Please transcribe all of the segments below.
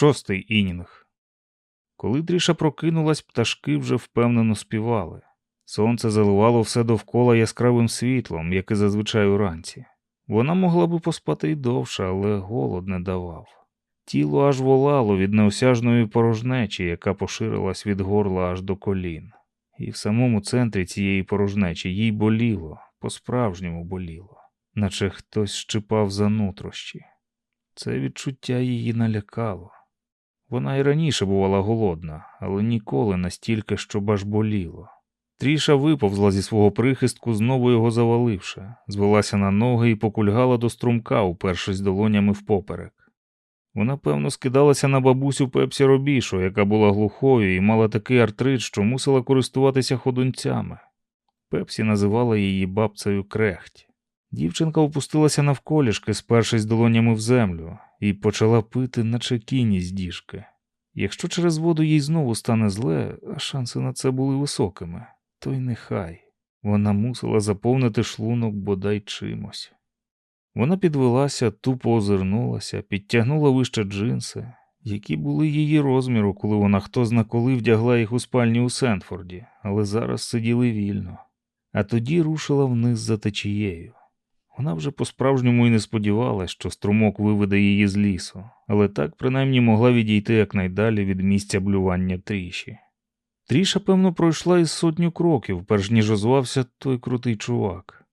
Шостий інінг. Коли Тріша прокинулась, пташки вже впевнено співали. Сонце заливало все довкола яскравим світлом, як і зазвичай уранці. Вона могла би поспати й довше, але голод не давав. Тіло аж волало від неосяжної порожнечі, яка поширилась від горла аж до колін. І в самому центрі цієї порожнечі їй боліло, по-справжньому боліло, наче хтось щипав за нутрощі. Це відчуття її налякало. Вона й раніше бувала голодна, але ніколи настільки, щоб аж боліло. Тріша виповзла зі свого прихистку, знову його заваливши, звелася на ноги і покульгала до струмка, упершись долонями впоперек. Вона, певно, скидалася на бабусю Пепсі Робішо, яка була глухою і мала такий артрит, що мусила користуватися ходунцями. Пепсі називала її бабцею крехть. Дівчинка опустилася навколішки, спершись долонями в землю, і почала пити, наче кінь з діжки. Якщо через воду їй знову стане зле, а шанси на це були високими, то й нехай. Вона мусила заповнити шлунок бодай чимось. Вона підвелася, тупо озирнулася, підтягнула вище джинси, які були її розміру, коли вона хто зна коли вдягла їх у спальні у Сентфорді, але зараз сиділи вільно, а тоді рушила вниз за течією. Вона вже по-справжньому і не сподівалась, що струмок виведе її з лісу, але так принаймні могла відійти якнайдалі від місця блювання тріші. Тріша, певно, пройшла із сотню кроків, перш ніж озвався той крутий чувак.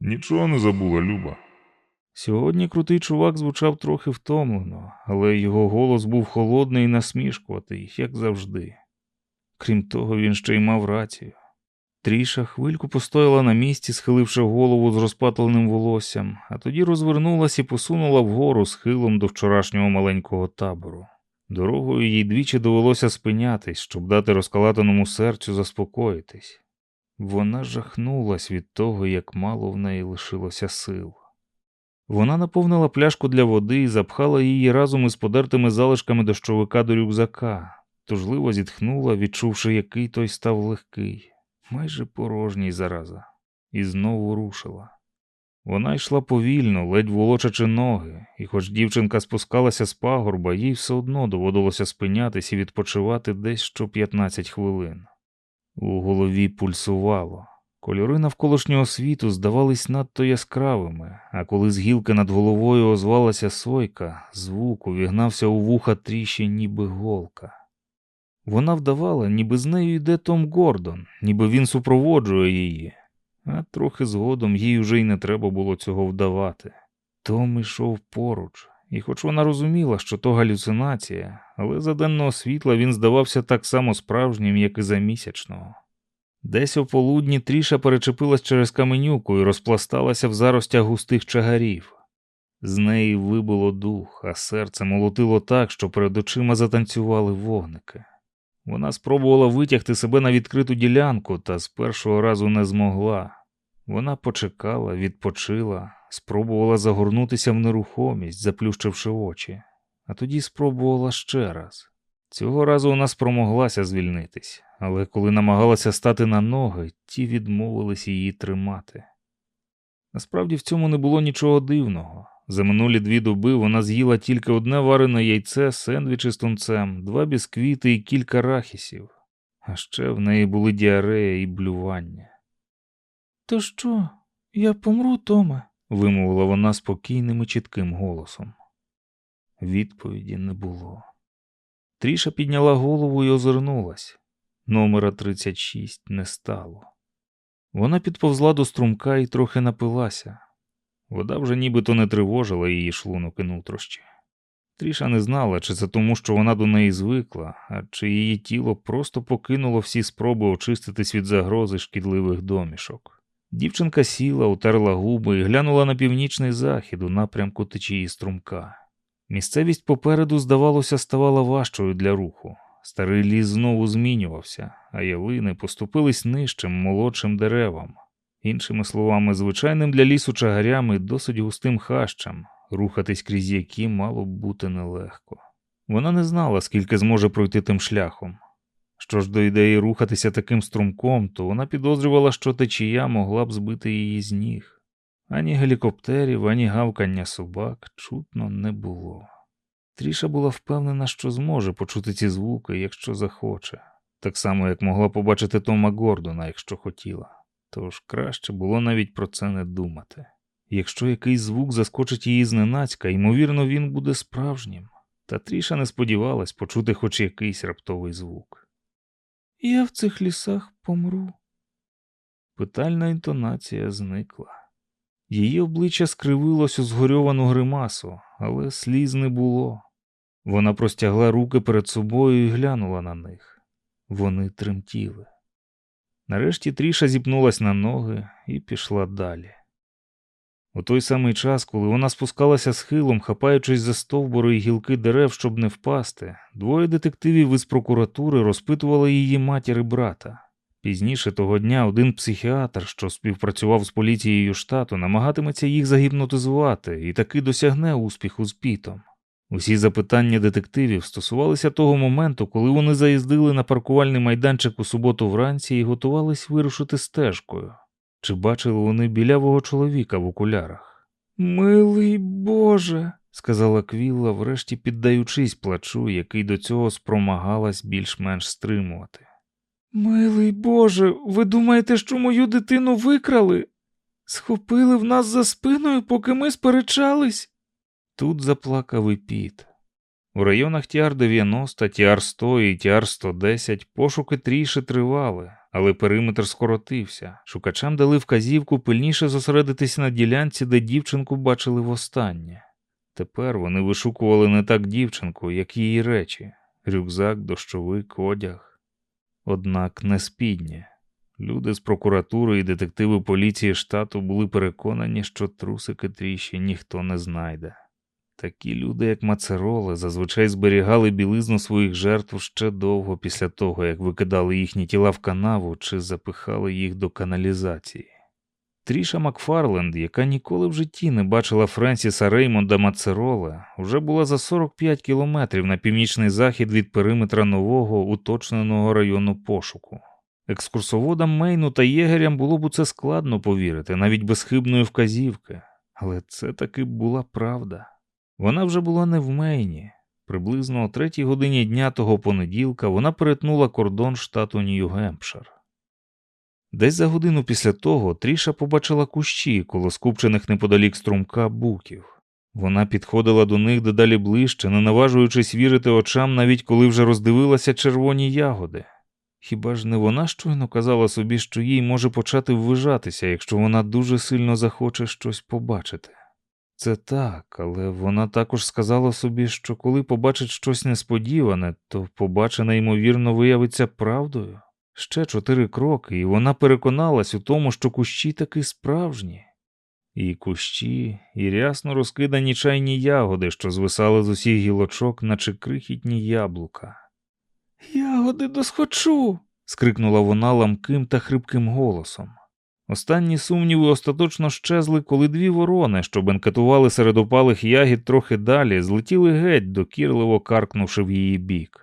Нічого не забула, Люба. Сьогодні крутий чувак звучав трохи втомлено, але його голос був холодний і насмішкуватий, як завжди. Крім того, він ще й мав рацію. Тріша хвильку постояла на місці, схиливши голову з розпатленим волоссям, а тоді розвернулась і посунула вгору схилом до вчорашнього маленького табору. Дорогою їй двічі довелося спинятись, щоб дати розкалатаному серцю заспокоїтись. Вона жахнулась від того, як мало в неї лишилося сил. Вона наповнила пляшку для води і запхала її разом із подертими залишками дощовика до рюкзака, тужливо зітхнула, відчувши, який той став легкий, майже порожній зараза, і знову рушила. Вона йшла повільно, ледь волочачи ноги, і хоч дівчинка спускалася з пагорба, їй все одно доводилося спинятись і відпочивати десь що 15 хвилин. У голові пульсувало. Кольори навколишнього світу здавались надто яскравими, а коли з гілки над головою озвалася сойка, звук увігнався у вуха тріші, ніби голка. Вона вдавала, ніби з нею йде Том Гордон, ніби він супроводжує її, а трохи згодом їй уже й не треба було цього вдавати. Том ішов поруч, і хоч вона розуміла, що то галюцинація, але за денного світла він здавався так само справжнім, як і за місячного. Десь о полудні тріша перечепилась через каменюку і розпласталася в заростях густих чагарів. З неї вибило дух, а серце молотило так, що перед очима затанцювали вогники. Вона спробувала витягти себе на відкриту ділянку, та з першого разу не змогла. Вона почекала, відпочила, спробувала загорнутися в нерухомість, заплющивши очі, а тоді спробувала ще раз. Цього разу вона спромоглася звільнитись, але коли намагалася стати на ноги, ті відмовились її тримати. Насправді в цьому не було нічого дивного. За минулі дві доби вона з'їла тільки одне варене яйце, сендвічі з тунцем, два бісквіти і кілька рахісів, а ще в неї були діарея і блювання. То що, я помру, Томе? вимовила вона спокійним і чітким голосом. Відповіді не було. Тріша підняла голову і озирнулась. Номера 36 не стало. Вона підповзла до струмка і трохи напилася. Вода вже нібито не тривожила її шлунок і нутрощі. Тріша не знала, чи це тому, що вона до неї звикла, а чи її тіло просто покинуло всі спроби очиститись від загрози шкідливих домішок. Дівчинка сіла, утерла губи і глянула на північний захід у напрямку течії струмка. Місцевість попереду, здавалося, ставала важчою для руху. Старий ліс знову змінювався, а ялини поступились нижчим, молодшим деревам. Іншими словами, звичайним для лісу чагарям і досить густим хащам, рухатись крізь які мало б бути нелегко. Вона не знала, скільки зможе пройти тим шляхом. Що ж до ідеї рухатися таким струмком, то вона підозрювала, що течія могла б збити її з ніг. Ані гелікоптерів, ані гавкання собак чутно не було. Тріша була впевнена, що зможе почути ці звуки, якщо захоче, так само, як могла побачити Тома Гордона, якщо хотіла. Тож краще було навіть про це не думати. Якщо якийсь звук заскочить її зненацька, ймовірно, він буде справжнім. Та Тріша не сподівалась почути хоч якийсь раптовий звук. Я в цих лісах помру. Питальна інтонація зникла. Її обличчя скривилось у згорьовану гримасу, але сліз не було. Вона простягла руки перед собою і глянула на них. Вони тремтіли. Нарешті Тріша зіпнулась на ноги і пішла далі. У той самий час, коли вона спускалася схилом, хапаючись за стовбури і гілки дерев, щоб не впасти, двоє детективів із прокуратури розпитували її матір і брата. Пізніше того дня один психіатр, що співпрацював з поліцією штату, намагатиметься їх загіпнотизувати і таки досягне успіху з пітом. Усі запитання детективів стосувалися того моменту, коли вони заїздили на паркувальний майданчик у суботу вранці і готувались вирушити стежкою. Чи бачили вони білявого чоловіка в окулярах? Милий Боже, сказала Квілла, врешті піддаючись плачу, який до цього спромагалась більш-менш стримувати. Милий Боже, ви думаєте, що мою дитину викрали? Схопили в нас за спиною, поки ми сперечались? Тут заплакав і Піт. У районах TR 90, TR 100 і TR 110 пошуки Тріші тривали, але периметр скоротився. Шукачам дали вказівку пильніше зосередитися на ділянці, де дівчинку бачили востаннє. Тепер вони вишукували не так дівчинку, як її речі рюкзак, дощовик, одяг. Однак не спіднє. Люди з прокуратури і детективи поліції штату були переконані, що трусики тріші ніхто не знайде. Такі люди, як Мацероли, зазвичай зберігали білизну своїх жертв ще довго після того, як викидали їхні тіла в канаву чи запихали їх до каналізації. Тріша Макфарленд, яка ніколи в житті не бачила Френсіса Реймонда Мацерола, вже була за 45 кілометрів на північний захід від периметра нового уточненого району пошуку. Екскурсоводам Мейну та єгерям було б у це складно повірити, навіть без хибної вказівки, але це таки була правда. Вона вже була не в Мейні. Приблизно о третій годині дня того понеділка вона перетнула кордон штату Нью-Гемпшир. Десь за годину після того Тріша побачила кущі коло скупчених неподалік струмка буків. Вона підходила до них дедалі ближче, не наважуючись вірити очам, навіть коли вже роздивилася червоні ягоди. Хіба ж не вона щойно казала собі, що їй може почати ввижатися, якщо вона дуже сильно захоче щось побачити? Це так, але вона також сказала собі, що коли побачить щось несподіване, то побачене, ймовірно, виявиться правдою. Ще чотири кроки, і вона переконалась у тому, що кущі таки справжні. І кущі, і рясно розкидані чайні ягоди, що звисали з усіх гілочок, наче крихітні яблука. Ягоди досхочу. скрикнула вона ламким та хрипким голосом. Останні сумніви остаточно щезли, коли дві ворони, що бенкетували серед опалих ягід трохи далі, злетіли геть, докірливо каркнувши в її бік.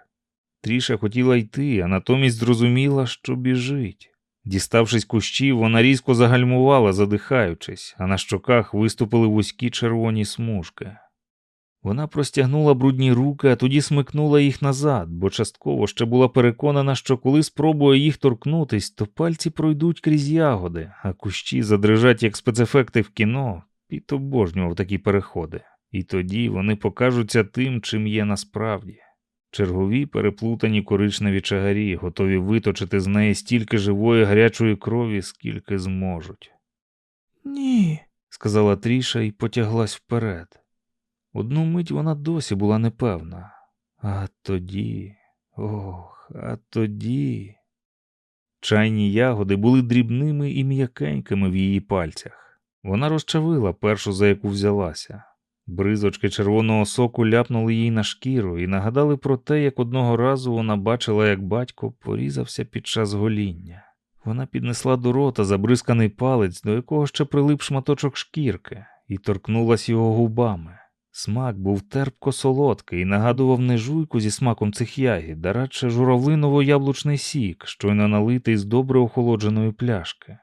Тріша хотіла йти, а натомість зрозуміла, що біжить. Діставшись кущів, вона різко загальмувала, задихаючись, а на щоках виступили вузькі червоні смужки. Вона простягнула брудні руки, а тоді смикнула їх назад, бо частково ще була переконана, що коли спробує їх торкнутись, то пальці пройдуть крізь ягоди, а кущі задрижать як спецефекти в кіно, Піт обожнював такі переходи. І тоді вони покажуться тим, чим є насправді. Чергові переплутані коричневі чагарі, готові виточити з неї стільки живої гарячої крові, скільки зможуть. Ні, сказала Тріша і потяглась вперед. Одну мить вона досі була непевна. А тоді, ох, а тоді. Чайні ягоди були дрібними і м'якенькими в її пальцях. Вона розчавила першу, за яку взялася. Бризочки червоного соку ляпнули їй на шкіру і нагадали про те, як одного разу вона бачила, як батько порізався під час гоління. Вона піднесла до рота забризканий палець, до якого ще прилип шматочок шкірки, і торкнулась його губами. Смак був терпко солодкий і нагадував не жуйку зі смаком цих ягід, а радше журавлиново-яблучний сік, щойно налитий з добре охолодженої пляшки.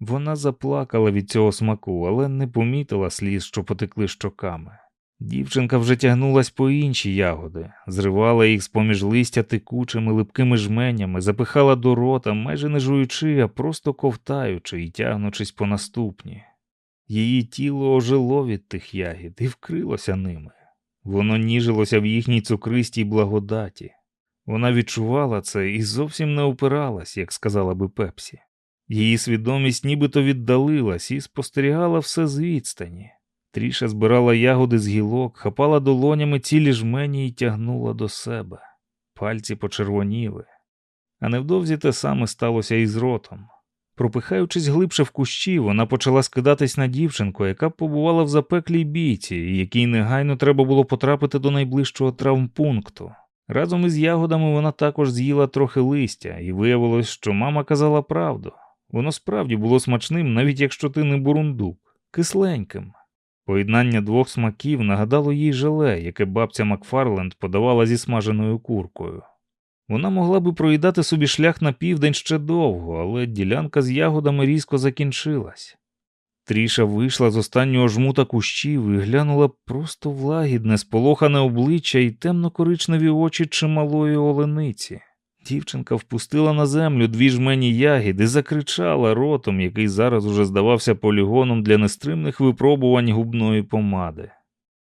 Вона заплакала від цього смаку, але не помітила сліз, що потекли щоками. Дівчинка вже тягнулась по інші ягоди, зривала їх з-поміж листя текучими липкими жменями, запихала до рота, майже не жуючи, а просто ковтаючи і тягнучись по наступні. Її тіло ожило від тих ягід і вкрилося ними. Воно ніжилося в їхній цукристій благодаті. Вона відчувала це і зовсім не опиралась, як сказала би Пепсі. Її свідомість нібито віддалилась і спостерігала все з відстані. Тріша збирала ягоди з гілок, хапала долонями цілі жмені і тягнула до себе. Пальці почервоніли. А невдовзі те саме сталося і з ротом. Пропихаючись глибше в кущі, вона почала скидатись на дівчинку, яка побувала в запеклій бійці, і якій негайно треба було потрапити до найближчого травмпункту. Разом із ягодами вона також з'їла трохи листя, і виявилось, що мама казала правду. Воно справді було смачним, навіть якщо ти не бурундук, кисленьким. Поєднання двох смаків нагадало їй желе, яке бабця Макфарленд подавала зі смаженою куркою. Вона могла би проїдати собі шлях на південь ще довго, але ділянка з ягодами різко закінчилась. Тріша вийшла з останнього жмута кущів і глянула просто в лагідне, сполохане обличчя і темно-коричневі очі чималої олениці. Дівчинка впустила на землю дві жмені ягід і закричала ротом, який зараз уже здавався полігоном для нестримних випробувань губної помади.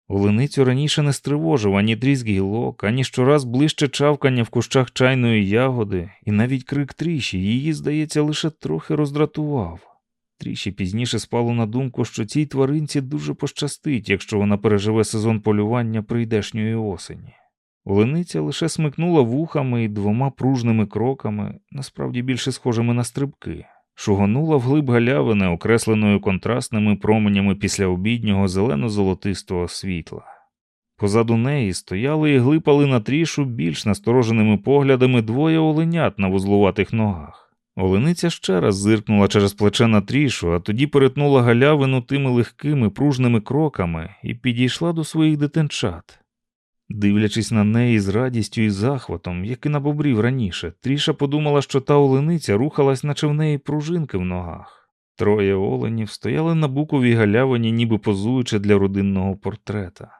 Оленицю раніше не стривожив ані тріск гілок, ані щораз ближче чавкання в кущах чайної ягоди, і навіть крик тріші її, здається, лише трохи роздратував. Тріші пізніше спало на думку, що цій тваринці дуже пощастить, якщо вона переживе сезон полювання прийдешньої осені. Олениця лише смикнула вухами і двома пружними кроками, насправді більше схожими на стрибки, шугонула вглиб галявини, окресленою контрастними променями післяобіднього зелено-золотистого світла. Позаду неї стояли і глипали на трішу більш настороженими поглядами двоє оленят на вузлуватих ногах. Олениця ще раз зиркнула через плече на трішу, а тоді перетнула галявину тими легкими пружними кроками і підійшла до своїх дитинчат. Дивлячись на неї з радістю і захватом, як і набобрів раніше, Тріша подумала, що та олениця рухалась, наче в неї пружинки в ногах. Троє оленів стояли на буковій галявині, ніби позуючи для родинного портрета.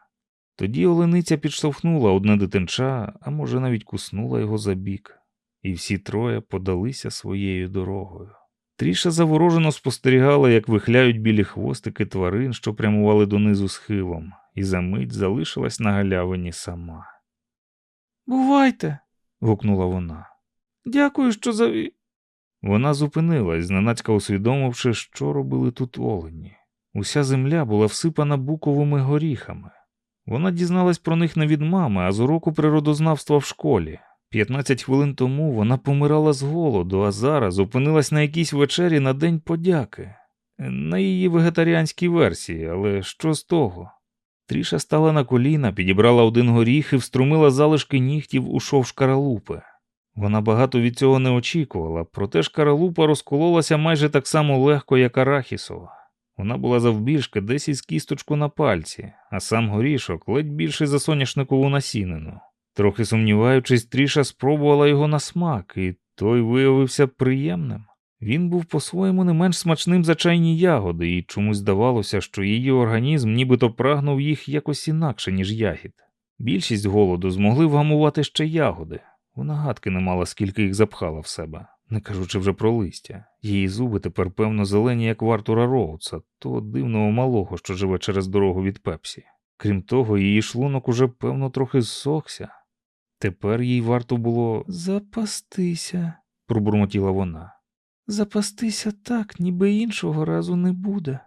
Тоді олениця підштовхнула одне дитинча, а може навіть куснула його за бік, і всі троє подалися своєю дорогою. Тріша заворожено спостерігала, як вихляють білі хвостики тварин, що прямували донизу схилом, і за мить залишилась на галявині сама. Бувайте. гукнула вона. Дякую, що заві. Вона зупинилась, зненацька усвідомивши, що робили тут олені. Уся земля була всипана буковими горіхами. Вона дізналась про них не від мами, а з уроку природознавства в школі. 15 хвилин тому вона помирала з голоду, а зараз опинилась на якійсь вечері на День подяки. На її вегетаріанській версії, але що з того? Тріша стала на коліна, підібрала один горіх і вструмила залишки нігтів у шов шкаралупи. Вона багато від цього не очікувала, проте шкаралупа розкололася майже так само легко, як арахісова. Вона була завбільшки десь із кісточку на пальці, а сам горішок ледь більше за соняшникову насінину. Трохи сумніваючись, Тріша спробувала його на смак, і той виявився приємним. Він був по-своєму не менш смачним за чайні ягоди, і чомусь здавалося, що її організм нібито прагнув їх якось інакше, ніж ягід. Більшість голоду змогли вгамувати ще ягоди. Вона гадки не мала, скільки їх запхала в себе, не кажучи вже про листя. Її зуби тепер, певно, зелені, як в Артура Роудса, того дивного малого, що живе через дорогу від Пепсі. Крім того, її шлунок уже, певно, трохи зсохся. Тепер їй варто було запастися, пробурмотіла вона. Запастися так, ніби іншого разу не буде.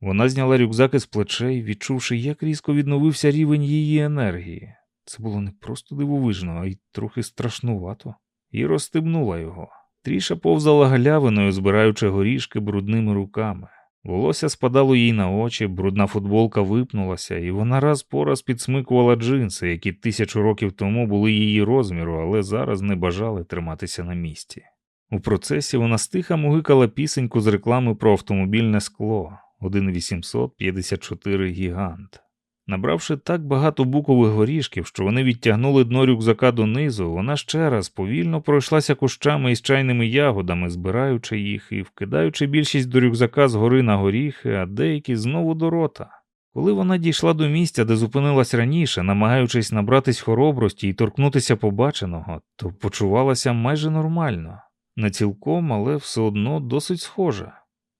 Вона зняла рюкзак із плечей, відчувши, як різко відновився рівень її енергії. Це було не просто дивовижно, а й трохи страшнувато, і розстебнула його. Тріша повзала галявиною, збираючи горішки брудними руками. Волосся спадало їй на очі, брудна футболка випнулася, і вона раз по раз підсмикувала джинси, які тисячу років тому були її розміру, але зараз не бажали триматися на місці. У процесі вона стиха мугикала пісеньку з реклами про автомобільне скло 1,854 гігант. Набравши так багато букових горішків, що вони відтягнули дно рюкзака донизу, вона ще раз повільно пройшлася кущами із чайними ягодами, збираючи їх і вкидаючи більшість до рюкзака згори на горіхи, а деякі знову до рота. Коли вона дійшла до місця, де зупинилась раніше, намагаючись набратись хоробрості і торкнутися побаченого, то почувалася майже нормально. Не цілком, але все одно досить схожа.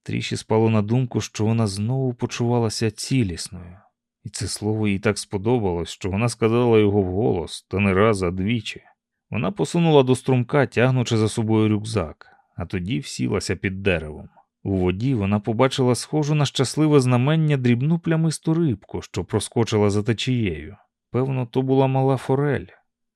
Тріші спало на думку, що вона знову почувалася цілісною. І це слово їй так сподобалось, що вона сказала його вголос, та не раз, а двічі. Вона посунула до струмка, тягнучи за собою рюкзак, а тоді всілася під деревом. У воді вона побачила схожу на щасливе знамення дрібну плямисту рибку, що проскочила за течією. Певно, то була мала форель.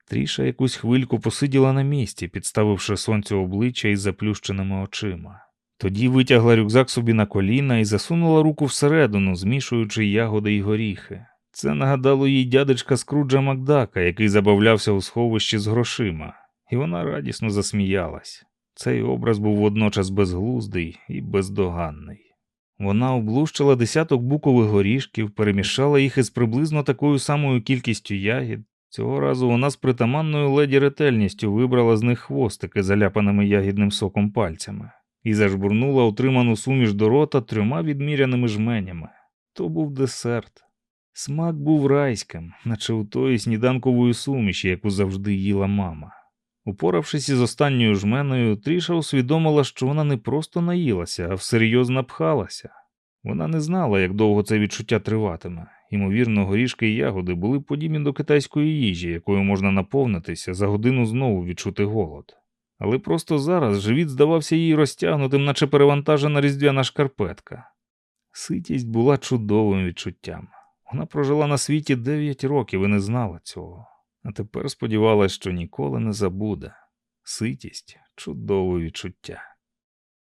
Тріша якусь хвильку посиділа на місці, підставивши сонцю обличчя із заплющеними очима. Тоді витягла рюкзак собі на коліна і засунула руку всередину, змішуючи ягоди й горіхи. Це нагадало їй дядечка Скруджа Макдака, який забавлявся у сховищі з грошима, і вона радісно засміялась. Цей образ був водночас безглуздий і бездоганний. Вона облущила десяток букових горішків, перемішала їх із приблизно такою самою кількістю ягід. Цього разу вона з притаманною леді ретельністю вибрала з них хвостики, заляпаними ягідним соком пальцями, і зажбурнула отриману суміш до рота трьома відміряними жменями. То був десерт. Смак був райським, наче у тої сніданкової суміші, яку завжди їла мама. Упоравшись із останньою жменою, Тріша усвідомила, що вона не просто наїлася, а всерйоз напхалася. Вона не знала, як довго це відчуття триватиме. Ймовірно, горішки і ягоди були подібні до китайської їжі, якою можна наповнитися, за годину знову відчути голод. Але просто зараз живіт здавався їй розтягнутим, наче перевантажена різдвяна шкарпетка. Ситість була чудовим відчуттям. Вона прожила на світі дев'ять років і не знала цього, а тепер сподівалась, що ніколи не забуде. Ситість чудове відчуття.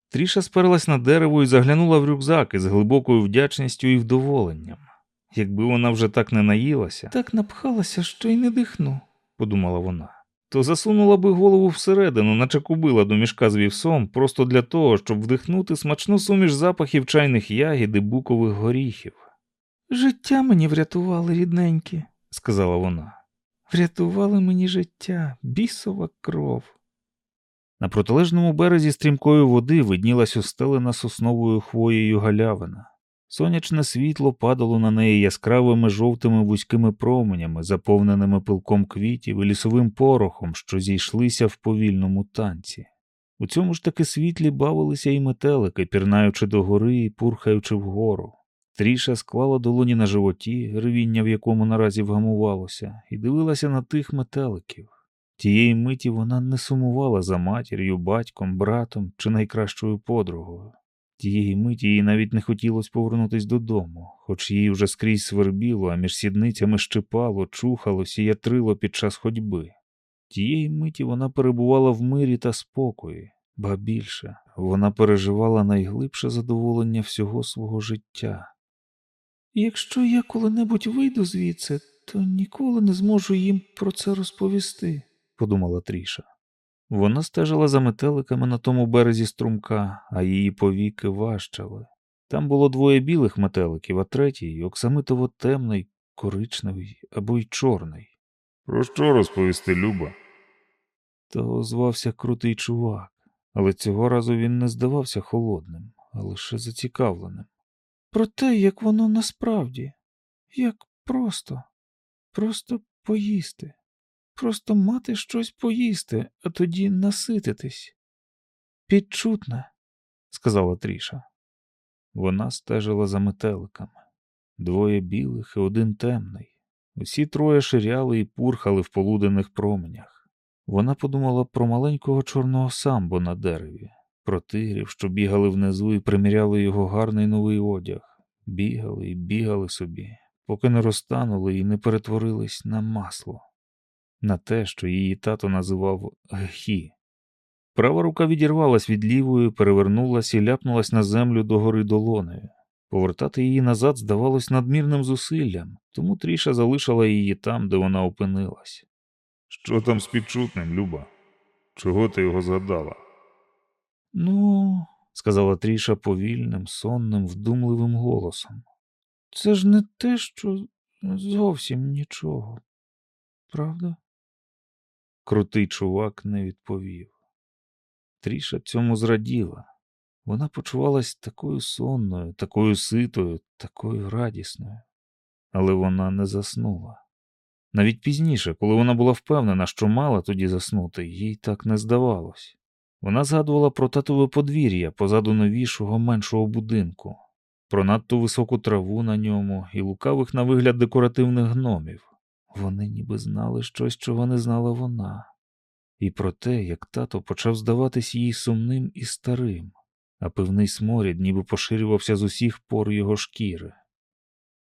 Тріша сперлась на дерево і заглянула в рюкзак із глибокою вдячністю і вдоволенням. Якби вона вже так не наїлася, так напхалася, що й не дихну, подумала вона, то засунула би голову всередину, наче кубила до мішка з вівсом, просто для того, щоб вдихнути смачну суміш запахів чайних ягід і букових горіхів. Життя мені врятували, рідненькі, сказала вона. Врятували мені життя, бісова кров. На протилежному березі стрімкої води виднілась устелена сосновою хвоєю галявина. Сонячне світло падало на неї яскравими жовтими вузькими променями, заповненими пилком квітів і лісовим порохом, що зійшлися в повільному танці. У цьому ж таки світлі бавилися і метелики, пірнаючи догори і пурхаючи вгору. Тріша склала долоні на животі, ревіння в якому наразі вгамувалося, і дивилася на тих метеликів. Тієї миті вона не сумувала за матір'ю, батьком, братом чи найкращою подругою. Тієї миті їй навіть не хотілося повернутися додому, хоч її вже скрізь свербіло, а між сідницями щипало, чухалось і ятрило під час ходьби. Тієї миті вона перебувала в мирі та спокої, ба більше вона переживала найглибше задоволення всього свого життя. Якщо я коли-небудь вийду звідси, то ніколи не зможу їм про це розповісти, подумала Тріша. Вона стежила за метеликами на тому березі струмка, а її повіки важчали. Там було двоє білих метеликів, а третій оксамитово темний, коричневий або й чорний. Про що розповісти, Люба? То озвався крутий чувак, але цього разу він не здавався холодним, а лише зацікавленим. Про те, як воно насправді, як просто, просто поїсти, просто мати щось поїсти, а тоді насититись. Підчутне, сказала Тріша. Вона стежила за метеликами. Двоє білих і один темний. Усі троє ширяли і пурхали в полуденних променях. Вона подумала про маленького чорного самбо на дереві, про тигрів, що бігали внизу і приміряли його гарний новий одяг, бігали і бігали собі, поки не розтанули і не перетворились на масло, на те, що її тато називав гхі. Права рука відірвалась від лівої, перевернулась і ляпнулась на землю догори долонею. Повертати її назад здавалось надмірним зусиллям, тому Тріша залишила її там, де вона опинилась. Що там з підчутним, Люба? Чого ти його згадала? Ну, сказала Тріша повільним, сонним, вдумливим голосом. Це ж не те, що зовсім нічого, правда? Крутий чувак не відповів. Тріша цьому зраділа. Вона почувалась такою сонною, такою ситою, такою радісною. але вона не заснула. Навіть пізніше, коли вона була впевнена, що мала тоді заснути, їй так не здавалось. Вона згадувала про татове подвір'я позаду новішого меншого будинку, про надто високу траву на ньому і лукавих на вигляд декоративних гномів. Вони ніби знали щось, чого не знала вона, і про те, як тато почав здаватись їй сумним і старим, а певний сморід ніби поширювався з усіх пор його шкіри.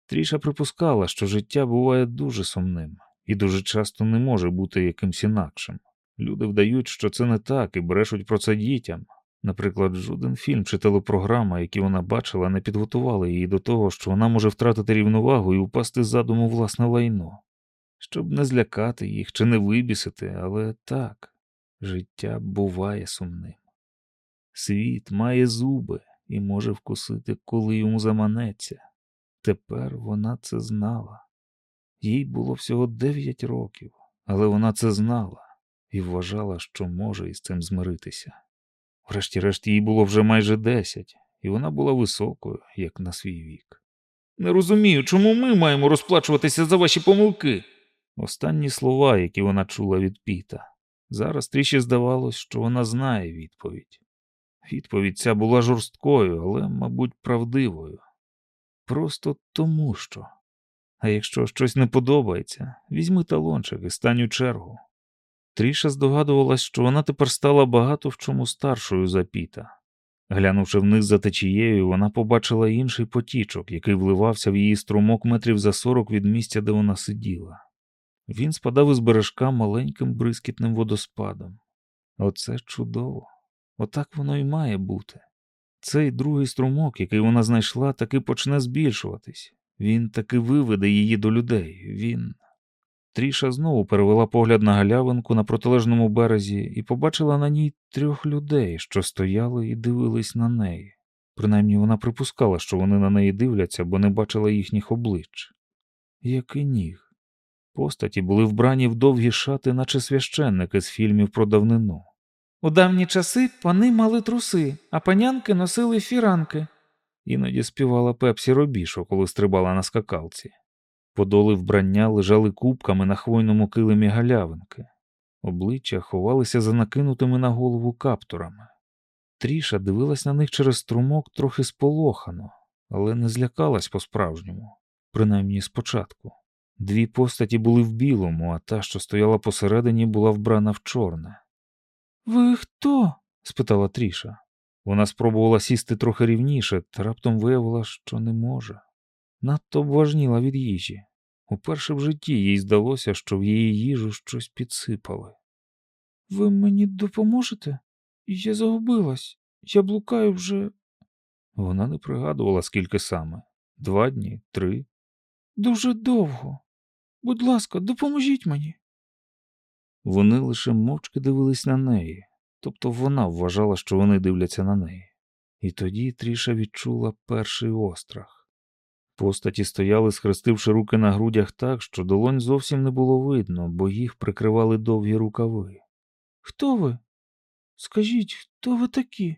Тріша припускала, що життя буває дуже сумним і дуже часто не може бути якимсь інакшим. Люди вдають, що це не так, і брешуть про це дітям. Наприклад, жоден фільм чи телепрограма, які вона бачила, не підготували її до того, що вона може втратити рівновагу і упасти задум у власне лайно, щоб не злякати їх чи не вибісити, але так, життя буває сумним. Світ має зуби і може вкусити, коли йому заманеться. Тепер вона це знала. Їй було всього дев'ять років, але вона це знала і вважала, що може із цим змиритися. Врешті-решт їй було вже майже десять, і вона була високою, як на свій вік. Не розумію, чому ми маємо розплачуватися за ваші помилки. Останні слова, які вона чула від Піта. Зараз тріші здавалось, що вона знає відповідь. Відповідь ця була жорсткою, але, мабуть, правдивою. Просто тому що. А якщо щось не подобається, візьми талончик і стань у чергу. Тріша здогадувалась, що вона тепер стала багато в чому старшою за Піта. Глянувши вниз за течією, вона побачила інший потічок, який вливався в її струмок метрів за сорок від місця, де вона сиділа. Він спадав із бережка маленьким бризкітним водоспадом. Оце чудово. Отак воно і має бути. Цей другий струмок, який вона знайшла, таки почне збільшуватись. Він таки виведе її до людей. Він. Тріша знову перевела погляд на галявинку на протилежному березі і побачила на ній трьох людей, що стояли і дивились на неї. Принаймні вона припускала, що вони на неї дивляться, бо не бачила їхніх облич. Як і ніг. Постаті були вбрані в довгі шати, наче священники з фільмів про давнину. У давні часи пани мали труси, а панянки носили фіранки. Іноді співала Пепсі Робішо, коли стрибала на скакалці. Подоли вбрання лежали кубками на хвойному килимі галявинки. Обличчя ховалися за накинутими на голову каптурами. Тріша дивилась на них через струмок трохи сполохано, але не злякалась по-справжньому, принаймні спочатку. Дві постаті були в білому, а та, що стояла посередині, була вбрана в чорне. Ви хто? спитала Тріша. Вона спробувала сісти трохи рівніше, та раптом виявила, що не може. Надто обважніла від їжі. Уперше в житті їй здалося, що в її їжу щось підсипали. Ви мені допоможете? Я загубилась. Я блукаю вже Вона не пригадувала, скільки саме два дні, три. дуже довго. Будь ласка, допоможіть мені. Вони лише мовчки дивились на неї, тобто вона вважала, що вони дивляться на неї. І тоді Тріша відчула перший острах. Постаті стояли, схрестивши руки на грудях так, що долонь зовсім не було видно, бо їх прикривали довгі рукави. Хто ви? Скажіть, хто ви такі?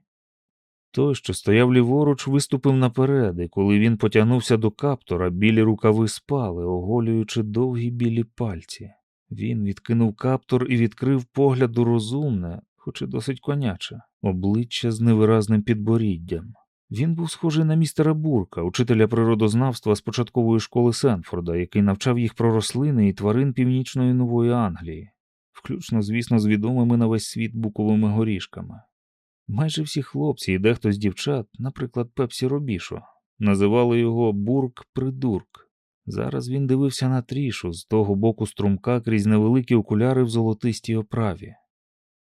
Той, що стояв ліворуч, виступив наперед, і коли він потягнувся до каптора, білі рукави спали, оголюючи довгі білі пальці. Він відкинув каптор і відкрив погляду розумне, хоч і досить коняче, обличчя з невиразним підборіддям. Він був схожий на містера Бурка, учителя природознавства з початкової школи Сенфорда, який навчав їх про рослини і тварин північної нової Англії, включно, звісно, з відомими на весь світ буковими горішками. Майже всі хлопці і дехто з дівчат, наприклад, Пепсі Робішо, називали його Бурк-придурк. Зараз він дивився на трішу з того боку струмка крізь невеликі окуляри в золотистій оправі.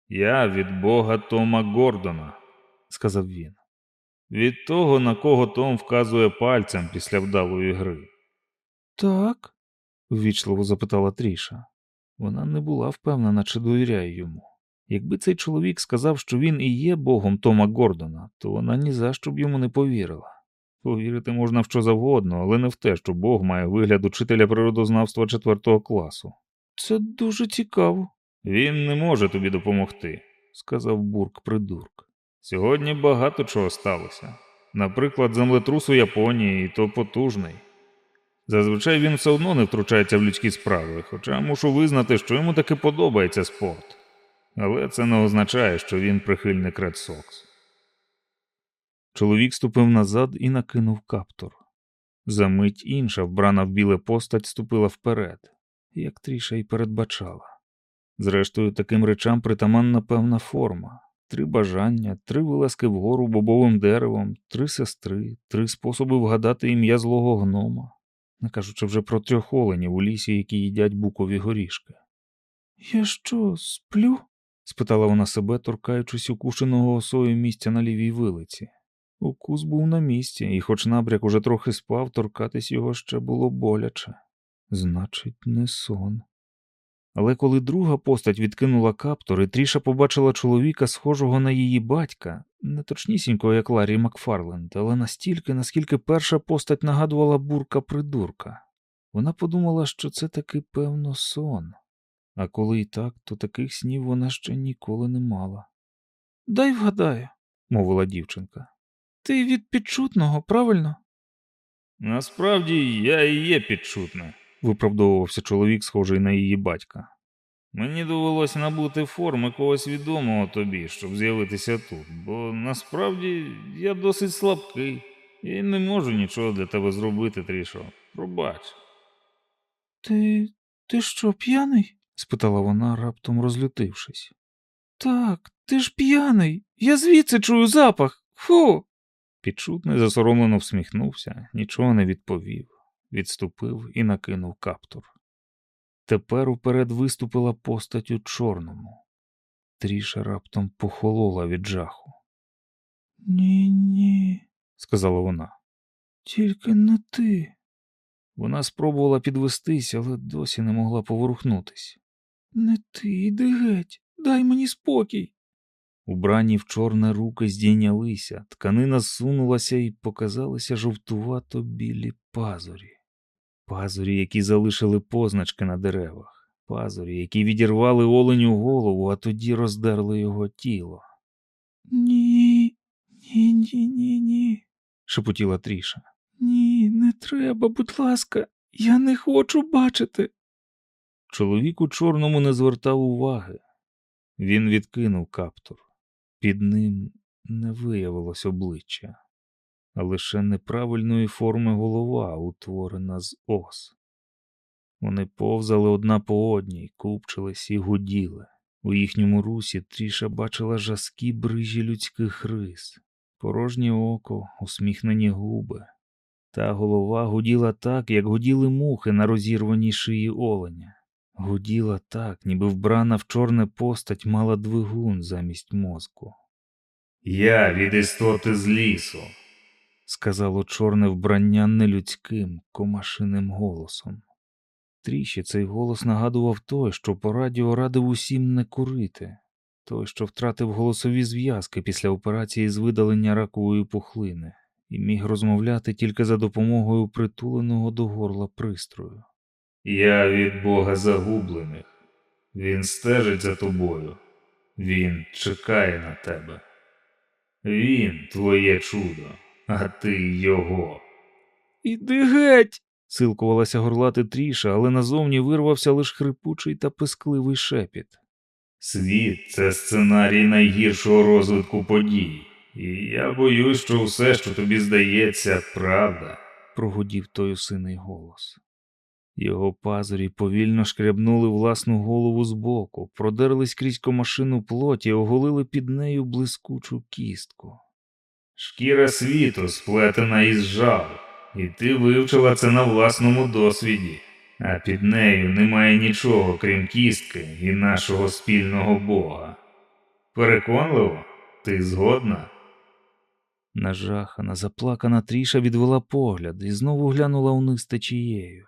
Я від бога Тома Гордона, сказав він. Від того, на кого Том вказує пальцем після вдалої гри. Так. ввічливо запитала Тріша. Вона не була впевнена, чи довіряє йому. Якби цей чоловік сказав, що він і є богом Тома Гордона, то вона ні за що б йому не повірила. Повірити можна в що завгодно, але не в те, що Бог має вигляд учителя природознавства четвертого класу. Це дуже цікаво. Він не може тобі допомогти, сказав Бурк придурк. Сьогодні багато чого сталося. Наприклад, землетрус у Японії, і то потужний. Зазвичай він все одно не втручається в людські справи, хоча мушу визнати, що йому таки подобається спорт. Але це не означає, що він прихильник Ред Сокс. Чоловік ступив назад і накинув каптур. Замить інша, вбрана в біле постать, ступила вперед, як тріша й передбачала. Зрештою, таким речам притаманна певна форма. Три бажання, три вилазки вгору бобовим деревом, три сестри, три способи вгадати ім'я злого гнома, не кажучи вже про трьох оленів у лісі, які їдять букові горішки. Я що, сплю? Спитала вона себе, торкаючись укушеного осою місця на лівій вилиці. Укус був на місці, і, хоч набряк уже трохи спав, торкатись його ще було боляче. Значить, не сон. Але коли друга постать відкинула каптор, і Тріша побачила чоловіка, схожого на її батька, не точнісінько, як Ларі Макфарленд, але настільки, наскільки перша постать нагадувала бурка придурка. Вона подумала, що це таки певно сон. А коли і так, то таких снів вона ще ніколи не мала. Дай вгадаю, мовила дівчинка. Ти від підчутного, правильно? Насправді я і є підчутна, виправдовувався чоловік, схожий на її батька. Мені довелося набути форми когось відомого тобі, щоб з'явитися тут, бо насправді я досить слабкий і не можу нічого для тебе зробити, Трішо. Пробач. Ти. ти що, п'яний? Спитала вона, раптом розлютившись. Так, ти ж п'яний. Я звідси чую запах. Фу. Підчутний засоромлено всміхнувся, нічого не відповів, відступив і накинув каптур. Тепер уперед виступила постать у чорному. Тріша раптом похолола від жаху. Ні, ні, сказала вона. Тільки не ти. Вона спробувала підвестись, але досі не могла поворухнутись. Не ти, іди геть, дай мені спокій. Убрані в чорне руки здійнялися, тканина зсунулася і показалися жовтувато білі пазурі. Пазурі, які залишили позначки на деревах, пазурі, які відірвали оленю голову, а тоді роздерли його тіло. Ні, ні, ні, ні, ні, шепотіла Тріша. Ні, не треба, будь ласка, я не хочу бачити. Чоловік у чорному не звертав уваги. Він відкинув каптур. Під ним не виявилось обличчя, а лише неправильної форми голова, утворена з ос. Вони повзали одна по одній, купчились і гуділи. У їхньому русі Тріша бачила жаскі брижі людських рис, порожнє око, усміхнені губи. Та голова гуділа так, як гуділи мухи на розірваній шиї оленя. Гуділа так, ніби вбрана в чорне постать мала двигун замість мозку. Я від істоти з лісу. Сказало чорне вбрання нелюдським, комашиним голосом. Тріші цей голос нагадував той, що по радіо радив усім не курити, той, що втратив голосові зв'язки після операції з видалення ракової пухлини і міг розмовляти тільки за допомогою притуленого до горла пристрою. Я від Бога загублених. Він стежить за тобою. Він чекає на тебе. Він твоє чудо, а ти його. Іди геть. силкувалася горлати тріша, але назовні вирвався лише хрипучий та пискливий шепіт. Світ це сценарій найгіршого розвитку подій. І я боюсь, що все, що тобі здається, правда. прогудів той усиний голос. Його пазурі повільно шкрябнули власну голову збоку, продерлись крізь комашину плоті, оголили під нею блискучу кістку. Шкіра світу сплетена із жалу, і ти вивчила це на власному досвіді, а під нею немає нічого, крім кістки і нашого спільного Бога. Переконливо, ти згодна? Нажахана, заплакана тріша відвела погляд і знову глянула униз течією.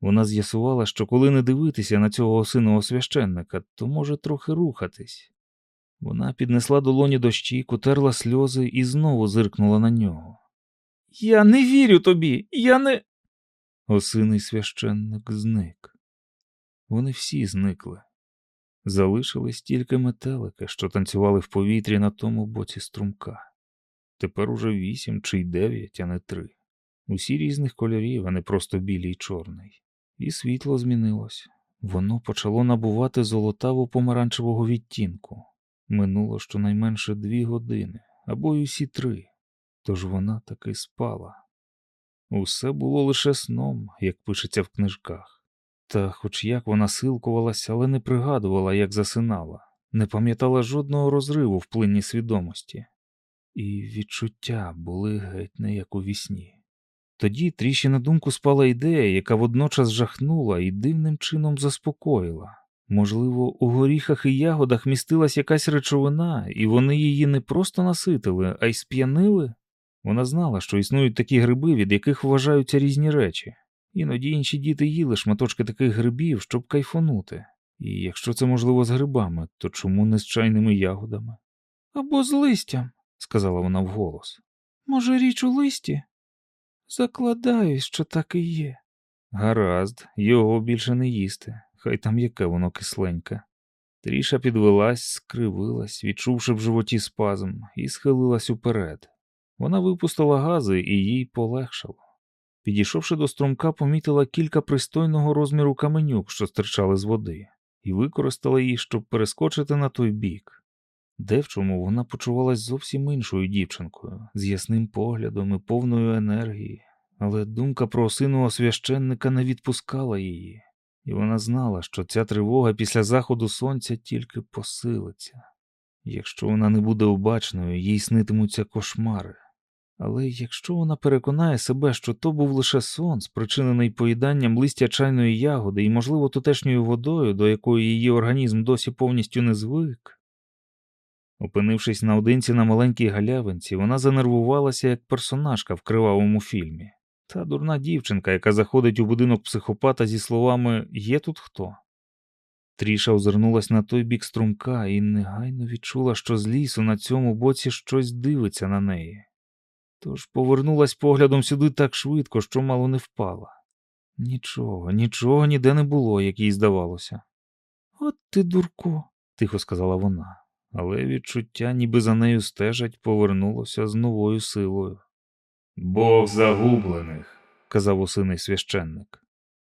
Вона з'ясувала, що коли не дивитися на цього осиного священника, то може трохи рухатись. Вона піднесла долоні до щік, утерла сльози і знову зиркнула на нього. Я не вірю тобі, я не. Осиний священник зник. Вони всі зникли. Залишились тільки метелики, що танцювали в повітрі на тому боці струмка. Тепер уже вісім чи й дев'ять, а не три. Усі різних кольорів, а не просто білий й чорний. І світло змінилось. Воно почало набувати золотаво помаранчевого відтінку. Минуло щонайменше дві години, або й усі три. Тож вона таки спала. Усе було лише сном, як пишеться в книжках. Та, хоч як вона силкувалася, але не пригадувала, як засинала, не пам'ятала жодного розриву в плинні свідомості, і відчуття були геть не як у вісні. Тоді тріші на думку спала ідея, яка водночас жахнула і дивним чином заспокоїла. Можливо, у горіхах і ягодах містилась якась речовина, і вони її не просто наситили, а й сп'янили. Вона знала, що існують такі гриби, від яких вважаються різні речі. Іноді інші діти їли шматочки таких грибів, щоб кайфонути. І якщо це можливо з грибами, то чому не з чайними ягодами? Або з листям, сказала вона вголос. може, річ у листі? Закладаюсь, що так і є. Гаразд, його більше не їсти, хай там яке воно кисленьке. Тріша підвелась, скривилась, відчувши в животі спазм, і схилилась уперед. Вона випустила гази, і їй полегшало. Підійшовши до струмка, помітила кілька пристойного розміру каменюк, що стирчали з води, і використала її, щоб перескочити на той бік. Де в чому вона почувалась зовсім іншою дівчинкою, з ясним поглядом і повною енергії, але думка про осиного священника не відпускала її, і вона знала, що ця тривога після заходу сонця тільки посилиться. Якщо вона не буде обачною, їй снитимуться кошмари. Але якщо вона переконає себе, що то був лише сон, спричинений поїданням листя чайної ягоди і, можливо, тутешньою водою, до якої її організм досі повністю не звик. Опинившись наодинці на маленькій галявинці, вона занервувалася як персонажка в кривавому фільмі. Та дурна дівчинка, яка заходить у будинок психопата зі словами Є тут хто? Тріша озирнулась на той бік струмка і негайно відчула, що з лісу на цьому боці щось дивиться на неї. Тож повернулась поглядом сюди так швидко, що мало не впала. Нічого, нічого ніде не було, як їй здавалося. От ти, дурко, тихо сказала вона, але відчуття, ніби за нею стежать, повернулося з новою силою. Бог загублених, казав осиний священник.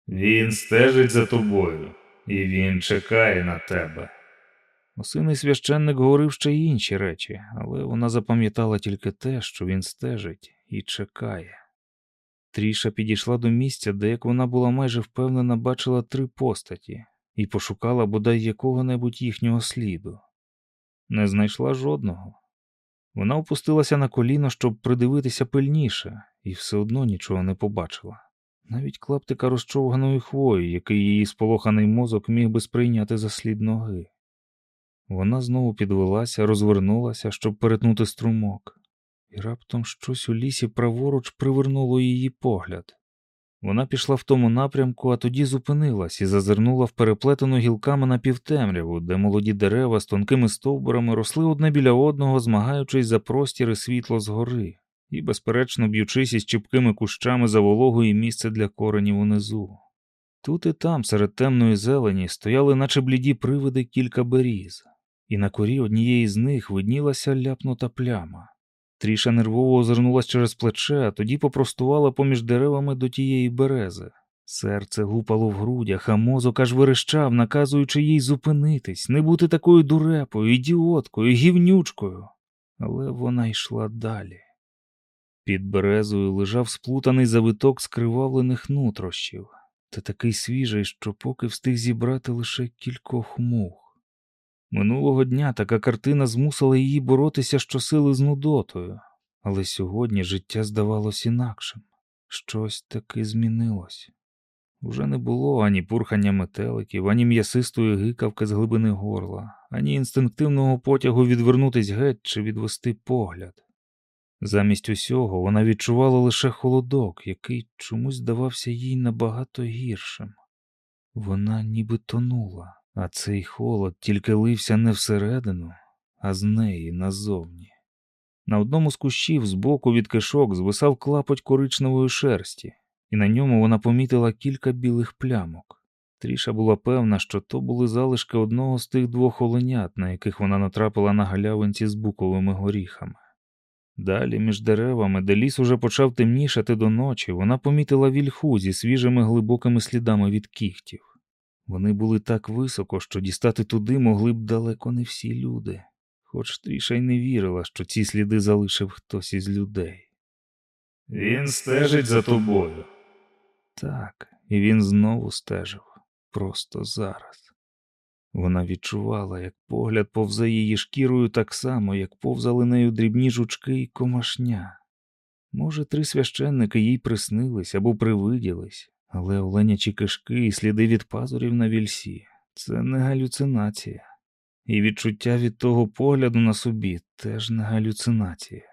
Він стежить за тобою, і він чекає на тебе. Осиний священник говорив ще й інші речі, але вона запам'ятала тільки те, що він стежить і чекає. Тріша підійшла до місця, де, як вона була майже впевнена, бачила три постаті, і пошукала бодай якого-небудь їхнього сліду. Не знайшла жодного. Вона опустилася на коліно, щоб придивитися пильніше, і все одно нічого не побачила. Навіть клаптика розчовганої хвої, який її сполоханий мозок міг би сприйняти за слід ноги. Вона знову підвелася, розвернулася, щоб перетнути струмок, і раптом щось у лісі праворуч привернуло її погляд. Вона пішла в тому напрямку, а тоді зупинилась і зазирнула в переплетену гілками на півтемряву, де молоді дерева з тонкими стовбурами росли одне біля одного, змагаючись за простір і світло згори, і, безперечно, б'ючись із чіпкими кущами за вологу і місце для коренів унизу. Тут і там, серед темної зелені, стояли, наче бліді привиди, кілька беріз, і на корі однієї з них виднілася ляпнута пляма. Тріша нервово озирнулась через плече, а тоді попростувала поміж деревами до тієї берези. Серце гупало в грудях, а мозок аж верещав, наказуючи їй зупинитись, не бути такою дурепою, ідіоткою, гівнючкою. Але вона йшла далі. Під березою лежав сплутаний завиток скривавлених нутрощів, та такий свіжий, що поки встиг зібрати лише кількох мух. Минулого дня така картина змусила її боротися щосили з нудотою, але сьогодні життя здавалось інакшим. Щось таки змінилось. Уже не було ані пурхання метеликів, ані м'ясистої гикавки з глибини горла, ані інстинктивного потягу відвернутись геть чи відвести погляд. Замість усього вона відчувала лише холодок, який чомусь здавався їй набагато гіршим. Вона ніби тонула. А цей холод тільки лився не всередину, а з неї назовні. На одному з кущів збоку від кишок звисав клапоть коричневої шерсті, і на ньому вона помітила кілька білих плямок. Тріша була певна, що то були залишки одного з тих двох оленят, на яких вона натрапила на галявинці з буковими горіхами. Далі, між деревами, де ліс уже почав темнішати до ночі, вона помітила вільху зі свіжими глибокими слідами від кігтів. Вони були так високо, що дістати туди могли б далеко не всі люди, хоч Тріша й не вірила, що ці сліди залишив хтось із людей. Він стежить за тобою. Так, і він знову стежив, просто зараз. Вона відчувала, як погляд повзе її шкірою так само, як повзали нею дрібні жучки й комашня. Може, три священники їй приснились або привиділись, але оленячі кишки і сліди від пазурів на вільсі це не галюцинація. І відчуття від того погляду на собі теж не галюцинація.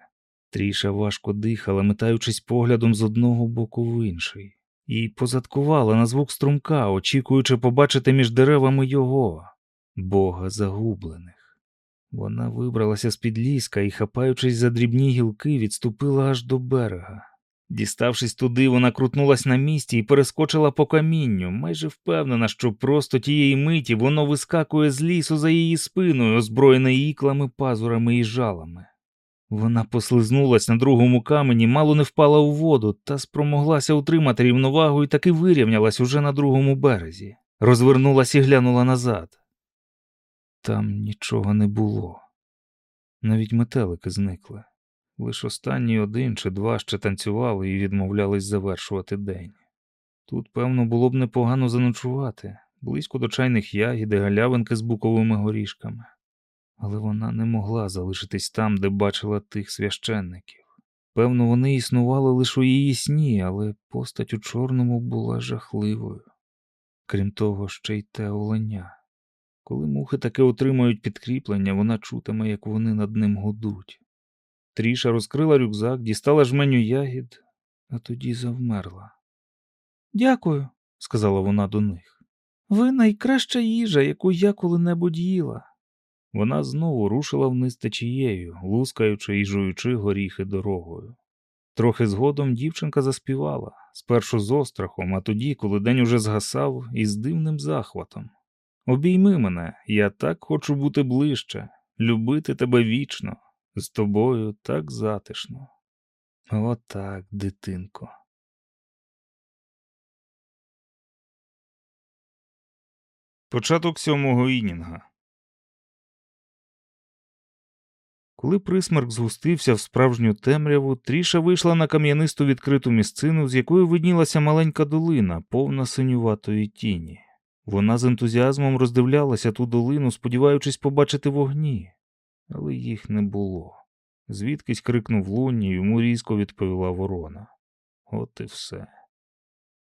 Тріша важко дихала, метаючись поглядом з одного боку в інший, і позадкувала на звук струмка, очікуючи побачити між деревами його, бога загублених. Вона вибралася з під ліска і, хапаючись за дрібні гілки, відступила аж до берега. Діставшись туди, вона крутнулась на місці і перескочила по камінню, майже впевнена, що просто тієї миті воно вискакує з лісу за її спиною, озброєне іклами, пазурами і жалами. Вона послизнулась на другому камені, мало не впала у воду, та спромоглася утримати рівновагу і таки вирівнялась уже на другому березі. Розвернулась і глянула назад. Там нічого не було. Навіть метелики зникли. Лиш останній один чи два ще танцювали і відмовлялись завершувати день. Тут, певно, було б непогано заночувати, близько до чайних ягід і галявинки з буковими горішками. Але вона не могла залишитись там, де бачила тих священників. Певно, вони існували лише у її сні, але постать у чорному була жахливою. Крім того, ще й те оленя. Коли мухи таки отримають підкріплення, вона чутиме, як вони над ним гудуть. Тріша розкрила рюкзак, дістала жменю ягід, а тоді завмерла. Дякую, сказала вона до них. ви найкраща їжа, яку я коли-небудь їла. Вона знову рушила вниз течією, лускаючи і жуючи горіхи дорогою. Трохи згодом дівчинка заспівала, спершу з острахом, а тоді, коли день уже згасав, із дивним захватом. Обійми мене, я так хочу бути ближче, любити тебе вічно, з тобою так затишно. Отак, дитинко. Початок сьомого інінга. Коли присмерк згустився в справжню темряву, Тріша вийшла на кам'янисту відкриту місцину, з якої виднілася маленька долина, повна синюватої тіні. Вона з ентузіазмом роздивлялася ту долину, сподіваючись побачити вогні, але їх не було. Звідкись крикнув лунні, йому різко відповіла ворона. От і все.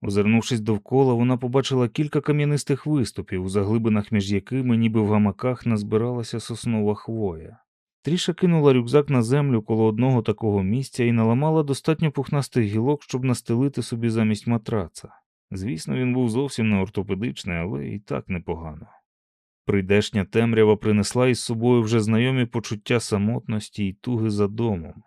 Озирнувшись довкола, вона побачила кілька кам'янистих виступів, у заглибинах між якими, ніби в гамаках, назбиралася соснова хвоя. Тріша кинула рюкзак на землю коло одного такого місця і наламала достатньо пухнастих гілок, щоб настелити собі замість матраца. Звісно, він був зовсім не ортопедичний, але і так непогано. Прийдешня темрява принесла із собою вже знайомі почуття самотності і туги за домом,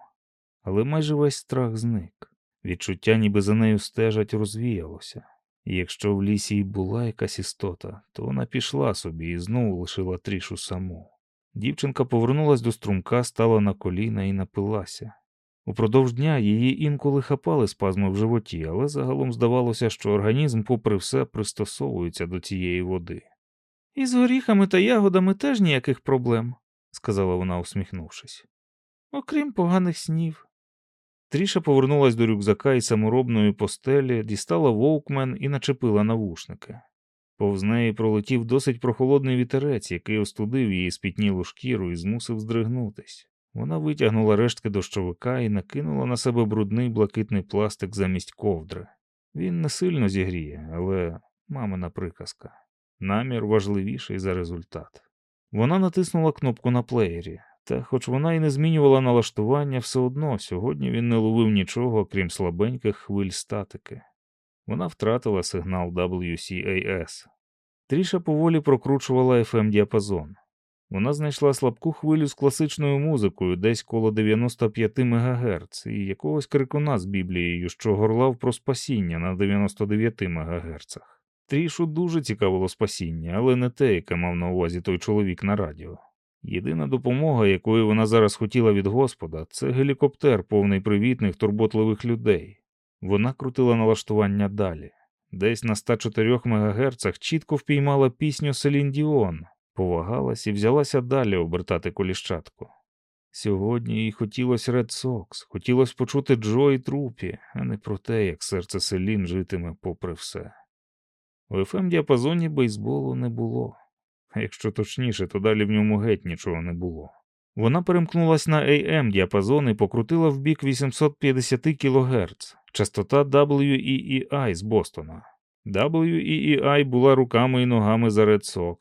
але майже весь страх зник. Відчуття, ніби за нею стежать, розвіялося, і якщо в лісі й була якась істота, то вона пішла собі і знову лишила трішу саму. Дівчинка повернулась до струмка, стала на коліна і напилася. Упродовж дня її інколи хапали спазми в животі, але загалом здавалося, що організм, попри все, пристосовується до цієї води. Із горіхами та ягодами теж ніяких проблем, сказала вона, усміхнувшись. окрім поганих снів. Тріша повернулась до рюкзака і саморобної постелі, дістала вовкмен і начепила навушники. Повз неї пролетів досить прохолодний вітерець, який остудив її спітнілу шкіру і змусив здригнутись. Вона витягнула рештки дощовика і накинула на себе брудний блакитний пластик замість ковдри. Він не сильно зігріє, але мамина приказка. Намір важливіший за результат. Вона натиснула кнопку на плеєрі, та, хоч вона і не змінювала налаштування, все одно сьогодні він не ловив нічого, крім слабеньких хвиль статики. Вона втратила сигнал WCAS. Тріша поволі прокручувала fm діапазон. Вона знайшла слабку хвилю з класичною музикою десь коло 95 МГц і якогось крикуна з Біблією, що горлав про спасіння на 99 МГц. Трішу дуже цікавило спасіння, але не те, яке мав на увазі той чоловік на радіо. Єдина допомога, якої вона зараз хотіла від Господа, це гелікоптер, повний привітних, турботливих людей. Вона крутила налаштування далі. Десь на 104 МГц чітко впіймала пісню Селін Діон, повагалась і взялася далі обертати коліщатку. Сьогодні їй хотілося Ред Сокс, хотілося почути Джо і трупі, а не про те, як серце Селін житиме попри все. У fm діапазоні бейсболу не було. Якщо точніше, то далі в ньому геть нічого не було. Вона перемкнулась на AM діапазон і покрутила в бік 850 кГц, частота WEEI з Бостона. WEEI була руками і ногами за Red Sox.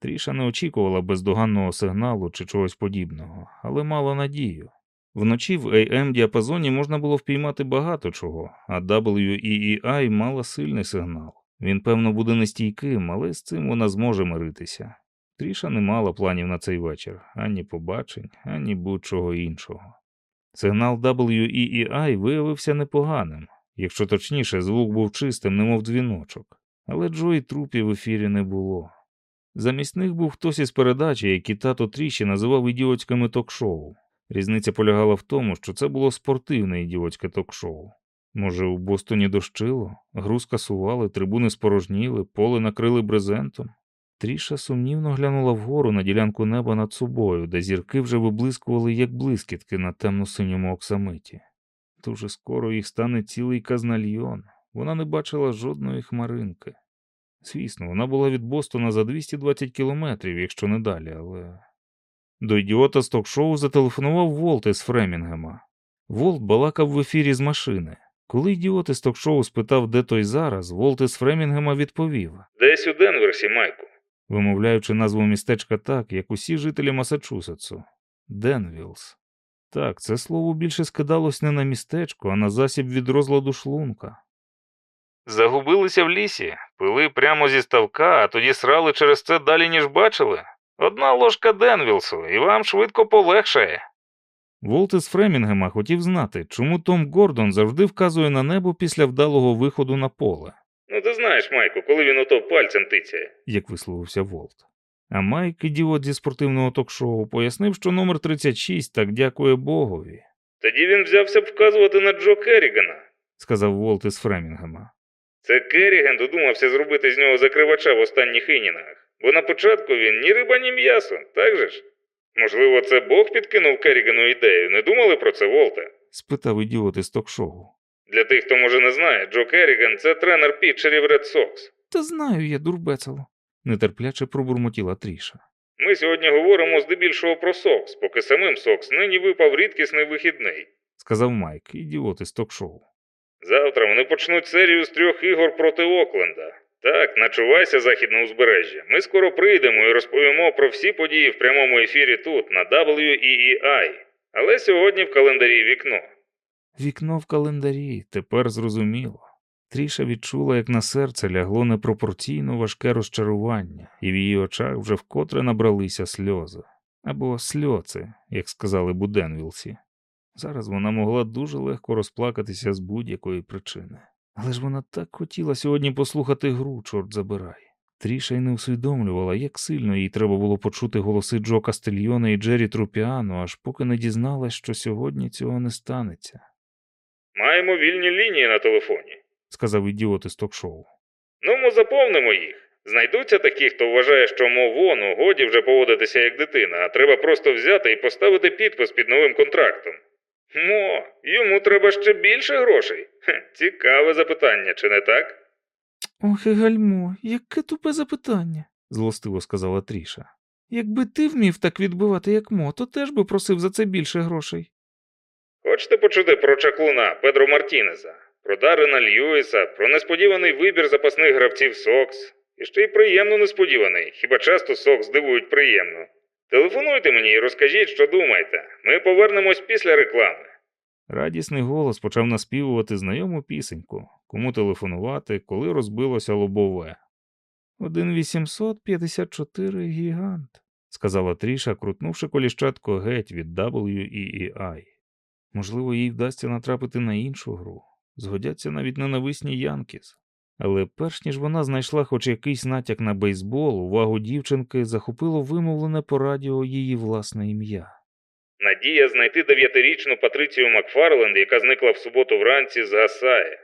Тріша не очікувала бездоганного сигналу чи чогось подібного, але мала надію. Вночі в AM діапазоні можна було впіймати багато чого, а WEEI мала сильний сигнал. Він, певно, буде нестійким, але з цим вона зможе миритися. Тріша не мала планів на цей вечір, ані побачень, ані будь-чого іншого. Сигнал WEEI виявився непоганим, якщо точніше, звук був чистим, немов дзвіночок, але Джо трупів в ефірі не було. Замість них був хтось із передачі, які тато Тріші називав ідіотськими ток-шоу. Різниця полягала в тому, що це було спортивне ідіотське ток-шоу. Може, у Бостоні дощило, гру скасували, трибуни спорожніли, поле накрили брезентом. Тріша сумнівно глянула вгору на ділянку неба над собою, де зірки вже виблискували, як блискітки на темно-синьому оксамиті. Дуже скоро їх стане цілий казнальйон. Вона не бачила жодної хмаринки. Звісно, вона була від Бостона за 220 кілометрів, якщо не далі, але. До ідіота з ток-шоу зателефонував Волт із Фремінгема. Волт балакав в ефірі з машини. Коли ідіот із ток-шоу спитав, де той зараз, Волт із Фремінгема відповів, Десь у Денверсі, Майку. вимовляючи назву містечка так, як усі жителі Масачусетсу. Денвілс. Так, це слово більше скидалось не на містечко, а на засіб від розладу шлунка. Загубилися в лісі, пили прямо зі ставка, а тоді срали через це далі, ніж бачили. Одна ложка Денвілсу, і вам швидко полегшає. Волт із Фремінгема хотів знати, чому Том Гордон завжди вказує на небо після вдалого виходу на поле, Ну ти знаєш, Майку, коли він ото пальцем тицяє. як висловився Волт. А Майк, ідіот зі спортивного ток-шоу, пояснив, що номер 36 так дякує Богові, Тоді він взявся б вказувати на Джо Керрігана. сказав Волт із Фремінгема. Це Керріган додумався зробити з нього закривача в останніх інінах. Бо на початку він ні риба, ні м'ясо, так же ж? Можливо, це Бог підкинув Керрігану ідею, не думали про це, Волте? спитав ідіот із ток-шоу. Для тих, хто може не знає, Джо Керріган – це тренер пітчерів Red Sox. Та знаю я, дурбецело. Нетерпляче пробурмотіла Тріша. Ми сьогодні говоримо здебільшого про Сокс, поки самим Сокс нині випав рідкісний вихідний. Сказав Майк, ідіот із ток-шоу. Завтра вони почнуть серію з трьох ігор проти Окленда. Так, начувайся, західне узбережжя. Ми скоро прийдемо і розповімо про всі події в прямому ефірі тут, на WEEI. Але сьогодні в календарі вікно. Вікно в календарі, тепер зрозуміло. Тріша відчула, як на серце лягло непропорційно важке розчарування, і в її очах вже вкотре набралися сльози. Або сльоци, як сказали Буденвілсі. Зараз вона могла дуже легко розплакатися з будь-якої причини. Але ж вона так хотіла сьогодні послухати гру, чорт забирай. Тріша й не усвідомлювала, як сильно їй треба було почути голоси Джо Кастельйона і Джері Трупіано, аж поки не дізналась, що сьогодні цього не станеться, Маємо вільні лінії на телефоні. сказав ідіот із ток-шоу. Ну, ми заповнимо їх. Знайдуться такі, хто вважає, що мов вону годі вже поводитися як дитина, а треба просто взяти і поставити підпис під новим контрактом. Мо, йому треба ще більше грошей. Хе, цікаве запитання, чи не так? Ох і гальмо, яке тупе запитання. злостиво сказала Тріша. Якби ти вмів так відбивати, як мо, то теж би просив за це більше грошей. Хочете почути про чаклуна Педро Мартінеса, про Дарена Льюіса, про несподіваний вибір запасних гравців Сокс. І ще й приємно несподіваний, хіба часто Сокс дивують приємно. Телефонуйте мені і розкажіть, що думаєте. Ми повернемось після реклами. Радісний голос почав наспівувати знайому пісеньку, кому телефонувати, коли розбилося лобове. Один 854 гігант. сказала Тріша, крутнувши коліщатко геть від WEEI. Можливо, їй вдасться натрапити на іншу гру. Згодяться навіть ненависні Янкіс. Але перш ніж вона знайшла хоч якийсь натяк на бейсбол, увагу дівчинки захопило вимовлене по радіо її власне ім'я. Надія знайти дев'ятирічну Патрицію Макфарленд, яка зникла в суботу вранці, згасає.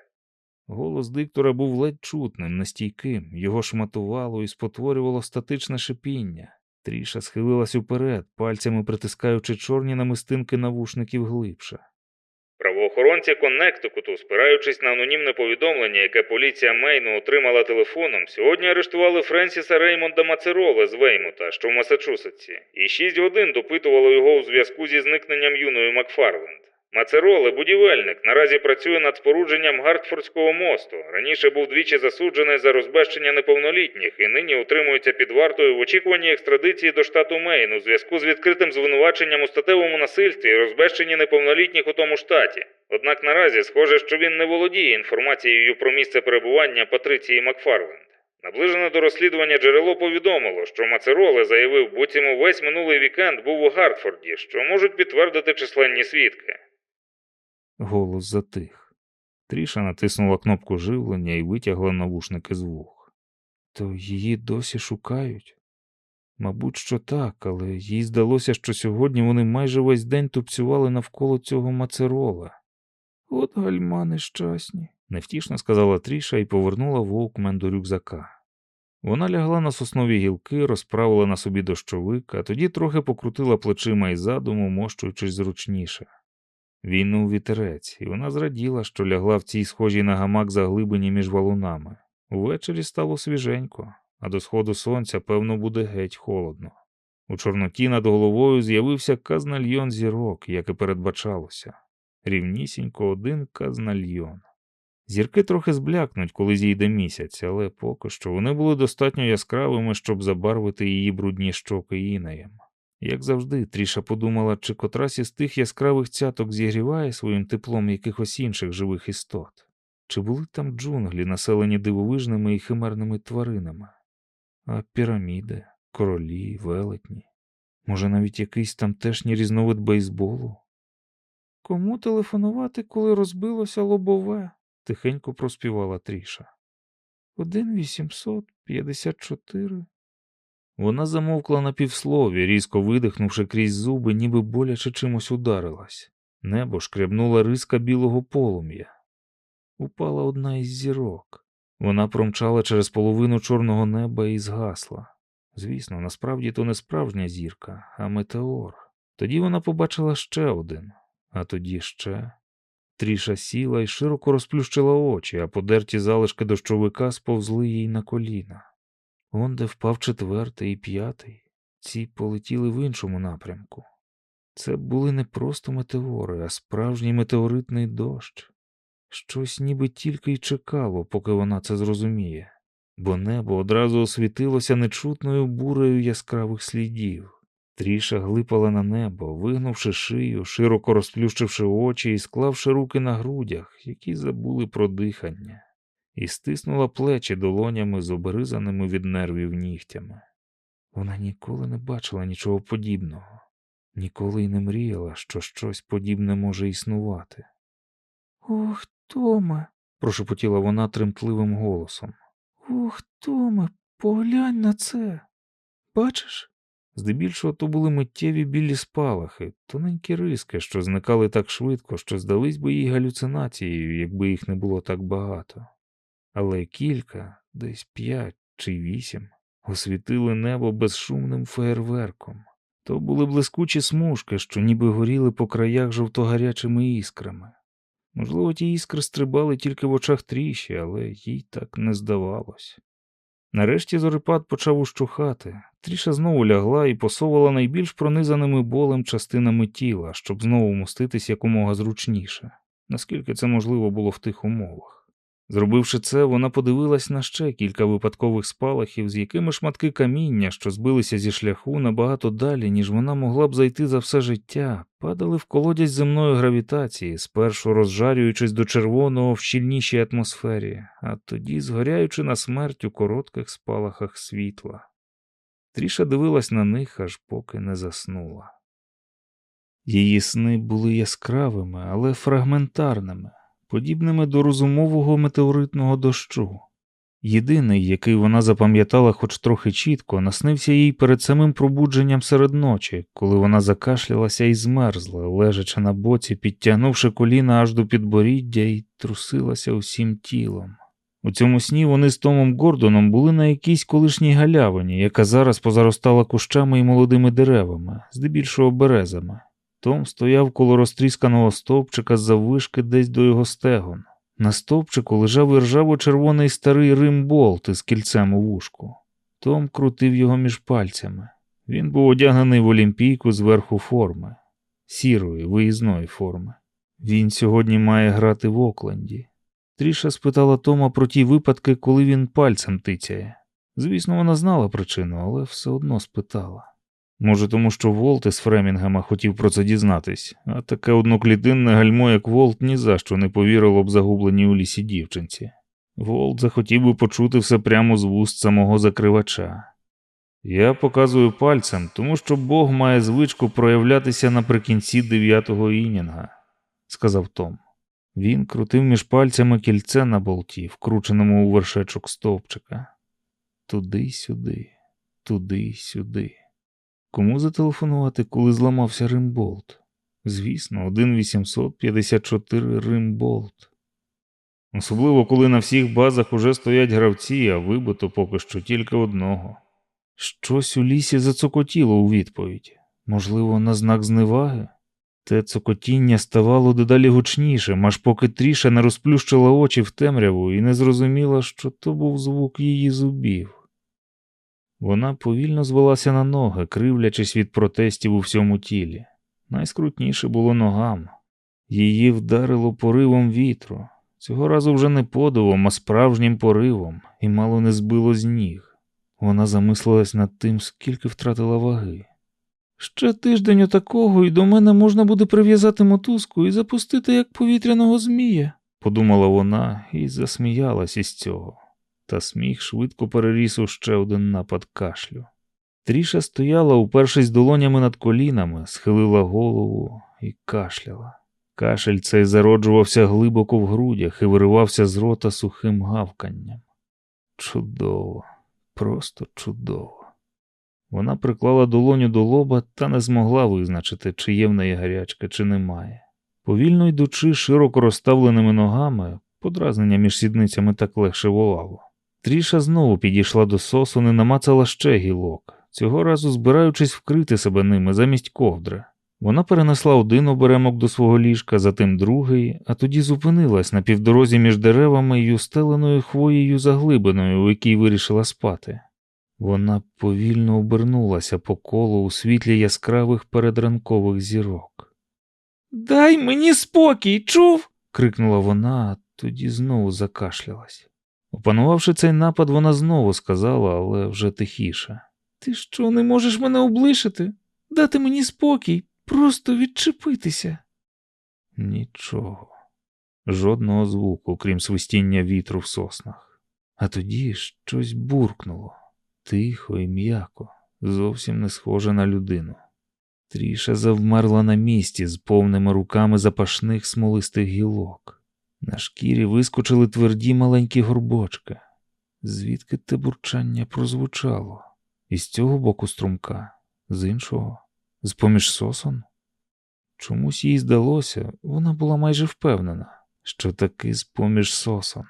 Голос диктора був ледь чутним, нестійким, його шматувало і спотворювало статичне шипіння. Тріша схилилась уперед, пальцями притискаючи чорні намистинки навушників глибше. Правоохоронці Коннектикуту, спираючись на анонімне повідомлення, яке поліція Мейну отримала телефоном, сьогодні арештували Френсіса Реймонда Мацерола з Веймута, що в Масачусетсі, і шість годин допитували його у зв'язку зі зникненням юної Макфарленд. Мацероле, будівельник, наразі працює над спорудженням Гартфордського мосту. Раніше був двічі засуджений за розбещення неповнолітніх і нині утримується під вартою в очікуванні екстрадиції до штату Мейн у зв'язку з відкритим звинуваченням у статевому насильстві і розбещенні неповнолітніх у тому штаті. Однак наразі схоже, що він не володіє інформацією про місце перебування Патриції Макфарленд. Наближене до розслідування джерело повідомило, що Мацероле заявив, буцім увесь минулий вікенд був у Гартфорді, що можуть підтвердити численні свідки. Голос затих. Тріша натиснула кнопку живлення і витягла навушники з вух. То її досі шукають? Мабуть, що так, але їй здалося, що сьогодні вони майже весь день тупцювали навколо цього мацерола. От гальма нещасні, невтішно сказала Тріша і повернула вовкмен до рюкзака. Вона лягла на соснові гілки, розправила на собі дощовик, а тоді трохи покрутила плечима і задуму, мощуючись зручніше. Війнув вітерець, і вона зраділа, що лягла в цій схожій на гамак заглибині між валунами. Увечері стало свіженько, а до сходу сонця, певно, буде геть холодно. У Чорноті над головою з'явився казнальйон зірок, як і передбачалося. Рівнісінько один казнальйон. Зірки трохи зблякнуть, коли зійде місяць, але поки що вони були достатньо яскравими, щоб забарвити її брудні щоки інеєм. Як завжди, Тріша подумала, чи котрась із тих яскравих цяток зігріває своїм теплом якихось інших живих істот, чи були там джунглі, населені дивовижними і химерними тваринами, а піраміди, королі, велетні, може, навіть якийсь тамтешній різновид бейсболу? Кому телефонувати, коли розбилося лобове? тихенько проспівала Тріша. Один вісімсот п'ятдесят чотири. Вона замовкла на півслові, різко видихнувши крізь зуби, ніби боляче чимось ударилась. Небо шкрябнула риска білого полум'я. Упала одна із зірок. Вона промчала через половину чорного неба і згасла. Звісно, насправді то не справжня зірка, а метеор. Тоді вона побачила ще один, а тоді ще. Тріша сіла і широко розплющила очі, а подерті залишки дощовика сповзли їй на коліна. Онде впав четвертий і п'ятий, ці полетіли в іншому напрямку. Це були не просто метеори, а справжній метеоритний дощ. Щось ніби тільки й чекало, поки вона це зрозуміє, бо небо одразу освітилося нечутною бурею яскравих слідів. Тріша глипала на небо, вигнувши шию, широко розплющивши очі і склавши руки на грудях, які забули про дихання і стиснула плечі долонями з обризаними від нервів нігтями. Вона ніколи не бачила нічого подібного, ніколи й не мріяла, що щось подібне може існувати. Ох, Томе, прошепотіла вона тремтливим голосом. Ох, Томе, поглянь на це. Бачиш? Здебільшого то були миттєві білі спалахи, тоненькі риски, що зникали так швидко, що здались би їй галюцинацією, якби їх не було так багато але кілька, десь п'ять чи вісім, освітили небо безшумним феєрверком. То були блискучі смужки, що ніби горіли по краях жовтогарячими іскрами. Можливо, ті іскри стрибали тільки в очах тріші, але їй так не здавалось. Нарешті зорепад почав ущухати. Тріша знову лягла і посовувала найбільш пронизаними болем частинами тіла, щоб знову моститись якомога зручніше, наскільки це можливо було в тих умовах. Зробивши це, вона подивилась на ще кілька випадкових спалахів, з якими шматки каміння, що збилися зі шляху набагато далі, ніж вона могла б зайти за все життя, падали в колодязь земної гравітації, спершу розжарюючись до червоного в щільнішій атмосфері, а тоді згоряючи на смерть у коротких спалахах світла. Тріша дивилась на них, аж поки не заснула. Її сни були яскравими, але фрагментарними подібними до розумового метеоритного дощу. Єдиний, який вона запам'ятала хоч трохи чітко, наснився їй перед самим пробудженням серед ночі, коли вона закашлялася і змерзла, лежачи на боці, підтягнувши коліна аж до підборіддя і трусилася усім тілом. У цьому сні вони з Томом Гордоном були на якійсь колишній галявині, яка зараз позаростала кущами і молодими деревами, здебільшого березами. Том стояв коло розтрісканого стовпчика заввишки десь до його стегон. На стовпчику лежав іржаво-червоний старий римболт із кільцем у вушку. Том крутив його між пальцями. Він був одягнений в олімпійку зверху форми, сірої, виїзної форми. Він сьогодні має грати в Окленді. Тріша спитала Тома про ті випадки, коли він пальцем тицяє. Звісно, вона знала причину, але все одно спитала. Може, тому що Волт із Фремінгема хотів про це дізнатись, а таке одноклітинне гальмо, як Волт, ні за що не повірило б загубленій у лісі дівчинці. Волт захотів би почути все прямо з вуст самого закривача. Я показую пальцем, тому що Бог має звичку проявлятися наприкінці дев'ятого інінга, сказав Том. Він крутив між пальцями кільце на болті, вкрученому у вершечок стовпчика. Туди-сюди, туди-сюди. Кому зателефонувати, коли зламався Римболт? Звісно, 1-854 Римболт. Особливо, коли на всіх базах уже стоять гравці, а вибито поки що тільки одного. Щось у лісі зацокотіло у відповідь. Можливо, на знак зневаги? Те цокотіння ставало дедалі гучнішим, аж поки Тріша не розплющила очі в темряву і не зрозуміла, що то був звук її зубів. Вона повільно звелася на ноги, кривлячись від протестів у всьому тілі. Найскрутніше було ногам. Її вдарило поривом вітру. Цього разу вже не подивом, а справжнім поривом, і мало не збило з ніг. Вона замислилась над тим, скільки втратила ваги. Ще тиждень отакого, і до мене можна буде прив'язати мотузку і запустити як повітряного змія, подумала вона і засміялась із цього. Та сміх швидко переріс у ще один напад кашлю. Тріша стояла, упершись долонями над колінами, схилила голову і кашляла. Кашель цей зароджувався глибоко в грудях і виривався з рота сухим гавканням. Чудово, просто чудово. Вона приклала долоню до лоба та не змогла визначити, чи є в неї гарячка, чи немає. Повільно йдучи широко розставленими ногами, подразнення між сідницями так легше волало. Тріша знову підійшла до сосуни, намацала ще гілок, цього разу збираючись вкрити себе ними замість ковдри. Вона перенесла один оберемок до свого ліжка, затим другий, а тоді зупинилась на півдорозі між деревами й устеленою хвоєю заглибиною, у якій вирішила спати. Вона повільно обернулася по колу у світлі яскравих передранкових зірок. Дай мені спокій, чув? крикнула вона, а тоді знову закашлялась. Опанувавши цей напад, вона знову сказала, але вже тихіше. Ти що, не можеш мене облишити? Дати мені спокій, просто відчепитися. Нічого, жодного звуку, крім свистіння вітру в соснах. А тоді щось буркнуло, тихо і м'яко, зовсім не схоже на людину. Тріша завмерла на місці з повними руками запашних смолистих гілок. На шкірі вискочили тверді маленькі горбочки. Звідки те бурчання прозвучало? Із цього боку струмка, з іншого, з поміж сосон? Чомусь їй здалося, вона була майже впевнена, що таки з поміж сосон.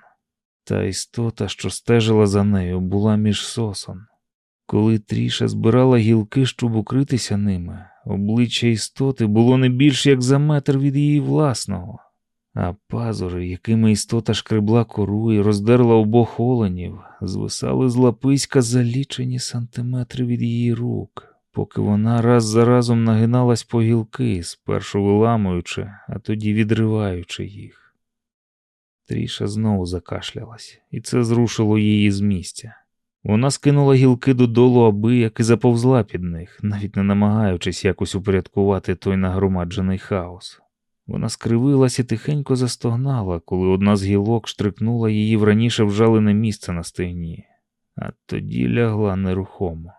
Та істота, що стежила за нею, була між сосон. Коли Тріша збирала гілки, щоб укритися ними, обличчя істоти було не більш як за метр від її власного, а пазури, якими істота шкребла кору і роздерла обох оленів, звисали з лаписька за лічені сантиметри від її рук, поки вона раз за разом нагиналась по гілки, спершу виламуючи, а тоді відриваючи їх. Тріша знову закашлялась, і це зрушило її з місця. Вона скинула гілки додолу, аби як і заповзла під них, навіть не намагаючись якось упорядкувати той нагромаджений хаос. Вона скривилась і тихенько застогнала, коли одна з гілок штрикнула її в раніше вжалене місце на стегні, а тоді лягла нерухомо.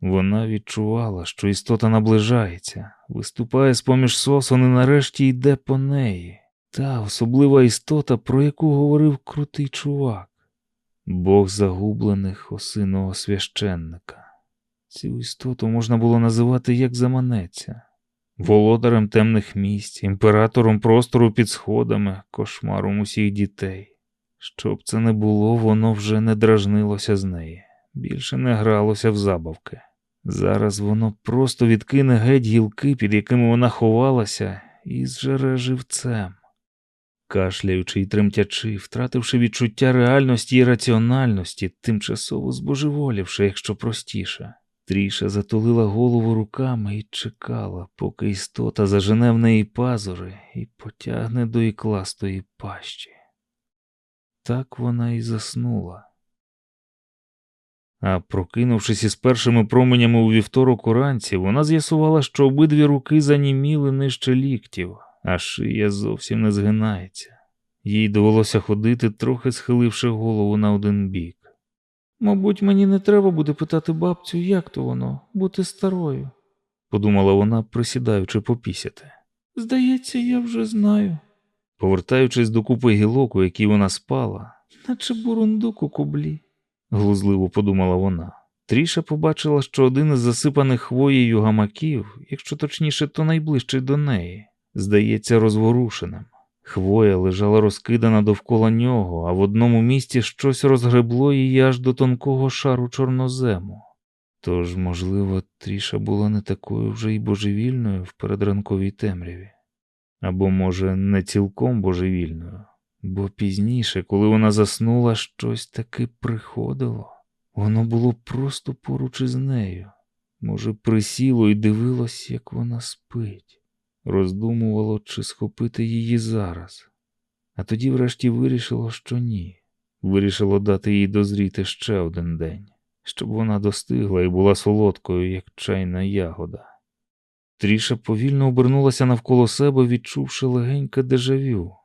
Вона відчувала, що істота наближається, виступає з поміж сосон і нарешті йде по неї. Та особлива істота, про яку говорив крутий чувак. Бог загублених осиного священника. Цю істоту можна було називати як заманеться, володарем темних місць, імператором простору під сходами, кошмаром усіх дітей. Щоб це не було, воно вже не дражнилося з неї, більше не гралося в забавки. Зараз воно просто відкине геть гілки, під якими вона ховалася, і зжере живцем. Кашляючи й тремтячи, втративши відчуття реальності і раціональності, тимчасово збожеволівши, якщо простіше, Тріша затулила голову руками і чекала, поки істота зажене в неї пазури і потягне до ікластої пащі. Так вона і заснула. А прокинувшись із першими променями у вівторок уранці, вона з'ясувала, що обидві руки заніміли нижче ліктів, а шия зовсім не згинається. Їй довелося ходити, трохи схиливши голову на один бік. Мабуть, мені не треба буде питати бабцю, як то воно, бути старою. подумала вона, присідаючи попісяти. Здається, я вже знаю, Повертаючись до купи гілок, у якій вона спала, наче бурундук у кублі. глузливо подумала вона. Тріша побачила, що один із засипаних хвоєю гамаків, якщо точніше, то найближчий до неї, здається розворушеним. Хвоя лежала розкидана довкола нього, а в одному місці щось розгребло її аж до тонкого шару чорнозему. Тож, можливо, Тріша була не такою вже й божевільною в передранковій темряві, або, може, не цілком божевільною, бо пізніше, коли вона заснула, щось таки приходило. Воно було просто поруч із нею. Може, присіло і дивилось, як вона спить роздумувало, чи схопити її зараз, а тоді врешті вирішило, що ні. Вирішило дати їй дозріти ще один день, щоб вона достигла і була солодкою, як чайна ягода. Тріша повільно обернулася навколо себе, відчувши легеньке дежавю,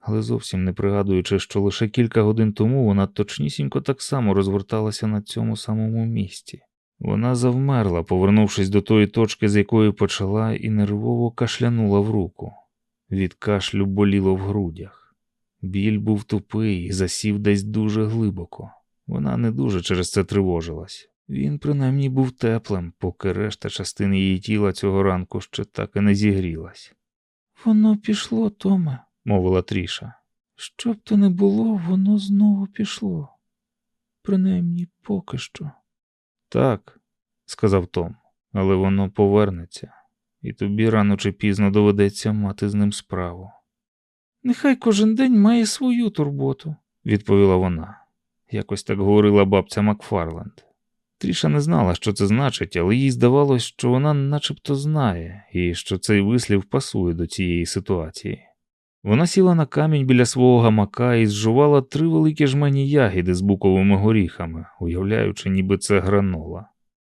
але зовсім не пригадуючи, що лише кілька годин тому вона точнісінько так само розверталася на цьому самому місці. Вона завмерла, повернувшись до тої точки, з якої почала, і нервово кашлянула в руку. Від кашлю боліло в грудях. Біль був тупий і засів десь дуже глибоко. Вона не дуже через це тривожилась. Він принаймні був теплим, поки решта частин її тіла цього ранку ще так і не зігрілась, Воно пішло, Томе. мовила Тріша. Що б то не було, воно знову пішло. Принаймні поки що. Так, сказав Том, але воно повернеться, і тобі рано чи пізно доведеться мати з ним справу. Нехай кожен день має свою турботу. відповіла вона. Якось так говорила бабця Макфарленд. Тріша не знала, що це значить, але їй здавалось, що вона начебто знає, і що цей вислів пасує до цієї ситуації. Вона сіла на камінь біля свого гамака і зжувала три великі жмені ягіди з буковими горіхами, уявляючи, ніби це гранола.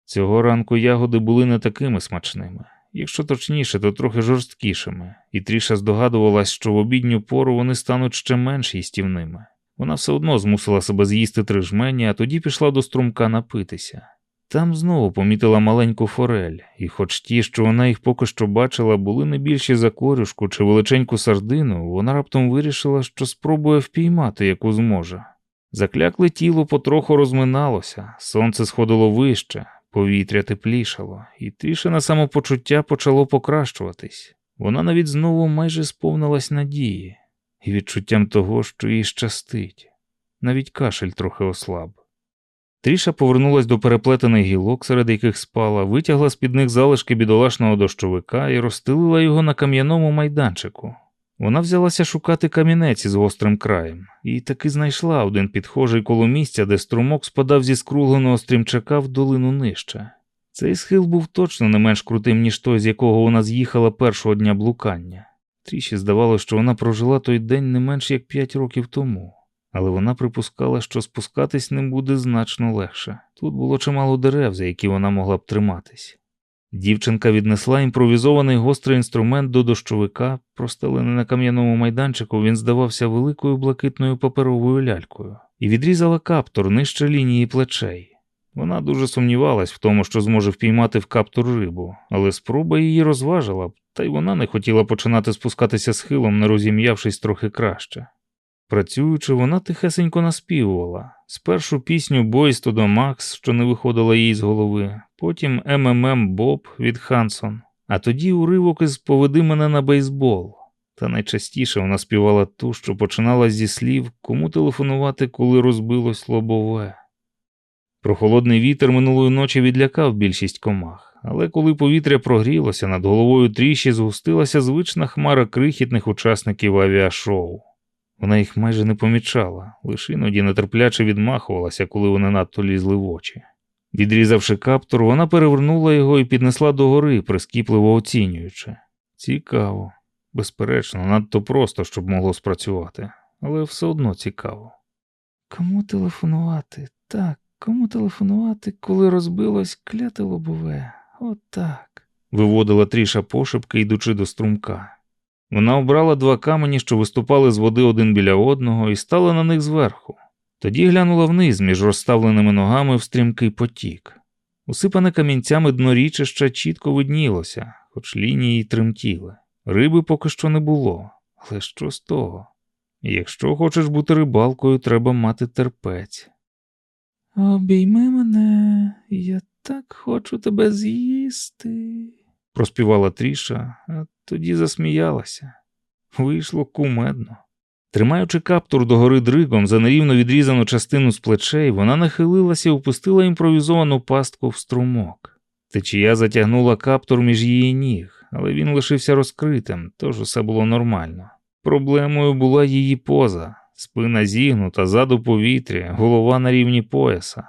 Цього ранку ягоди були не такими смачними, якщо точніше, то трохи жорсткішими, і Тріша здогадувалась, що в обідню пору вони стануть ще менш їстівними. Вона все одно змусила себе з'їсти три жмені, а тоді пішла до струмка напитися. Там знову помітила маленьку форель, і хоч ті, що вона їх поки що бачила, були не більші за корюшку чи величеньку сардину, вона раптом вирішила, що спробує впіймати, яку зможе. Заклякле тіло потроху розминалося, сонце сходило вище, повітря теплішало, і трішине самопочуття почало покращуватись. Вона навіть знову майже сповнилась надії і відчуттям того, що їй щастить. Навіть кашель трохи ослаб. Тріша повернулась до переплетених гілок, серед яких спала, витягла з під них залишки бідолашного дощовика і розстелила його на кам'яному майданчику. Вона взялася шукати камінець із гострим краєм, і таки знайшла один підхожий коло місця, де струмок спадав зі скругленого стрімчака в долину нижче. Цей схил був точно не менш крутим, ніж той, з якого вона з'їхала першого дня блукання. Тріші здавалося, що вона прожила той день не менш як п'ять років тому але вона припускала, що спускатись ним буде значно легше. Тут було чимало дерев, за які вона могла б триматись. Дівчинка віднесла імпровізований гострий інструмент до дощовика, простелений на кам'яному майданчику, він здавався великою блакитною паперовою лялькою, і відрізала каптур нижче лінії плечей. Вона дуже сумнівалась в тому, що зможе впіймати в каптур рибу, але спроба її розважила та й вона не хотіла починати спускатися схилом, не розім'явшись трохи краще. Працюючи, вона тихесенько наспівувала. Спершу пісню «Boys to the Max», що не виходила їй з голови, потім «МММ Боб» від Хансон, а тоді уривок із «Поведи мене на бейсбол». Та найчастіше вона співала ту, що починала зі слів, кому телефонувати, коли розбилось лобове. Прохолодний вітер минулої ночі відлякав більшість комах, але коли повітря прогрілося, над головою тріші згустилася звична хмара крихітних учасників авіашоу. Вона їх майже не помічала, лише іноді нетерпляче відмахувалася, коли вони надто лізли в очі. Відрізавши каптур, вона перевернула його і піднесла догори, прискіпливо оцінюючи. Цікаво, безперечно, надто просто, щоб могло спрацювати, але все одно цікаво. Кому телефонувати? Так, кому телефонувати, коли розбилось кляте лобове? Отак. Виводила тріша пошепки, йдучи до струмка. Вона обрала два камені, що виступали з води один біля одного, і стала на них зверху. Тоді глянула вниз між розставленими ногами в стрімкий потік. Усипане камінцями дно річища чітко виднілося, хоч лінії тремтіли. Риби поки що не було, але що з того? Якщо хочеш бути рибалкою, треба мати терпець. Обійми мене, я так хочу тебе з'їсти, проспівала Тріша, а тоді засміялася. Вийшло кумедно. Тримаючи каптур догори дригом за нерівно відрізану частину з плечей, вона нахилилася і опустила імпровізовану пастку в струмок. Течія затягнула каптур між її ніг, але він лишився розкритим, тож усе було нормально. Проблемою була її поза, спина зігнута, заду повітря, голова на рівні пояса.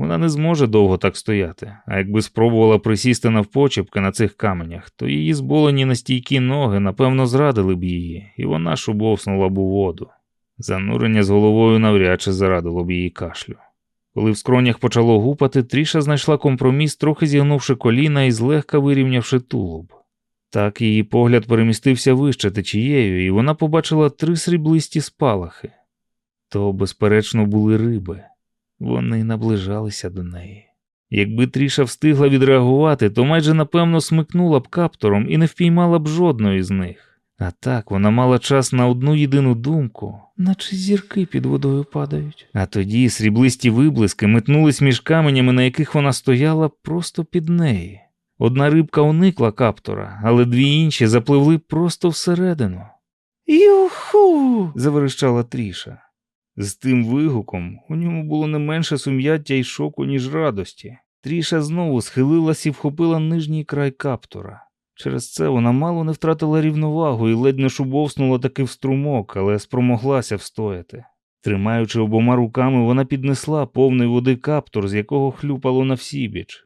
Вона не зможе довго так стояти, а якби спробувала присісти навпочепки на цих каменях, то її зболені настійкі ноги, напевно, зрадили б її, і вона шубовснула б у воду. Занурення з головою навряд чи зарадило б її кашлю. Коли в скронях почало гупати, Тріша знайшла компроміс, трохи зігнувши коліна і злегка вирівнявши тулуб. Так її погляд перемістився вище течією, і вона побачила три сріблисті спалахи. То, безперечно, були риби. Вони наближалися до неї. Якби Тріша встигла відреагувати, то майже напевно смикнула б каптором і не впіймала б жодної з них. А так вона мала час на одну єдину думку, наче зірки під водою падають. А тоді сріблисті виблиски метнулись між каменями, на яких вона стояла просто під неї. Одна рибка уникла каптора, але дві інші запливли просто всередину. Юху. заверещала Тріша. З тим вигуком у ньому було не менше сум'яття й шоку, ніж радості. Тріша знову схилилась і вхопила нижній край каптура. Через це вона мало не втратила рівновагу і ледь не шубовснула таки в струмок, але спромоглася встояти. Тримаючи обома руками, вона піднесла повний води каптур, з якого хлюпало на всібіч.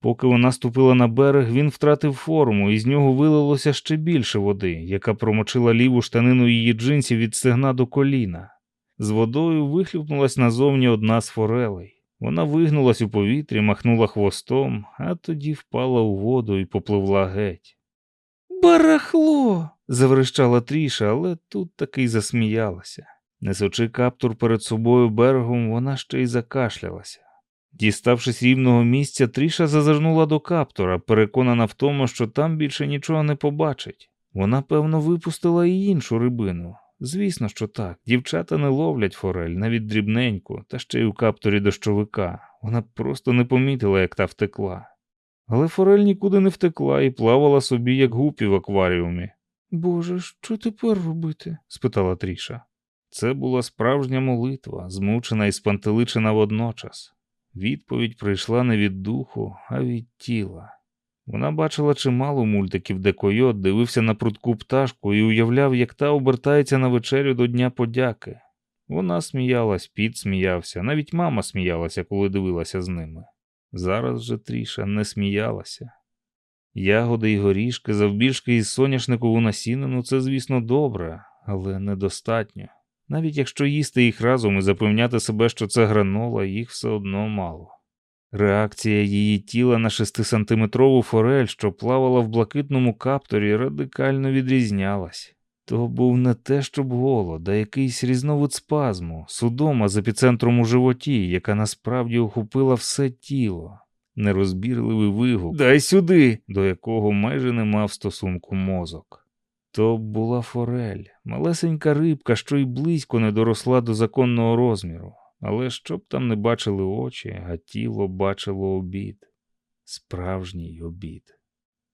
Поки вона ступила на берег, він втратив форму, і з нього вилилося ще більше води, яка промочила ліву штанину її джинсів від стегна до коліна. З водою вихлюпнулась назовні одна з форелей. Вона вигнулась у повітрі, махнула хвостом, а тоді впала у воду і попливла геть. Барахло. заверещала Тріша, але тут таки й засміялася. Несучи каптур перед собою берегом, вона ще й закашлялася. Діставшись рівного місця, Тріша зазирнула до каптура, переконана в тому, що там більше нічого не побачить. Вона, певно, випустила і іншу рибину. Звісно, що так. Дівчата не ловлять форель, навіть дрібненьку, та ще й у каптурі дощовика. Вона просто не помітила, як та втекла. Але форель нікуди не втекла і плавала собі, як гупі в акваріумі. Боже, що тепер робити? спитала Тріша. Це була справжня молитва, змучена і спантеличена водночас. Відповідь прийшла не від духу, а від тіла. Вона бачила чимало мультиків, де койот дивився на прудку пташку і уявляв, як та обертається на вечерю до Дня подяки. Вона сміялась, піт сміявся, навіть мама сміялася, коли дивилася з ними. Зараз же Тріша не сміялася. Ягоди й горішки, завбільшки із соняшникову насінину це, звісно, добре, але недостатньо. Навіть якщо їсти їх разом і запевняти себе, що це гранола, їх все одно мало. Реакція її тіла на шестисантиметрову форель, що плавала в блакитному капторі, радикально відрізнялась. То був не те, щоб голод, а якийсь різновид спазму, судома з епіцентром у животі, яка насправді охопила все тіло, нерозбірливий вигук Дай сюди, до якого майже не мав стосунку мозок. То була форель, малесенька рибка, що й близько не доросла до законного розміру, але щоб там не бачили очі, а тіло бачило обід. Справжній обід.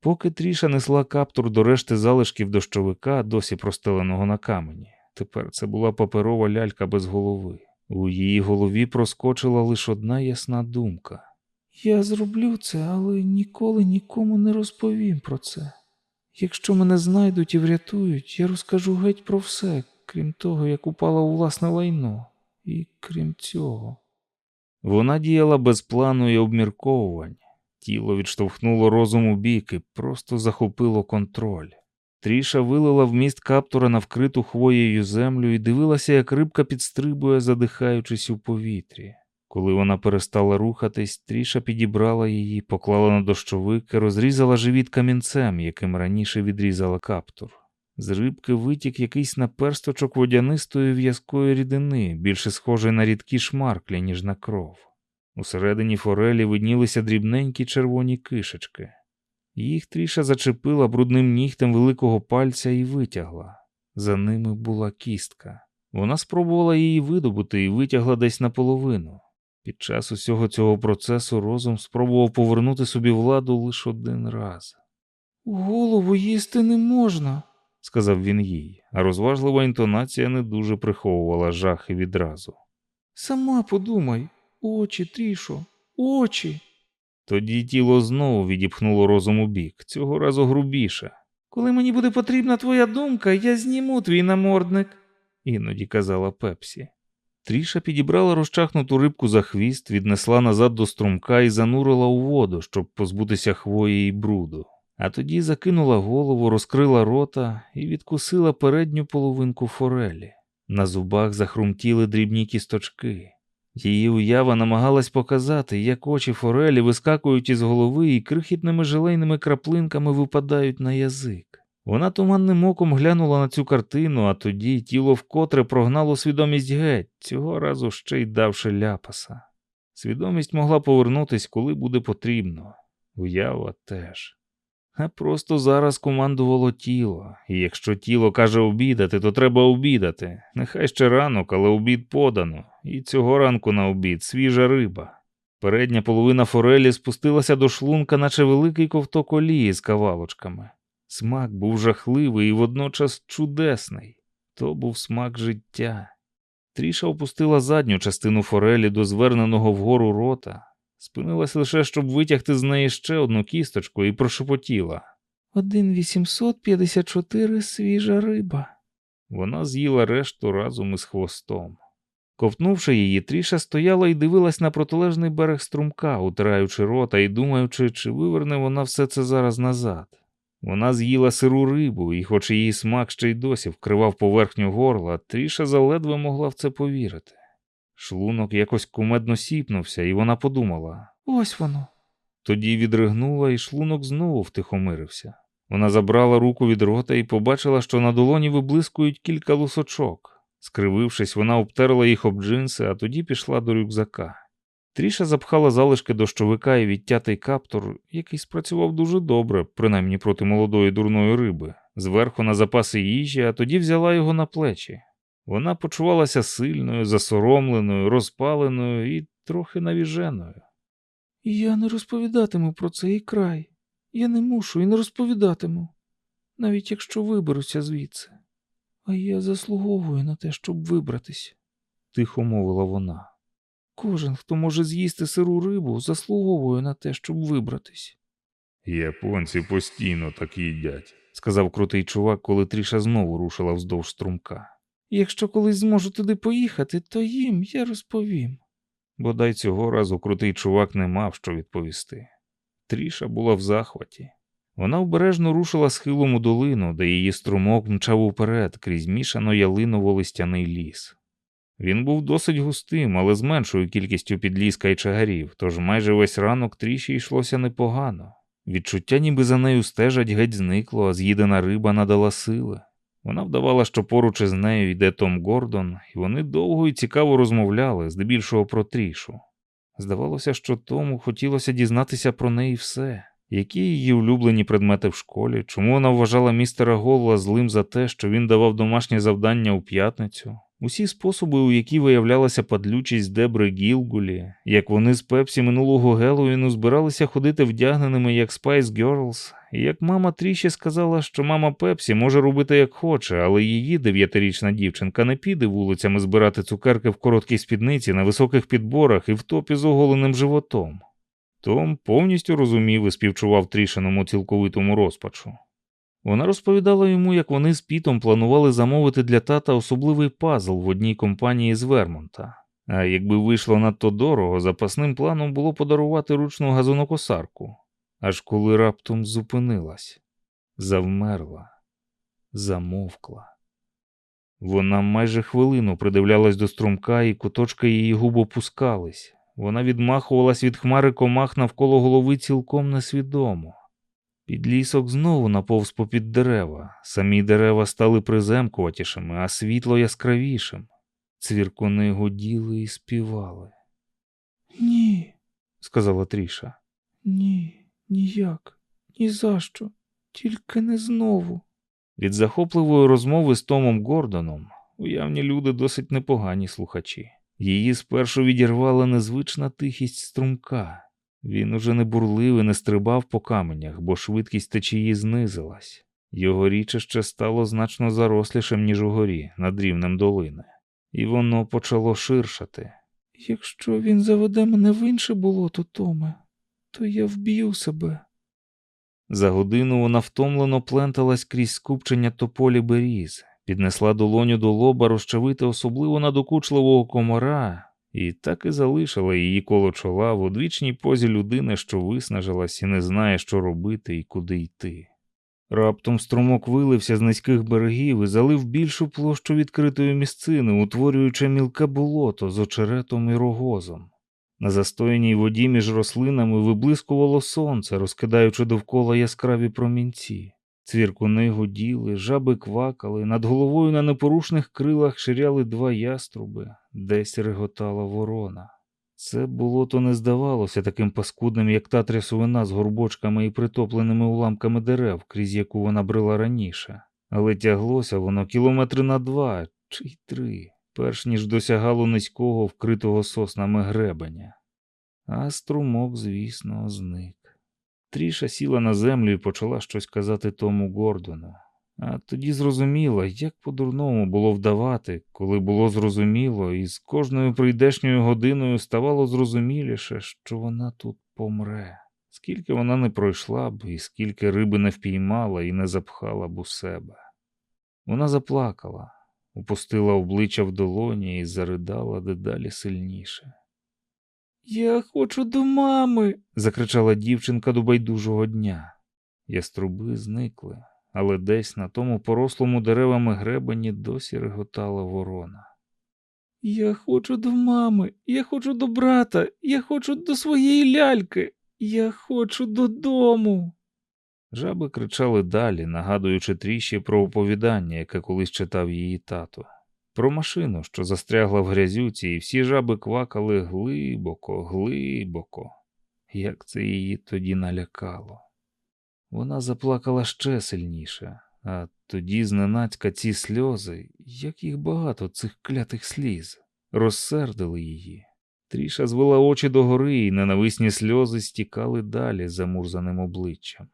Поки Тріша несла каптур до решти залишків дощовика, досі простеленого на камені, тепер це була паперова лялька без голови. У її голові проскочила лише одна ясна думка. Я зроблю це, але ніколи нікому не розповім про це. Якщо мене знайдуть і врятують, я розкажу геть про все, крім того, як упала у власне лайно. І крім цього. Вона діяла без плану і обмірковувань. Тіло відштовхнуло розум у бік і просто захопило контроль. Тріша вилила вміст каптура на вкриту хвоєю землю і дивилася, як рибка підстрибує, задихаючись у повітрі. Коли вона перестала рухатись, Тріша підібрала її, поклала на дощовик і розрізала живіт камінцем, яким раніше відрізала каптур. З рибки витік якийсь наперсточок водянистої в'язкої рідини, більше схожий на рідкі шмарклі, ніж на кров. Усередині форелі виднілися дрібненькі червоні кишечки. Їх тріша зачепила брудним нігтем великого пальця і витягла. За ними була кістка. Вона спробувала її видобути і витягла десь наполовину. Під час усього цього процесу розум спробував повернути собі владу лише один раз, Голову їсти не можна. Сказав він їй, а розважлива інтонація не дуже приховувала жахи відразу. Сама подумай, очі, трішо, очі. Тоді тіло знову відіпхнуло розум у бік, цього разу грубіше. Коли мені буде потрібна твоя думка, я зніму твій намордник. іноді казала Пепсі. Тріша підібрала розчахнуту рибку за хвіст, віднесла назад до струмка і занурила у воду, щоб позбутися хвої і бруду. А тоді закинула голову, розкрила рота і відкусила передню половинку форелі. На зубах захрумтіли дрібні кісточки. Її уява намагалась показати, як очі форелі вискакують із голови і крихітними желейними краплинками випадають на язик. Вона туманним оком глянула на цю картину, а тоді тіло вкотре прогнало свідомість геть, цього разу ще й давши ляпаса. Свідомість могла повернутись, коли буде потрібно. Уява теж. А просто зараз командувало тіло, і якщо тіло каже обідати, то треба обідати. Нехай ще ранок, але обід подано, і цього ранку на обід свіжа риба. Передня половина форелі спустилася до шлунка, наче великий ковток олії з кавалочками. Смак був жахливий і водночас чудесний. То був смак життя. Тріша опустила задню частину форелі до зверненого вгору рота, спинилась лише, щоб витягти з неї ще одну кісточку і прошепотіла. Один вісімсот п'ятдесят чотири свіжа риба. Вона з'їла решту разом із хвостом. Ковтнувши її, Тріша стояла і дивилась на протилежний берег струмка, утираючи рота і думаючи, чи виверне вона все це зараз назад. Вона з'їла сиру рибу, і, хоч її смак ще й досі вкривав поверхню горла, Тріша заледве могла в це повірити. Шлунок якось кумедно сіпнувся, і вона подумала. Ось воно. Тоді відригнула, і шлунок знову втихомирився. Вона забрала руку від рота і побачила, що на долоні виблискують кілька лусочок. Скривившись, вона обтерла їх об джинси, а тоді пішла до рюкзака. Тріша запхала залишки дощовика і відтятий каптур, який спрацював дуже добре, принаймні проти молодої дурної риби, зверху на запаси їжі, а тоді взяла його на плечі. Вона почувалася сильною, засоромленою, розпаленою і трохи навіженою. Я не розповідатиму про цей край. Я не мушу і не розповідатиму, навіть якщо виберуся звідси. А я заслуговую на те, щоб вибратись, тихо мовила вона. Кожен, хто може з'їсти сиру рибу, заслуговує на те, щоб вибратись. Японці постійно так їдять. сказав крутий чувак, коли Тріша знову рушила вздовж струмка. Якщо колись зможу туди поїхати, то їм я розповім. Бодай цього разу крутий чувак не мав що відповісти. Тріша була в захваті. Вона обережно рушила схилом у долину, де її струмок мчав уперед крізь мішано ялиново-листяний ліс. Він був досить густим, але з меншою кількістю підліска і чагарів, тож майже весь ранок тріші йшлося непогано. Відчуття, ніби за нею стежать, геть зникло, а з'їдена риба надала сили. Вона вдавала, що поруч із нею йде Том Гордон, і вони довго і цікаво розмовляли, здебільшого про трішу. Здавалося, що Тому хотілося дізнатися про неї все, Які її улюблені предмети в школі, чому вона вважала містера Голла злим за те, що він давав домашнє завдання у п'ятницю, усі способи, у які виявлялася падлючість Дебри Гілгулі, як вони з Пепсі минулого Геловіну збиралися ходити вдягненими як Spice Girls, і як мама Тріші сказала, що мама Пепсі може робити як хоче, але її дев'ятирічна дівчинка не піде вулицями збирати цукерки в короткій спідниці на високих підборах і в топі з оголеним животом. Том повністю розумів і співчував трішиному цілковитому розпачу. Вона розповідала йому, як вони з Пітом планували замовити для тата особливий пазл в одній компанії з Вермонта. А якби вийшло надто дорого, запасним планом було подарувати ручну газонокосарку, аж коли раптом зупинилась, завмерла, замовкла. Вона майже хвилину придивлялась до струмка, і куточки її губ опускались. Вона відмахувалась від хмари комах навколо голови цілком несвідомо. Підлісок знову наповз попід дерева. Самі дерева стали приземкуватішими, а світло яскравішим. Цвіркуни гуділи і співали. Ні, Сказала Тріша. ні, ніяк, ні за що, тільки не знову. Від захопливої розмови з Томом Гордоном уявні люди досить непогані слухачі. Її спершу відірвала незвична тихість струмка. Він уже не бурлив і не стрибав по каменях, бо швидкість течії знизилась. Його річище стало значно зарослішим, ніж угорі, над рівнем долини, і воно почало ширшати. Якщо він заведе мене в інше болото, Томе, то я вб'ю себе. За годину вона втомлено пленталась крізь скупчення тополі беріз, піднесла долоню до лоба розчавити особливо надокучливого комара, і так і залишила її коло чола в одвічній позі людини, що виснажилась і не знає, що робити і куди йти. Раптом струмок вилився з низьких берегів і залив більшу площу відкритої місцини, утворюючи мілке болото з очеретом і рогозом. На застояній воді між рослинами виблискувало сонце, розкидаючи довкола яскраві промінці. Цвіркуни гуділи, жаби квакали, над головою на непорушних крилах ширяли два яструби, десь реготала ворона. Це болото не здавалося таким паскудним, як та трясовина з горбочками і притопленими уламками дерев, крізь яку вона брела раніше, але тяглося воно кілометри на два чи три, перш ніж досягало низького, вкритого соснами гребеня. А струмок, звісно, зник. Тріша сіла на землю і почала щось казати тому Гордону. А тоді зрозуміла, як по-дурному було вдавати, коли було зрозуміло, і з кожною прийдешньою годиною ставало зрозуміліше, що вона тут помре. Скільки вона не пройшла б, і скільки риби не впіймала і не запхала б у себе. Вона заплакала, опустила обличчя в долоні і заридала дедалі сильніше. Я хочу до мами. закричала дівчинка до байдужого дня. Яструби зникли, але десь на тому порослому деревами гребені досі реготала ворона. Я хочу до мами, я хочу до брата, я хочу до своєї ляльки, я хочу додому. Жаби кричали далі, нагадуючи тріші про оповідання, яке колись читав її тато. Про машину, що застрягла в грязюці, і всі жаби квакали глибоко, глибоко. Як це її тоді налякало. Вона заплакала ще сильніше, а тоді зненацька ці сльози, як їх багато цих клятих сліз, розсердили її. Тріша звела очі догори, і ненависні сльози стікали далі замурзаним обличчям.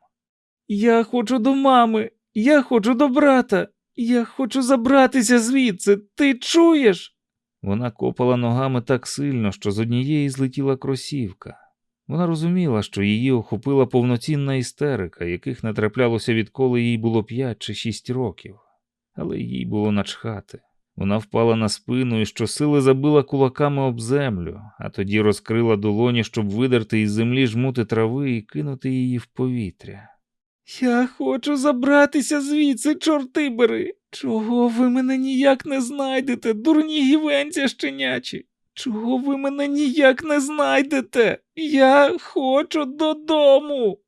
Я хочу до мами, я хочу до брата, я хочу забратися звідси. Ти чуєш? Вона копала ногами так сильно, що з однієї злетіла кросівка. Вона розуміла, що її охопила повноцінна істерика, яких не траплялося відколи їй було п'ять чи шість років, але їй було начхати. Вона впала на спину і щосили забила кулаками об землю, а тоді розкрила долоні, щоб видерти із землі жмути трави і кинути її в повітря. Я хочу забратися звідси, чорти бери. Чого ви мене ніяк не знайдете, дурні гівенця щенячі? Чого ви мене ніяк не знайдете? Я хочу додому.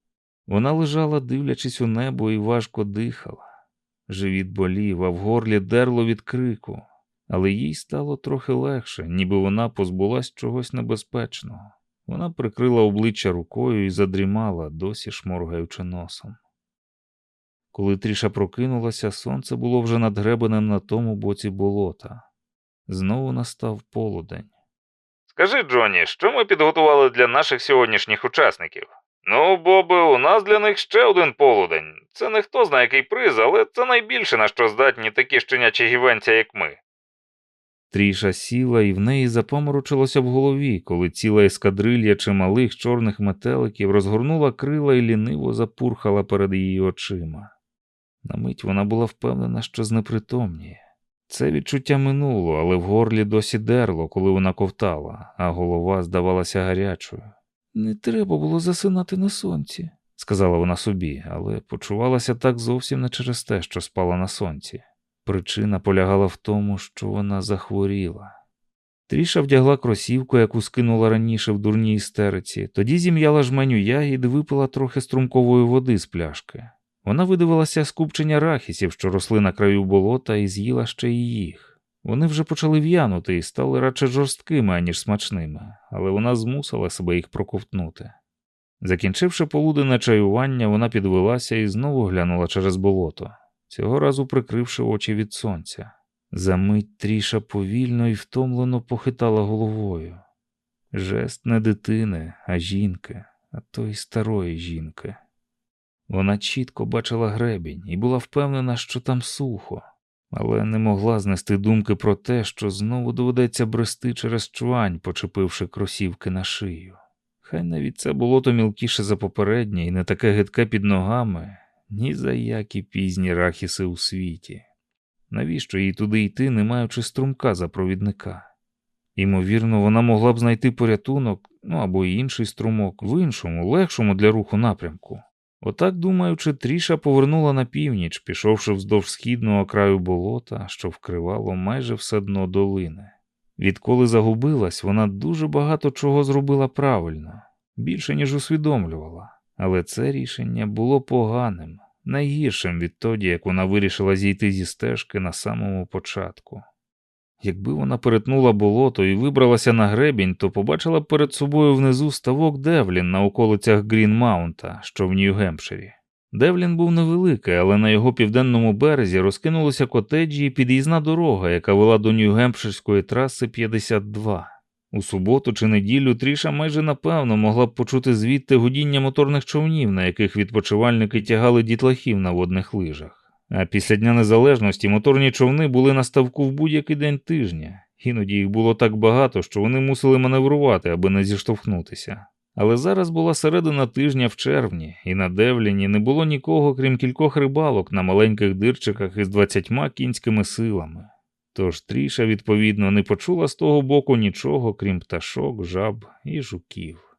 Вона лежала, дивлячись у небо, і важко дихала. Живіт болів, а в горлі дерло від крику, але їй стало трохи легше, ніби вона позбулась чогось небезпечного. Вона прикрила обличчя рукою і задрімала, досі шморгаючи носом. Коли тріша прокинулася, сонце було вже над гребенем на тому боці болота. Знову настав полудень. Скажи, Джоні, що ми підготували для наших сьогоднішніх учасників? Ну, Бобе, у нас для них ще один полудень. Це не хто знає який приз, але це найбільше на що здатні такі щенячі гівенця, як ми. Тріша сіла, і в неї запоморочилося в голові, коли ціла ескадрилья чималих чорних метеликів розгорнула крила і ліниво запурхала перед її очима. На мить вона була впевнена, що знепритомніє. Це відчуття минуло, але в горлі досі дерло, коли вона ковтала, а голова здавалася гарячою. Не треба було засинати на сонці. сказала вона собі, але почувалася так зовсім не через те, що спала на сонці. Причина полягала в тому, що вона захворіла. Тріша вдягла кросівку, яку скинула раніше в дурній істериці, тоді зім'яла жменю ягід випила трохи струмкової води з пляшки. Вона видивилася скупчення рахісів, що росли на краю болота, і з'їла ще й їх. Вони вже почали в'янути і стали радше жорсткими, аніж смачними, але вона змусила себе їх проковтнути. Закінчивши полуденне чаювання, вона підвелася і знову глянула через болото, цього разу прикривши очі від сонця. Замить тріша повільно і втомлено похитала головою. Жест не дитини, а жінки, а то й старої жінки. Вона чітко бачила гребінь і була впевнена, що там сухо, але не могла знести думки про те, що знову доведеться брести через чвань, почепивши кросівки на шию. Хай навіть це було то мілкіше за попереднє і не таке гидке під ногами, ні за які пізні рахіси у світі. Навіщо їй туди йти, не маючи струмка за провідника? Ймовірно, вона могла б знайти порятунок, ну або інший струмок в іншому, легшому для руху напрямку. Отак, думаючи, Тріша повернула на північ, пішовши вздовж східного краю болота, що вкривало майже все дно долини. Відколи загубилась, вона дуже багато чого зробила правильно, більше, ніж усвідомлювала, але це рішення було поганим, найгіршим відтоді, як вона вирішила зійти зі стежки на самому початку. Якби вона перетнула болото і вибралася на гребінь, то побачила перед собою внизу ставок Девлін на околицях Грінмаунта, що в Нью-Гемпширі. Девлін був невеликий, але на його південному березі розкинулися котеджі і під'їзна дорога, яка вела до Нью-Гемпширської траси 52. У суботу чи неділю Тріша майже напевно могла б почути звідти гудіння моторних човнів, на яких відпочивальники тягали дітлахів на водних лижах. А після Дня Незалежності моторні човни були на ставку в будь-який день тижня. Іноді їх було так багато, що вони мусили маневрувати, аби не зіштовхнутися. Але зараз була середина тижня в червні, і на Девліні не було нікого, крім кількох рибалок на маленьких дирчиках із двадцятьма кінськими силами. Тож Тріша, відповідно, не почула з того боку нічого, крім пташок, жаб і жуків.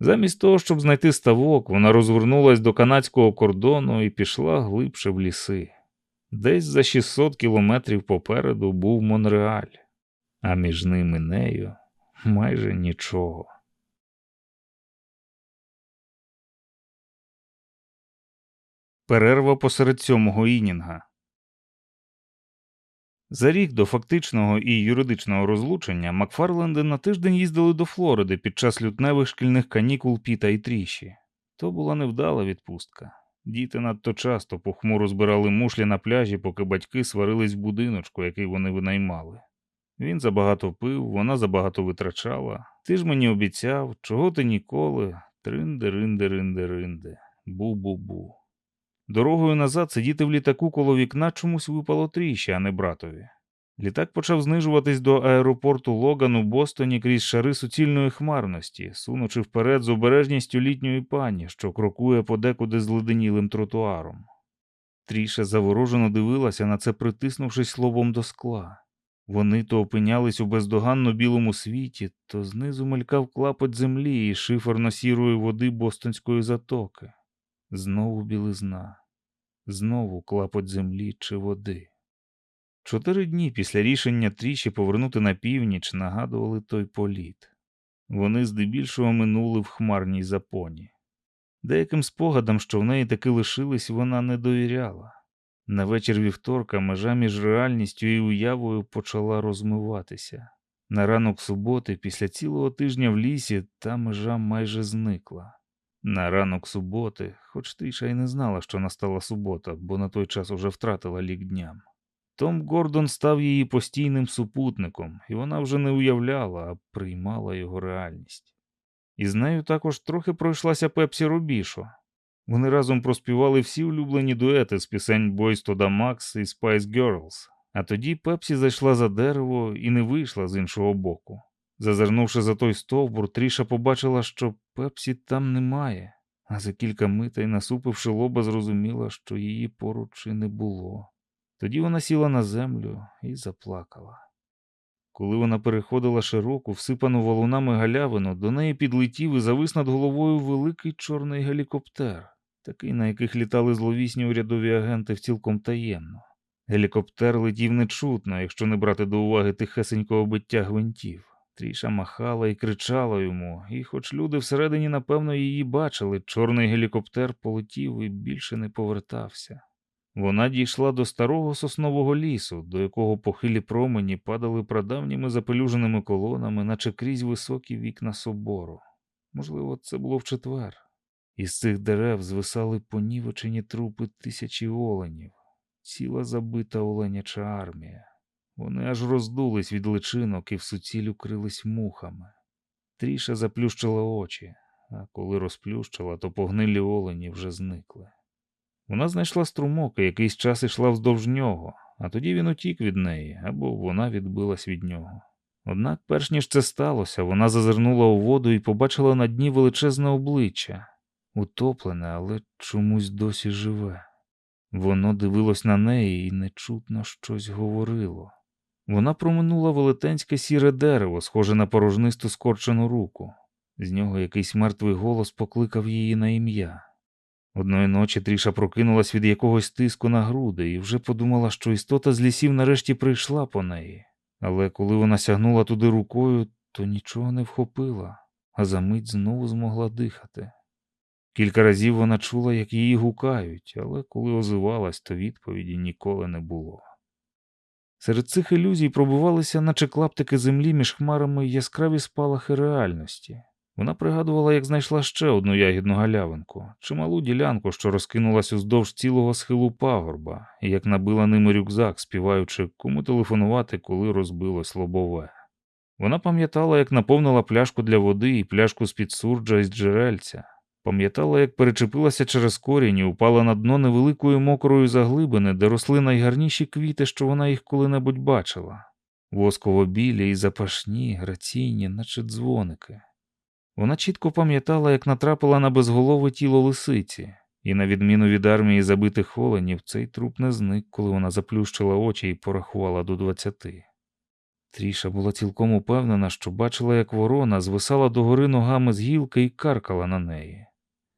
Замість того, щоб знайти ставок, вона розвернулась до канадського кордону і пішла глибше в ліси. Десь за 600 кілометрів попереду був Монреаль, а між ним і нею майже нічого. Перерва посеред сьомого інінга. За рік до фактичного і юридичного розлучення Макфарленди на тиждень їздили до Флориди під час лютневих шкільних канікул Піта і Тріші. То була невдала відпустка. Діти надто часто похмуро збирали мушлі на пляжі, поки батьки сварились в будиночку, який вони винаймали. Він забагато пив, вона забагато витрачала. Ти ж мені обіцяв, чого ти ніколи. Ринде. Бу-бу-бу. Дорогою назад сидіти в літаку коло вікна чомусь випало тріші, а не братові. Літак почав знижуватись до аеропорту Логан у Бостоні крізь шари суцільної хмарності, сунучи вперед з обережністю літньої пані, що крокує подекуди зледенілим тротуаром. Тріша заворожено дивилася на це, притиснувшись лобом до скла. Вони то опинялись у бездоганно білому світі, то знизу мелькав клапоть землі і шиферно-сірої води бостонської затоки. Знову білизна, знову клапоть землі чи води. Чотири дні після рішення тріші повернути на північ нагадували той політ. Вони здебільшого минули в хмарній запоні. Деяким спогадам, що в неї таки лишились, вона не довіряла. На вечір вівторка межа між реальністю і уявою почала розмиватися. На ранок суботи, після цілого тижня в лісі, та межа майже зникла. На ранок суботи, хоч Тріша й не знала, що настала субота, бо на той час уже втратила лік дням. Том Гордон став її постійним супутником, і вона вже не уявляла, а приймала його реальність. І з нею також трохи пройшлася Пепсі Робішо. Вони разом проспівали всі улюблені дуети з пісень Boys to the Max і Spice Girls, а тоді Пепсі зайшла за дерево і не вийшла з іншого боку. Зазирнувши за той стовбур, Тріша побачила, що Пепсі там немає, а за кілька митей, насупивши лоба, зрозуміла, що її поруч і не було. Тоді вона сіла на землю і заплакала. Коли вона переходила широку, всипану валунами галявину, до неї підлетів і завис над головою великий чорний гелікоптер, такий, на яких літали зловісні урядові агенти в цілком таємно. Гелікоптер летів нечутно, якщо не брати до уваги тихесенького биття гвинтів. Тріша махала і кричала йому, і, хоч люди всередині, напевно, її бачили, чорний гелікоптер полетів і більше не повертався. Вона дійшла до старого соснового лісу, до якого похилі промені падали прадавніми запелюженими колонами, наче крізь високі вікна собору. Можливо, це було в четвер. Із цих дерев звисали понівечені трупи тисячі оленів, ціла забита оленяча армія. Вони аж роздулись від личинок і всуціль укрились мухами. Тріша заплющила очі, а коли розплющила, то погнилі олені вже зникли. Вона знайшла струмок і якийсь час ішла вздовж нього, а тоді він утік від неї або вона відбилась від нього. Однак, перш ніж це сталося, вона зазирнула у воду і побачила на дні величезне обличчя, утоплене, але чомусь досі живе. Воно дивилось на неї і нечутно щось говорило. Вона проминула велетенське сіре дерево, схоже на порожнисту скорчену руку. З нього якийсь мертвий голос покликав її на ім'я. Одної ночі Тріша прокинулась від якогось тиску на груди і вже подумала, що істота з лісів нарешті прийшла по неї. Але коли вона сягнула туди рукою, то нічого не вхопила, а за мить знову змогла дихати. Кілька разів вона чула, як її гукають, але коли озивалась, то відповіді ніколи не було. Серед цих ілюзій пробувалися, наче клаптики землі між хмарами яскраві спалахи реальності. Вона пригадувала, як знайшла ще одну ягідну галявинку, чималу ділянку, що розкинулась уздовж цілого схилу пагорба, і як набила ними рюкзак, співаючи, кому телефонувати, коли розбилось лобове. Вона пам'ятала, як наповнила пляшку для води і пляшку з-під сурджа із джерельця. Пам'ятала, як перечепилася через корінь і упала на дно невеликої мокрої заглибини, де росли найгарніші квіти, що вона їх коли-небудь бачила. Восково білі і запашні, граційні, наче дзвоники. Вона чітко пам'ятала, як натрапила на безголове тіло лисиці, і, на відміну від армії забитих оленів, цей труп не зник, коли вона заплющила очі і порахувала до двадцяти. Тріша була цілком упевнена, що бачила, як ворона звисала догори ногами з гілки і каркала на неї.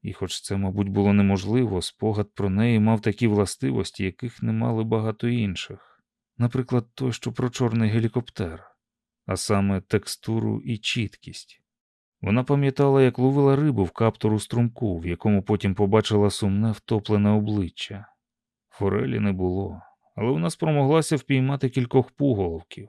І, хоч це, мабуть, було неможливо, спогад про неї мав такі властивості, яких не мали багато інших, наприклад, той, що про чорний гелікоптер, а саме текстуру і чіткість. Вона пам'ятала, як ловила рибу в каптору струмку, в якому потім побачила сумне втоплене обличчя. Форелі не було, але вона спромоглася впіймати кількох пуголовків.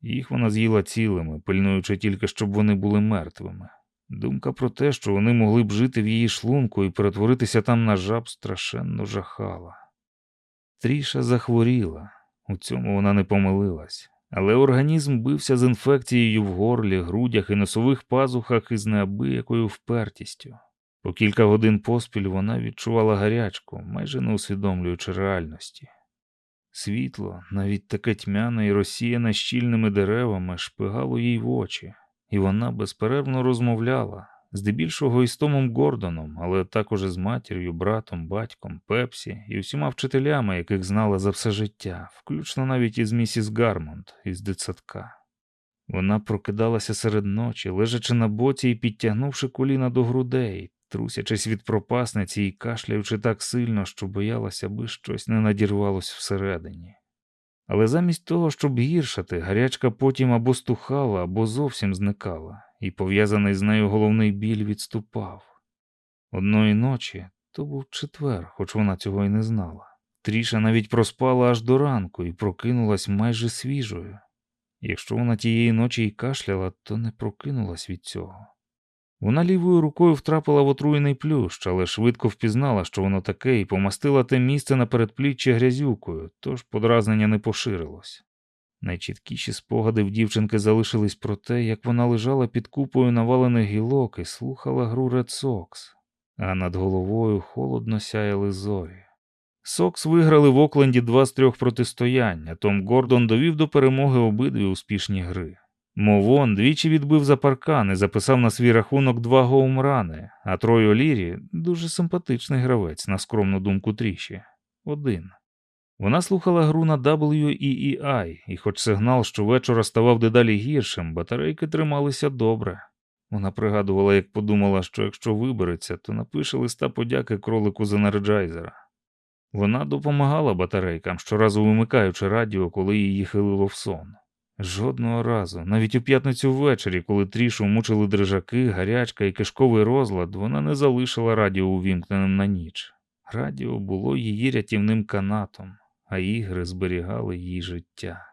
Їх вона з'їла цілими, пильнуючи тільки, щоб вони були мертвими. Думка про те, що вони могли б жити в її шлунку і перетворитися там на жаб, страшенно жахала. Тріша захворіла, у цьому вона не помилилась, але організм бився з інфекцією в горлі, грудях і носових пазухах із неабиякою впертістю. По кілька годин поспіль вона відчувала гарячку, майже не усвідомлюючи реальності. Світло, навіть таке тьмяне і розсіяне щільними деревами, шпигало їй в очі, і вона безперервно розмовляла, здебільшого із Томом Гордоном, але також із матір'ю, братом, батьком, Пепсі і усіма вчителями, яких знала за все життя, включно навіть із місіс Гармонд із дитсадка. Вона прокидалася серед ночі, лежачи на боці і підтягнувши коліна до грудей, трусячись від пропасниці і кашляючи так сильно, що боялася, аби щось не надірвалось всередині. Але замість того, щоб гіршати, гарячка потім або стухала, або зовсім зникала, і пов'язаний з нею головний біль відступав. Одної ночі то був четвер, хоч вона цього й не знала. Тріша навіть проспала аж до ранку і прокинулась майже свіжою. Якщо вона тієї ночі й кашляла, то не прокинулась від цього. Вона лівою рукою втрапила в отруєний плющ, але швидко впізнала, що воно таке, і помастила те місце на передпліччі грязюкою, тож подразнення не поширилось. Найчіткіші спогади в дівчинки залишились про те, як вона лежала під купою навалених гілок і слухала гру Red Sox, а над головою холодно сяяли зорі. Сокс виграли в Окленді два з трьох протистоянь, а Том Гордон довів до перемоги обидві успішні гри. Мовон двічі відбив за паркан і записав на свій рахунок два гоумрани, а Трой Олірі дуже симпатичний гравець, на скромну думку Тріші. Один. Вона слухала гру на WEEI, і хоч сигнал щовечора ставав дедалі гіршим, батарейки трималися добре. Вона пригадувала, як подумала, що якщо вибереться, то напише листа подяки кролику з енерджайзера. Вона допомагала батарейкам, щоразу вимикаючи радіо, коли її хилило в сон. Жодного разу, навіть у п'ятницю ввечері, коли трішу мучили дрижаки, гарячка і кишковий розлад, вона не залишила радіо увімкненим на ніч. Радіо було її рятівним канатом, а ігри зберігали їй життя.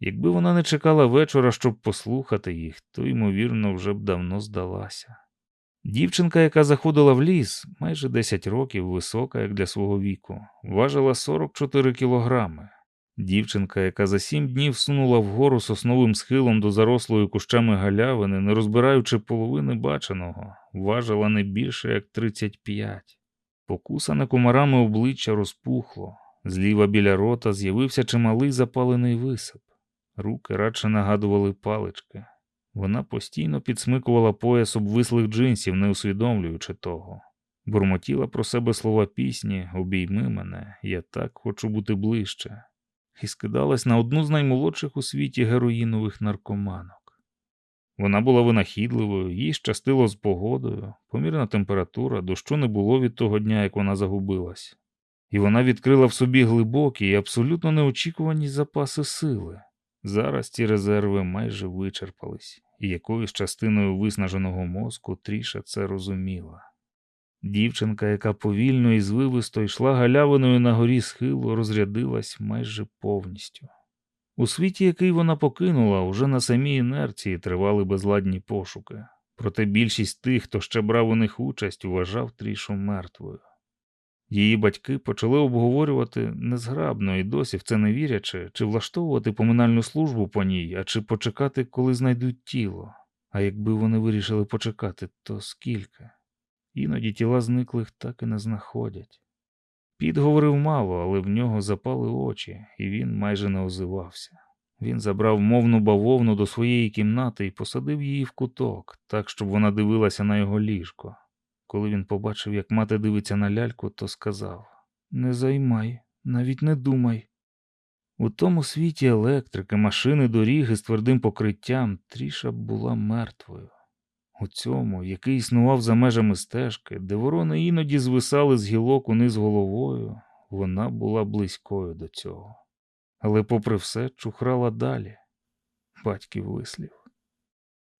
Якби вона не чекала вечора, щоб послухати їх, то, ймовірно, вже б давно здалася. Дівчинка, яка заходила в ліс, майже 10 років, висока, як для свого віку, важила 44 кілограми. Дівчинка, яка за сім днів сунула вгору сосновим схилом до зарослої кущами галявини, не розбираючи половини баченого, важила не більше як 35. Покусане комарами обличчя розпухло, зліва біля рота з'явився чималий запалений висип. Руки радше нагадували палички. Вона постійно підсмикувала пояс обвислих джинсів, не усвідомлюючи того. Бурмотіла про себе слова пісні Обійми мене, я так хочу бути ближче, і скидалась на одну з наймолодших у світі героїнових наркоманок. Вона була винахідливою, їй щастило з погодою, помірна температура, дощу не було від того дня, як вона загубилась. І вона відкрила в собі глибокі і абсолютно неочікувані запаси сили. Зараз ці резерви майже вичерпались, і якоюсь частиною виснаженого мозку Тріша це розуміла. Дівчинка, яка повільно і звивисто йшла галявиною на горі схилу, розрядилась майже повністю. У світі, який вона покинула, уже на самій інерції тривали безладні пошуки, проте більшість тих, хто ще брав у них участь, вважав трішу мертвою. Її батьки почали обговорювати незграбно і досі в це не вірячи, чи влаштовувати поминальну службу по ній, а чи почекати, коли знайдуть тіло. А якби вони вирішили почекати, то скільки? Іноді тіла зниклих так і не знаходять. Піт говорив мало, але в нього запали очі, і він майже не озивався. Він забрав мовну бавовну до своєї кімнати і посадив її в куток, так, щоб вона дивилася на його ліжко. Коли він побачив, як мати дивиться на ляльку, то сказав Не займай, навіть не думай. У тому світі електрики, машини, доріги з твердим покриттям Тріша була мертвою. У цьому, який існував за межами стежки, де ворони іноді звисали з гілок униз головою, вона була близькою до цього. Але, попри все, чухрала далі. Батьків вислів.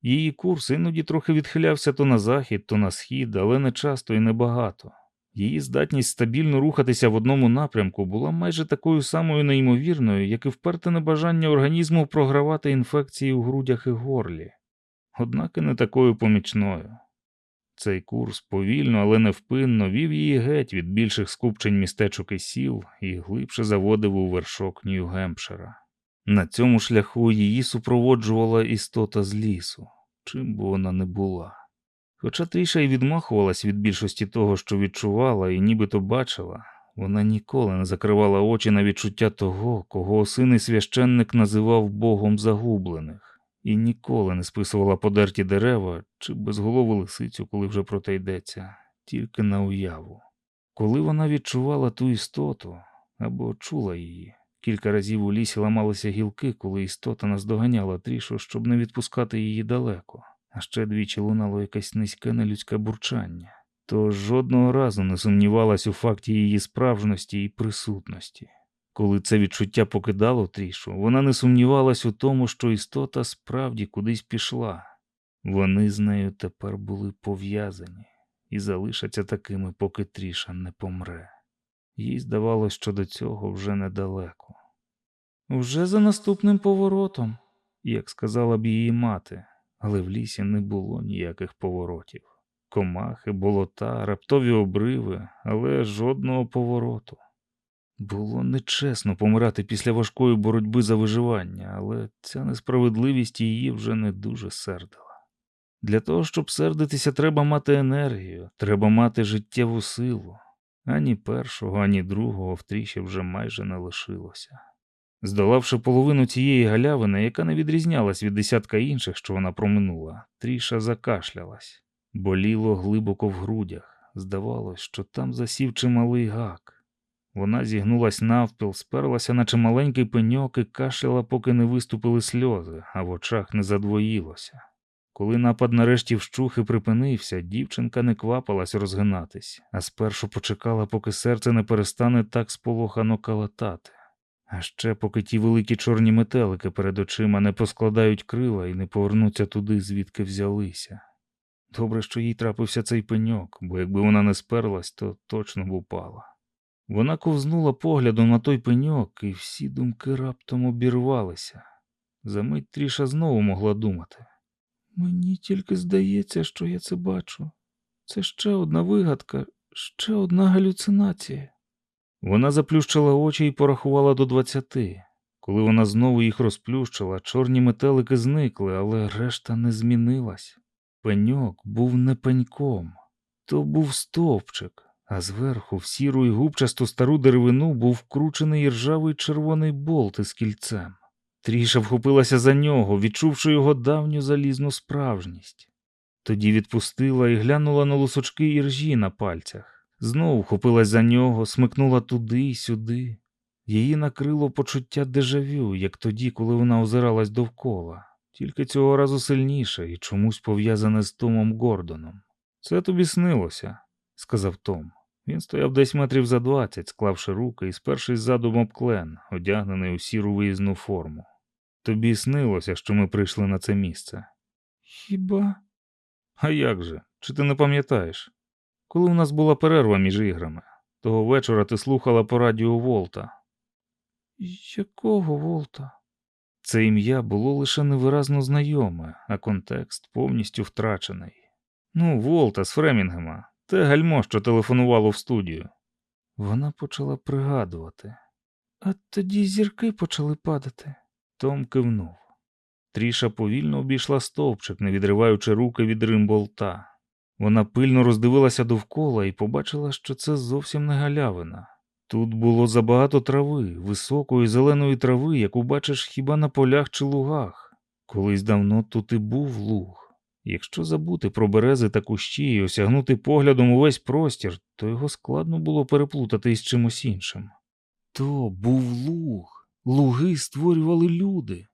Її курс іноді трохи відхилявся то на захід, то на схід, але не часто і небагато. Її здатність стабільно рухатися в одному напрямку була майже такою самою неймовірною, як і вперте небажання організму програвати інфекції у грудях і горлі, однак і не такою помічною. Цей курс повільно, але невпинно вів її геть від більших скупчень містечок і сіл і глибше заводив у вершок Нью-Гемпшира. На цьому шляху її супроводжувала істота з лісу, чим би вона не була. Хоча Тріша й відмахувалась від більшості того, що відчувала і нібито бачила, вона ніколи не закривала очі на відчуття того, кого осиний священник називав Богом загублених, і ніколи не списувала подерті дерева чи безголову лисицю, коли вже про те йдеться, тільки на уяву. Коли вона відчувала ту істоту або чула її, Кілька разів у лісі ламалися гілки, коли істота наздоганяла трішу, щоб не відпускати її далеко, а ще двічі лунало якесь низьке нелюдське бурчання, то жодного разу не сумнівалась у факті її справжності і присутності. Коли це відчуття покидало трішу, вона не сумнівалась у тому, що істота справді кудись пішла. Вони з нею тепер були пов'язані і залишаться такими, поки тріша не помре. Їй здавалось, що до цього вже недалеко. Вже за наступним поворотом. як сказала б її мати, але в лісі не було ніяких поворотів. Комахи, болота, раптові обриви, але жодного повороту. Було нечесно помирати після важкої боротьби за виживання, але ця несправедливість її вже не дуже сердила. Для того, щоб сердитися, треба мати енергію, треба мати життєву силу. Ані першого, ані другого в тріші вже майже не лишилося. Здолавши половину цієї галявини, яка не відрізнялась від десятка інших, що вона проминула, тріша закашлялась. Боліло глибоко в грудях. Здавалось, що там засів чималий гак. Вона зігнулась навпіл, сперлася на чималенький пеньок і кашляла, поки не виступили сльози, а в очах не задвоїлося. Коли напад нарешті вщух і припинився, дівчинка не квапилась розгинатись, а спершу почекала, поки серце не перестане так сполохано калатати. А ще поки ті великі чорні метелики перед очима не поскладають крила і не повернуться туди, звідки взялися. Добре, що їй трапився цей пеньок, бо якби вона не сперлась, то точно б упала. Вона ковзнула поглядом на той пеньок, і всі думки раптом обірвалися. Замить тріша знову могла думати. Мені тільки здається, що я це бачу. Це ще одна вигадка, ще одна галюцинація. Вона заплющила очі і порахувала до двадцяти. Коли вона знову їх розплющила, чорні метелики зникли, але решта не змінилась. Пеньок був не пеньком, то був стовпчик, а зверху в сіру й губчасту стару деревину був вкручений ржавий червоний болт із кільцем. Тріша вхопилася за нього, відчувши його давню залізну справжність. Тоді відпустила і глянула на лусочки іржі на пальцях. Знову вхопилась за нього, смикнула туди й сюди. Її накрило почуття дежавю, як тоді, коли вона озиралась довкола, тільки цього разу сильніше і чомусь пов'язане з Томом Гордоном. Це тобі снилося, сказав Том. Він стояв десь метрів за двадцять, склавши руки і спершись задум об клен, одягнений у сіру виїзну форму. Тобі снилося, що ми прийшли на це місце. Хіба? А як же? Чи ти не пам'ятаєш? Коли у нас була перерва між іграми, того вечора ти слухала по радіо Волта. Якого Волта? Це ім'я було лише невиразно знайоме, а контекст повністю втрачений. Ну, Волта з Фремінгема, те гальмо, що телефонувало в студію. Вона почала пригадувати. А тоді зірки почали падати. Том кивнув. Тріша повільно обійшла стовпчик, не відриваючи руки від римболта. Вона пильно роздивилася довкола і побачила, що це зовсім не галявина. Тут було забагато трави, високої зеленої трави, яку бачиш хіба на полях чи лугах. Колись давно тут і був луг. Якщо забути про берези та кущі і осягнути поглядом увесь простір, то його складно було переплутати із чимось іншим. То був луг, луги створювали люди.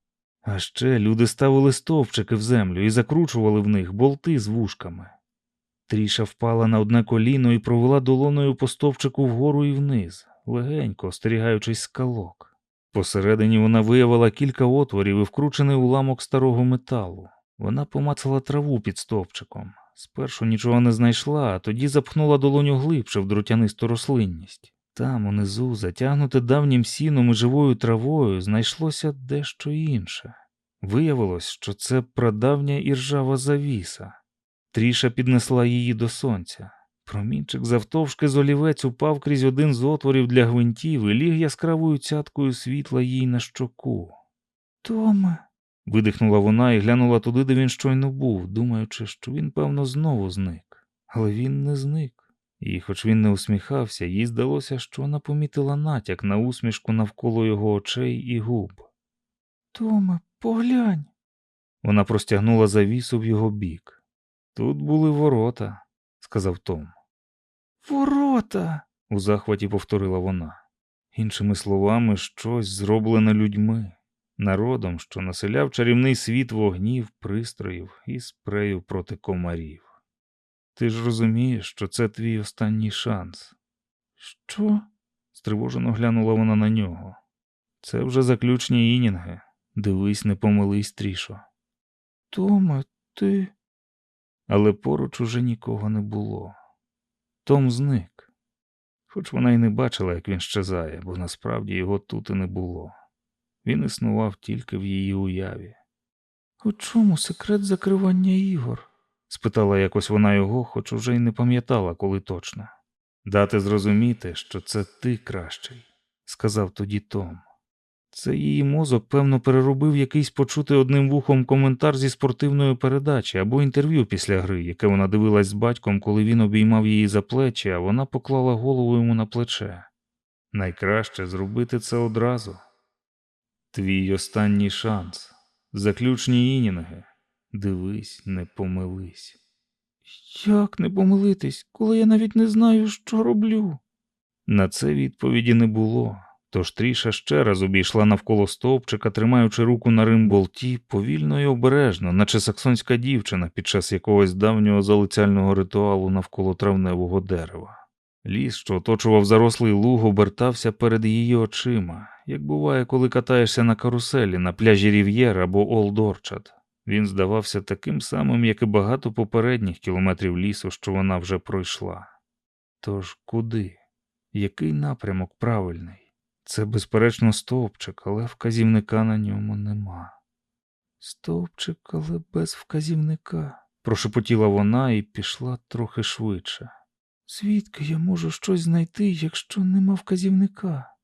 А ще люди ставили стовпчики в землю і закручували в них болти з вушками. Тріша впала на одне коліно і провела долоною по стовпчику вгору і вниз, легенько остерігаючись скалок. Посередині вона виявила кілька отворів і вкручений уламок старого металу. Вона помацала траву під стовпчиком. Спершу нічого не знайшла, а тоді запхнула долоню глибше в друтянисту рослинність. Там, унизу, затягнуте давнім сіном і живою травою, знайшлося дещо інше. Виявилось, що це прадавня іржава завіса. Тріша піднесла її до сонця. Промінчик завтовшки з олівець упав крізь один з отворів для гвинтів і ліг яскравою цяткою світла їй на щоку. Томе. Видихнула вона і глянула туди, де він щойно був, думаючи, що він, певно, знову зник. Але він не зник. І, хоч він не усміхався, їй здалося, що вона помітила натяк на усмішку навколо його очей і губ. Томе, поглянь. Вона простягнула завісу в його бік. Тут були ворота, сказав Том. Ворота. У захваті повторила вона. Іншими словами, щось зроблене людьми, народом, що населяв чарівний світ вогнів, пристроїв і спрею проти комарів. Ти ж розумієш, що це твій останній шанс. Що? стривожено глянула вона на нього. Це вже заключні інінги. Дивись, не помились трішо. Томе, ти. Але поруч уже нікого не було. Том зник. Хоч вона й не бачила, як він щезає, бо насправді його тут і не було. Він існував тільки в її уяві. У чому секрет закривання ігор? спитала якось вона його, хоч уже й не пам'ятала, коли точно. Дати зрозуміти, що це ти кращий, сказав тоді Том. Це її мозок, певно, переробив якийсь почутий одним вухом коментар зі спортивної передачі або інтерв'ю після гри, яке вона дивилась з батьком, коли він обіймав її за плечі, а вона поклала голову йому на плече. Найкраще зробити це одразу. Твій останній шанс. Заключні інінги. Дивись, не помились. Як не помилитись, коли я навіть не знаю, що роблю? На це відповіді не було. Тож Тріша ще раз обійшла навколо стовпчика, тримаючи руку на римболті, повільно і обережно, наче саксонська дівчина під час якогось давнього залицяльного ритуалу навколо травневого дерева. Ліс, що оточував зарослий луг, обертався перед її очима, як буває, коли катаєшся на каруселі на пляжі Рів'єр або Олд Орчад. Він здавався таким самим, як і багато попередніх кілометрів лісу, що вона вже пройшла. Тож куди? Який напрямок правильний? Це, безперечно, стовпчик, але вказівника на ньому нема. Стовпчик, але без вказівника. Прошепотіла вона і пішла трохи швидше. Звідки я можу щось знайти, якщо нема вказівника?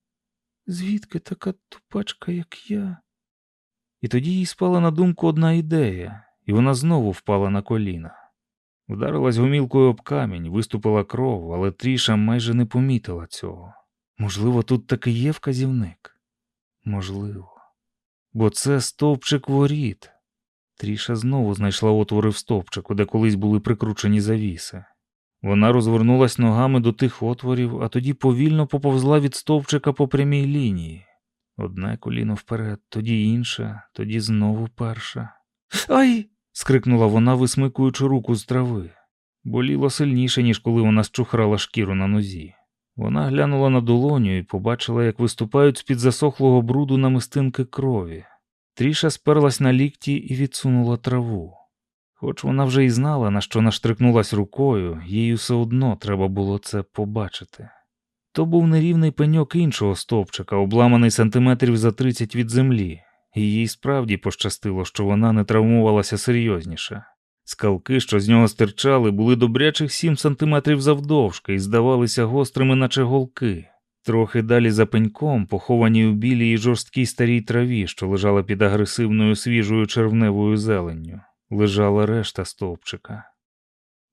Звідки така тупачка, як я? І тоді їй спала на думку одна ідея, і вона знову впала на коліна. Вдарилась гомілкою об камінь, виступила кров, але Тріша майже не помітила цього. Можливо, тут таки є вказівник? Можливо. Бо це стовпчик воріт. Тріша знову знайшла отвори в стовпчику, де колись були прикручені завіси. Вона розвернулась ногами до тих отворів, а тоді повільно поповзла від стовпчика по прямій лінії. Одне коліно вперед, тоді інше, тоді знову перше. Ай! скрикнула вона, висмикуючи руку з трави. Боліло сильніше, ніж коли вона щухрала шкіру на нозі. Вона глянула на долоню і побачила, як виступають з-під засохлого бруду намистинки крові. Тріша сперлась на лікті і відсунула траву. Хоч вона вже й знала, на що наштрикнулась рукою, їй все одно треба було це побачити. То був нерівний пеньок іншого стовпчика, обламаний сантиметрів за 30 від землі, і їй справді пощастило, що вона не травмувалася серйозніше. Скалки, що з нього стирчали, були добрячих 7 сантиметрів завдовжки і здавалися гострими, наче голки. Трохи далі за пеньком, поховані у білій і жорсткій старій траві, що лежала під агресивною свіжою червневою зеленню, лежала решта стовпчика.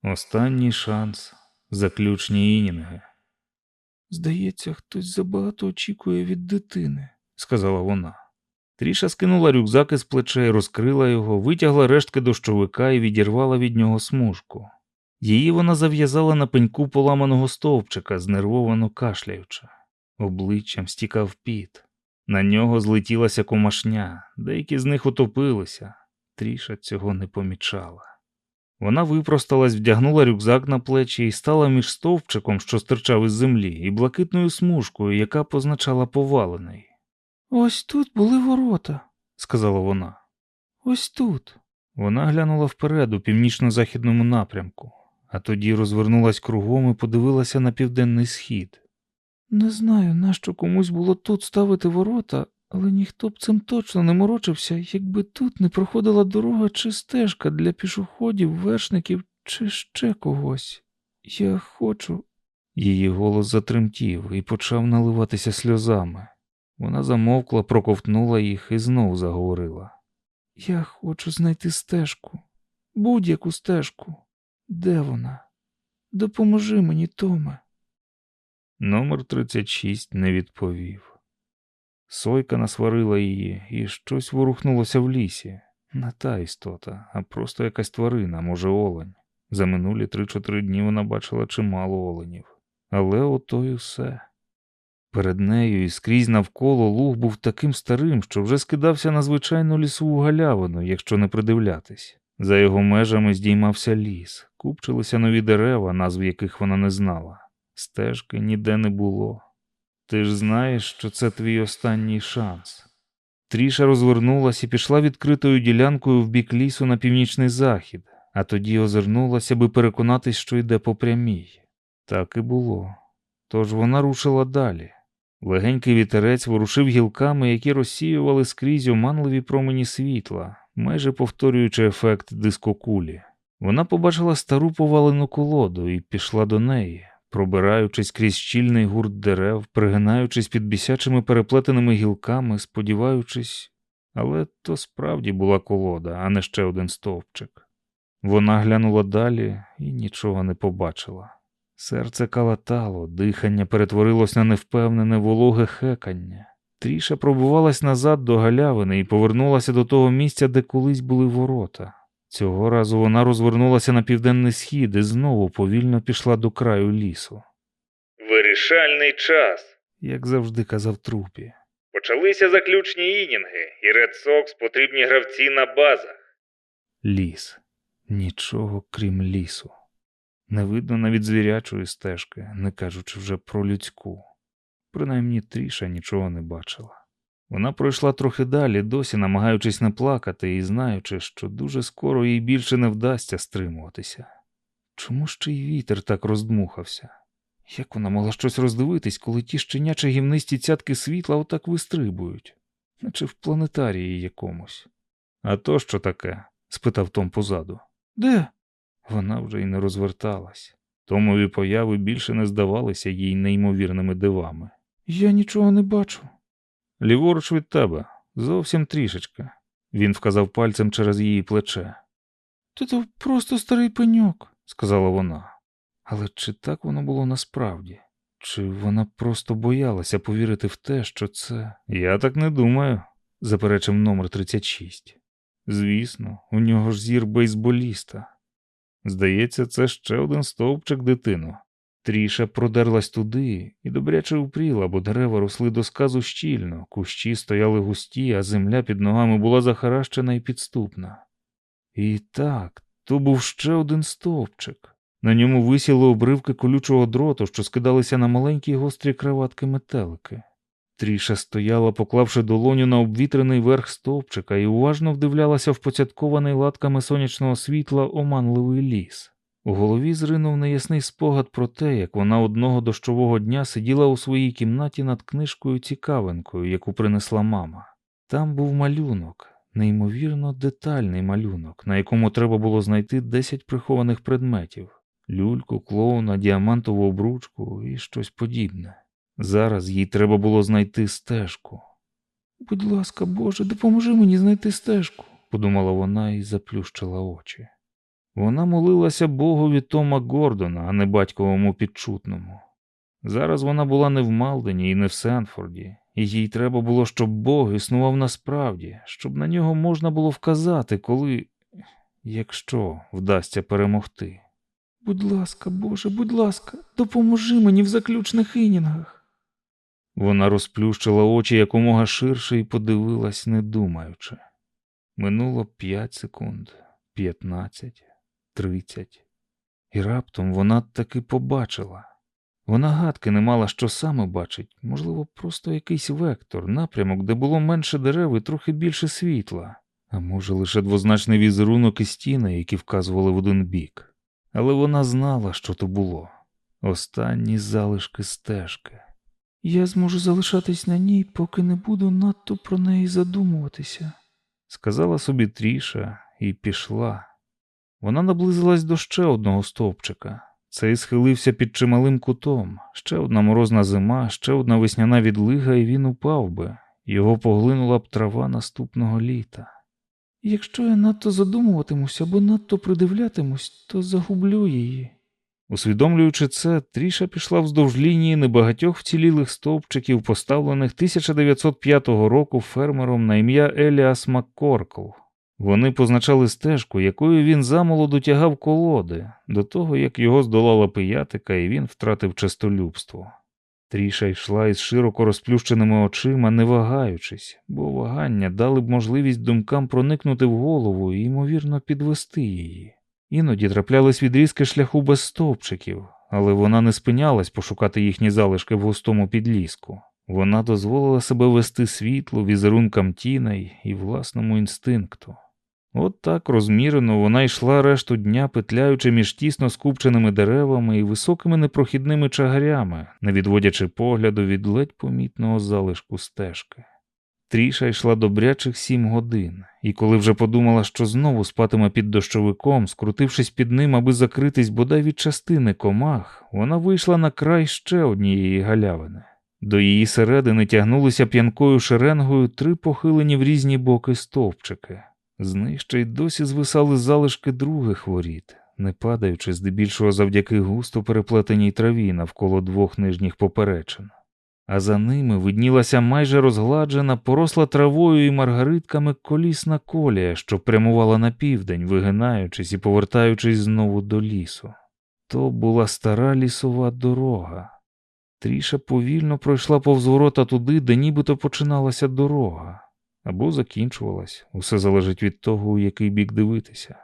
Останній шанс, заключні інінги. Здається, хтось забагато очікує від дитини. сказала вона. Тріша скинула рюкзак із плечей, розкрила його, витягла рештки дощовика і відірвала від нього смужку. Її вона зав'язала на пеньку поламаного стовпчика, знервовано кашляючи. Обличчям стікав піт. На нього злетілася комашня, деякі з них утопилися. Тріша цього не помічала. Вона випросталась, вдягнула рюкзак на плечі і стала між стовпчиком, що стирчав із землі, і блакитною смужкою, яка позначала повалений. Ось тут були ворота, сказала вона. ось тут. Вона глянула вперед у північно-західному напрямку, а тоді розвернулась кругом і подивилася на південний схід. Не знаю, нащо комусь було тут ставити ворота, але ніхто б цим точно не морочився, якби тут не проходила дорога чи стежка для пішоходів, вершників чи ще когось. Я хочу. Її голос затремтів і почав наливатися сльозами. Вона замовкла, проковтнула їх і знову заговорила. Я хочу знайти стежку, будь-яку стежку. Де вона? Допоможи мені, Томе. Номер 36 не відповів. Сойка насварила її, і щось ворухнулося в лісі. Не та істота, а просто якась тварина, може, олень. За минулі три-чотири дні вона бачила чимало оленів. Але ото й усе. Перед нею і скрізь навколо луг був таким старим, що вже скидався на звичайну лісову галявину, якщо не придивлятись. За його межами здіймався ліс, купчилися нові дерева, назв яких вона не знала. Стежки ніде не було. Ти ж знаєш, що це твій останній шанс. Тріша розвернулась і пішла відкритою ділянкою в бік лісу на північний захід, а тоді озирнулася, аби переконатись, що йде по прямій. Так і було. Тож вона рушила далі. Легенький вітерець ворушив гілками, які розсіювали скрізь оманливі промені світла, майже повторюючи ефект дискокулі. Вона побачила стару повалену колоду і пішла до неї, пробираючись крізь щільний гурт дерев, пригинаючись під бісячими переплетеними гілками, сподіваючись, але то справді була колода, а не ще один стовпчик. Вона глянула далі і нічого не побачила. Серце калатало, дихання перетворилось на невпевнене вологе хекання. Тріша пробувалась назад до галявини і повернулася до того місця, де колись були ворота. Цього разу вона розвернулася на південний схід і знову повільно пішла до краю лісу. Вирішальний час. Як завжди казав трупі. Почалися заключні інінги, і Ред Сокс потрібні гравці на базах. Ліс. Нічого крім лісу. Не видно навіть звірячої стежки, не кажучи вже про людську. Принаймні Тріша нічого не бачила. Вона пройшла трохи далі, досі намагаючись не плакати і знаючи, що дуже скоро їй більше не вдасться стримуватися. Чому ще й вітер так роздмухався? Як вона могла щось роздивитись, коли ті щенячі гімнисті цятки світла отак вистрибують, наче в планетарії якомусь? А то що таке? спитав Том позаду. Де? Вона вже й не розверталась. Томові появи більше не здавалися їй неймовірними дивами. Я нічого не бачу. Ліворуч від тебе, зовсім трішечки. Він вказав пальцем через її плече. То просто старий пеньок, сказала вона. Але чи так воно було насправді? Чи вона просто боялася повірити в те, що це. Я так не думаю, заперечив номер 36. Звісно, у нього ж зір бейсболіста. Здається, це ще один стовпчик дитину. Тріша продерлась туди і добряче упріла, бо дерева росли до сказу щільно, кущі стояли густі, а земля під ногами була захаращена і підступна. І так, то був ще один стовпчик. На ньому висіли обривки колючого дроту, що скидалися на маленькі гострі краватки метелики. Тріша стояла, поклавши долоню на обвітрений верх стовпчика, і уважно вдивлялася в поцяткований латками сонячного світла оманливий ліс. У голові зринув неясний спогад про те, як вона одного дощового дня сиділа у своїй кімнаті над книжкою цікавинкою, яку принесла мама. Там був малюнок, неймовірно детальний малюнок, на якому треба було знайти 10 прихованих предметів люльку, клоуна, діамантову обручку і щось подібне. Зараз їй треба було знайти стежку. Будь ласка, Боже, допоможи мені знайти стежку, подумала вона і заплющила очі. Вона молилася Богові Тома Гордона, а не батьковому підчутному. Зараз вона була не в Малдені і не в Сенфорді, і їй треба було, щоб Бог існував насправді, щоб на нього можна було вказати, коли, якщо вдасться перемогти. Будь ласка, Боже, будь ласка, допоможи мені в заключних інінгах. Вона розплющила очі якомога ширше і подивилась, не думаючи. Минуло п'ять секунд, п'ятнадцять, тридцять. І раптом вона таки побачила. Вона гадки не мала, що саме бачить, можливо, просто якийсь вектор, напрямок, де було менше дерев і трохи більше світла, а може, лише двозначний візерунок і стіни, які вказували в один бік. Але вона знала, що то було останні залишки стежки. Я зможу залишатись на ній, поки не буду надто про неї задумуватися, сказала собі Тріша і пішла. Вона наблизилась до ще одного стовпчика. Цей схилився під чималим кутом, ще одна морозна зима, ще одна весняна відлига, і він упав би, його поглинула б трава наступного літа. Якщо я надто задумуватимусь або надто придивлятимусь, то загублю її. Усвідомлюючи це, Тріша пішла вздовж лінії небагатьох вцілілих стовпчиків, поставлених 1905 року фермером на ім'я Еліас Маккоркл. Вони позначали стежку, якою він замолоду тягав колоди, до того як його здолала пиятика, і він втратив честолюбство. Тріша йшла із широко розплющеними очима, не вагаючись, бо вагання дали б можливість думкам проникнути в голову і, ймовірно, підвести її. Іноді траплялись відрізки шляху без стовпчиків, але вона не спинялась пошукати їхні залишки в густому підліску. Вона дозволила себе вести світло, візерункам тіней і власному інстинкту. От так розмірено вона йшла решту дня, петляючи між тісно скупченими деревами і високими непрохідними чагарями, не відводячи погляду від ледь помітного залишку стежки. Тріша йшла добрячих сім годин, і коли вже подумала, що знову спатиме під дощовиком, скрутившись під ним, аби закритись бодай від частини комах, вона вийшла на край ще однієї галявини. До її середини тягнулися п'янкою шеренгою три похилені в різні боки стовпчики. З них ще й досі звисали залишки других воріт, не падаючи здебільшого завдяки густо переплетеній траві навколо двох нижніх поперечин. А за ними виднілася майже розгладжена, поросла травою і маргаритками колісна колія, що прямувала на південь, вигинаючись і повертаючись знову до лісу. То була стара лісова дорога. Тріша повільно пройшла повз ворота туди, де нібито починалася дорога, або закінчувалась, усе залежить від того, у який бік дивитися.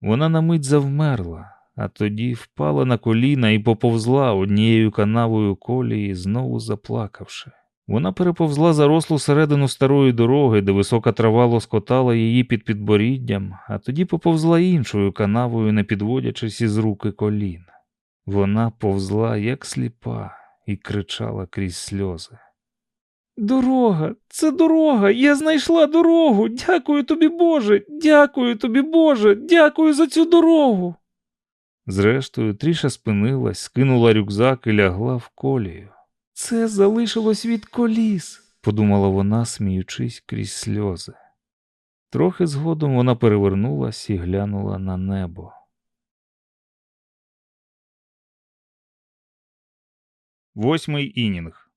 Вона на мить завмерла, а тоді впала на коліна і поповзла однією канавою колії, знову заплакавши. Вона переповзла зарослу середину старої дороги, де висока трава лоскотала її під підборіддям, а тоді поповзла іншою канавою, не підводячись із руки колін. Вона повзла, як сліпа, і кричала крізь сльози. Дорога, це дорога. Я знайшла дорогу. Дякую тобі, Боже. Дякую тобі, Боже. Дякую за цю дорогу. Зрештою, Тріша спинилась, скинула рюкзак і лягла в колію. Це залишилось від коліс. подумала вона, сміючись крізь сльози. Трохи згодом вона перевернулась і глянула на небо. Восьмий інінг.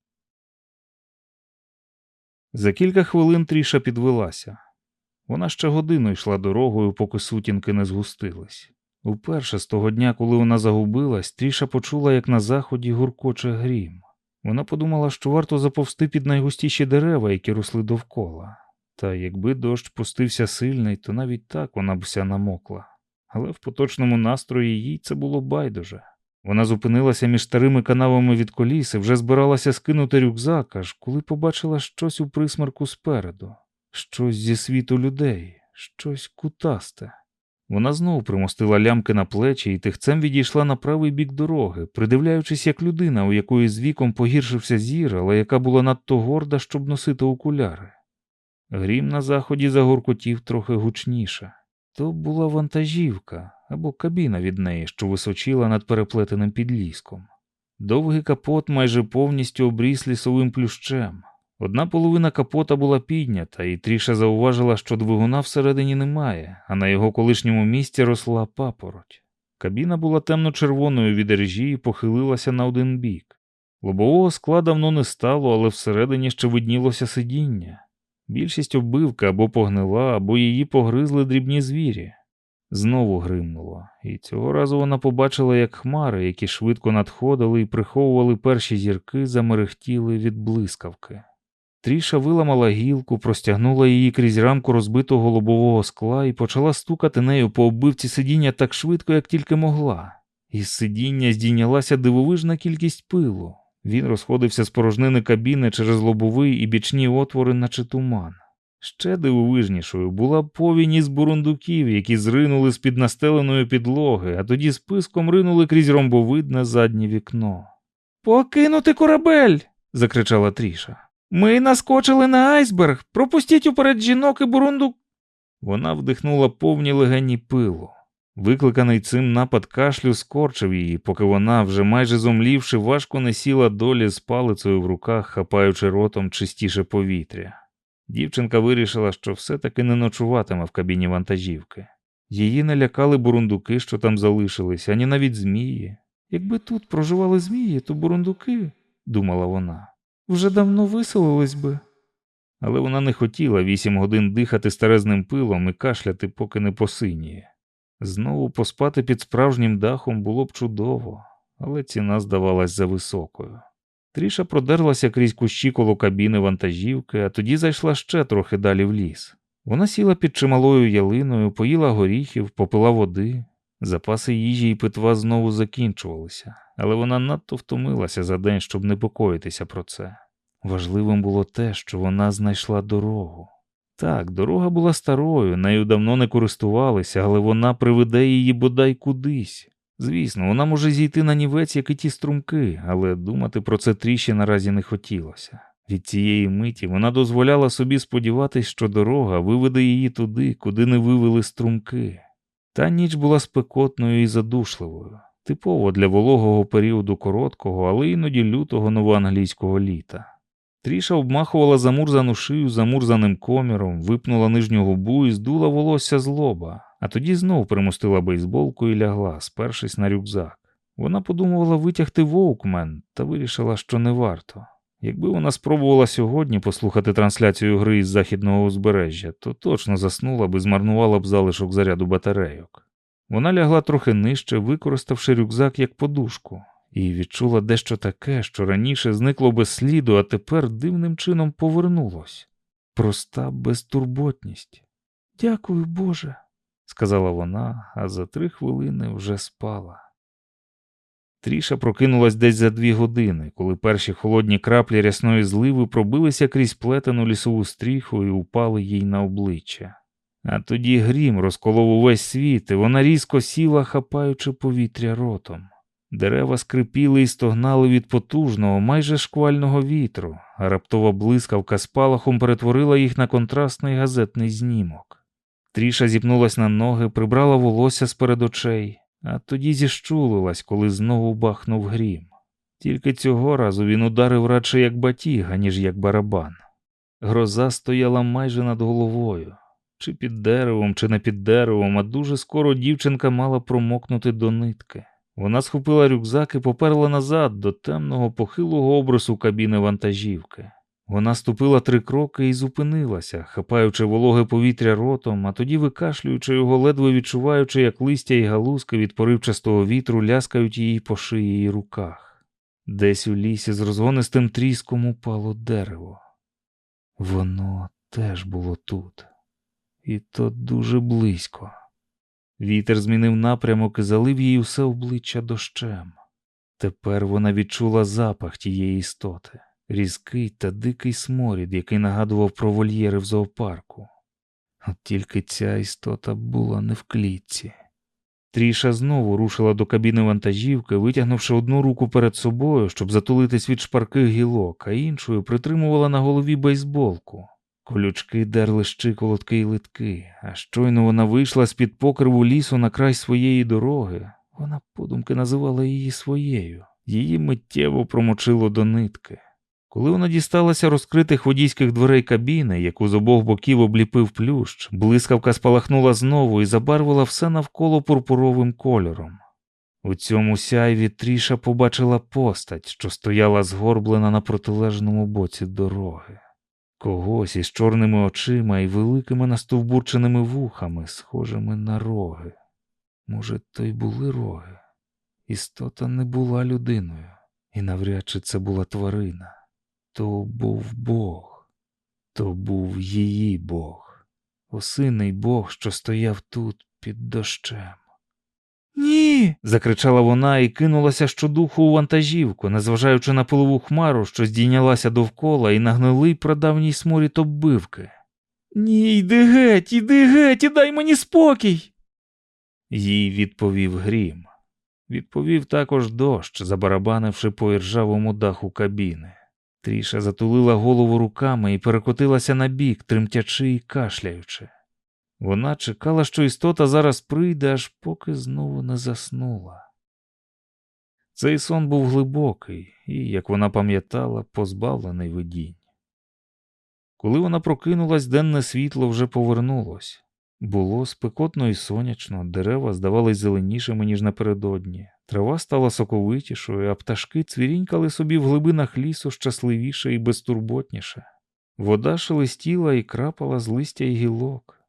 За кілька хвилин Тріша підвелася. Вона ще годину йшла дорогою, поки сутінки не згустились. Уперше з того дня, коли вона загубилась, Тріша почула, як на заході гуркоче грім. Вона подумала, що варто заповзти під найгустіші дерева, які росли довкола. Та якби дощ пустився сильний, то навіть так вона б вся намокла. Але в поточному настрої їй це було байдуже. Вона зупинилася між старими канавами від коліс і вже збиралася скинути рюкзак, аж коли побачила щось у присмерку спереду, щось зі світу людей, щось кутасте. Вона знову примостила лямки на плечі і тихцем відійшла на правий бік дороги, придивляючись як людина, у якої з віком погіршився зір, але яка була надто горда, щоб носити окуляри. Грім на заході загоркотів трохи гучніше. То була вантажівка або кабіна від неї, що височила над переплетеним підліском. Довгий капот майже повністю обріс лісовим плющем. Одна половина капота була піднята, і Тріша зауважила, що двигуна всередині немає, а на його колишньому місці росла папороть. Кабіна була темно-червоною від режі і похилилася на один бік. Лобового скла давно не стало, але всередині ще виднілося сидіння. Більшість оббивки або погнила, або її погризли дрібні звірі. Знову гримнуло, і цього разу вона побачила, як хмари, які швидко надходили і приховували перші зірки, замерехтіли від блискавки. Тріша виламала гілку, простягнула її крізь рамку розбитого лобового скла і почала стукати нею по оббивці сидіння так швидко, як тільки могла. Із сидіння здійнялася дивовижна кількість пилу. Він розходився з порожнини кабіни через лобовий і бічні отвори, наче туман. Ще дивовижнішою була повінь із бурундуків, які зринули з-під настеленої підлоги, а тоді списком ринули крізь ромбовидне заднє вікно. Покинути корабель. закричала Тріша. Ми наскочили на айсберг. Пропустіть уперед жінок і бурундук. Вона вдихнула повні легені пилу. Викликаний цим напад кашлю скорчив її, поки вона, вже майже зомлівши, важко не сіла долі з палицею в руках, хапаючи ротом чистіше повітря. Дівчинка вирішила, що все-таки не ночуватиме в кабіні вантажівки. Її не лякали бурундуки, що там залишились, ані навіть змії. Якби тут проживали змії, то бурундуки, думала вона, вже давно виселились би. Але вона не хотіла вісім годин дихати старезним пилом і кашляти, поки не посиніє. Знову поспати під справжнім дахом було б чудово, але ціна здавалась за високою. Тріша продерлася крізь кущі коло кабіни вантажівки, а тоді зайшла ще трохи далі в ліс. Вона сіла під чималою ялиною, поїла горіхів, попила води. Запаси їжі і питва знову закінчувалися, але вона надто втомилася за день, щоб непокоїтися про це. Важливим було те, що вона знайшла дорогу. Так, дорога була старою, нею давно не користувалися, але вона приведе її бодай кудись. Звісно, вона може зійти на нівець, як і ті струмки, але думати про це тріші наразі не хотілося. Від цієї миті вона дозволяла собі сподіватись, що дорога виведе її туди, куди не вивели струмки. Та ніч була спекотною і задушливою, типово для вологого періоду короткого, але іноді лютого новоанглійського літа. Тріша обмахувала замурзану шию замурзаним коміром, випнула нижню губу і здула волосся з лоба, а тоді знов примустила бейсболку і лягла, спершись на рюкзак. Вона подумувала витягти вовкмен, та вирішила, що не варто. Якби вона спробувала сьогодні послухати трансляцію гри із західного узбережжя, то точно заснула б і змарнувала б залишок заряду батарейок. Вона лягла трохи нижче, використавши рюкзак як подушку, і відчула дещо таке, що раніше зникло без сліду, а тепер дивним чином повернулось. Проста безтурботність. Дякую, Боже, сказала вона, а за три хвилини вже спала. Тріша прокинулась десь за дві години, коли перші холодні краплі рясної зливи пробилися крізь плетену лісову стріху і упали їй на обличчя. А тоді грім розколов увесь світ, і вона різко сіла, хапаючи повітря ротом. Дерева скрипіли і стогнали від потужного, майже шквального вітру, а раптова блискавка спалахом перетворила їх на контрастний газетний знімок. Тріша зіпнулась на ноги, прибрала волосся з перед очей, а тоді зіщулилась, коли знову бахнув грім. Тільки цього разу він ударив радше як батіга, ніж як барабан. Гроза стояла майже над головою, чи під деревом, чи не під деревом, а дуже скоро дівчинка мала промокнути до нитки. Вона схопила рюкзак і поперла назад до темного похилого обрису кабіни вантажівки. Вона ступила три кроки і зупинилася, хапаючи вологе повітря ротом, а тоді викашлюючи його, ледве відчуваючи, як листя і галузки від поривчастого вітру ляскають її по шиї і руках. Десь у лісі з розгонистим тріском упало дерево. Воно теж було тут, і то дуже близько. Вітер змінив напрямок і залив їй усе обличчя дощем. Тепер вона відчула запах тієї істоти, різкий та дикий сморід, який нагадував про вольєри в зоопарку. От тільки ця істота була не в клітці. Тріша знову рушила до кабіни вантажівки, витягнувши одну руку перед собою, щоб затулитись від шпарких гілок, а іншою притримувала на голові бейсболку. Колючки дерли щиколотки й литки, а щойно вона вийшла з-під покриву лісу на край своєї дороги. Вона подумки називала її своєю. Її миттєво промочило до нитки. Коли вона дісталася розкритих водійських дверей кабіни, яку з обох боків обліпив плющ, блискавка спалахнула знову і забарвила все навколо пурпуровим кольором. У цьому сяйві Тріша побачила постать, що стояла згорблена на протилежному боці дороги. Когось із чорними очима і великими настовбурченими вухами, схожими на роги. Може, то й були роги. Істота не була людиною, і навряд чи це була тварина. То був Бог, то був її Бог, осиний Бог, що стояв тут під дощем. Ні. закричала вона і кинулася щодуху у вантажівку, незважаючи на пилову хмару, що здійнялася довкола, і на гнилий прадавній сморід оббивки. Ні, йди геть, іди геть, і дай мені спокій. Їй відповів грім. Відповів також дощ, забарабанивши по іржавому даху кабіни. Тріша затулила голову руками і перекотилася на бік, тремтячи і кашляючи. Вона чекала, що істота зараз прийде, аж поки знову не заснула. Цей сон був глибокий і, як вона пам'ятала, позбавлений видінь. Коли вона прокинулась, денне світло вже повернулось. Було спекотно і сонячно, дерева здавались зеленішими, ніж напередодні. Трава стала соковитішою, а пташки цвірінькали собі в глибинах лісу щасливіше і безтурботніше. Вода шелестіла і крапала з листя й гілок.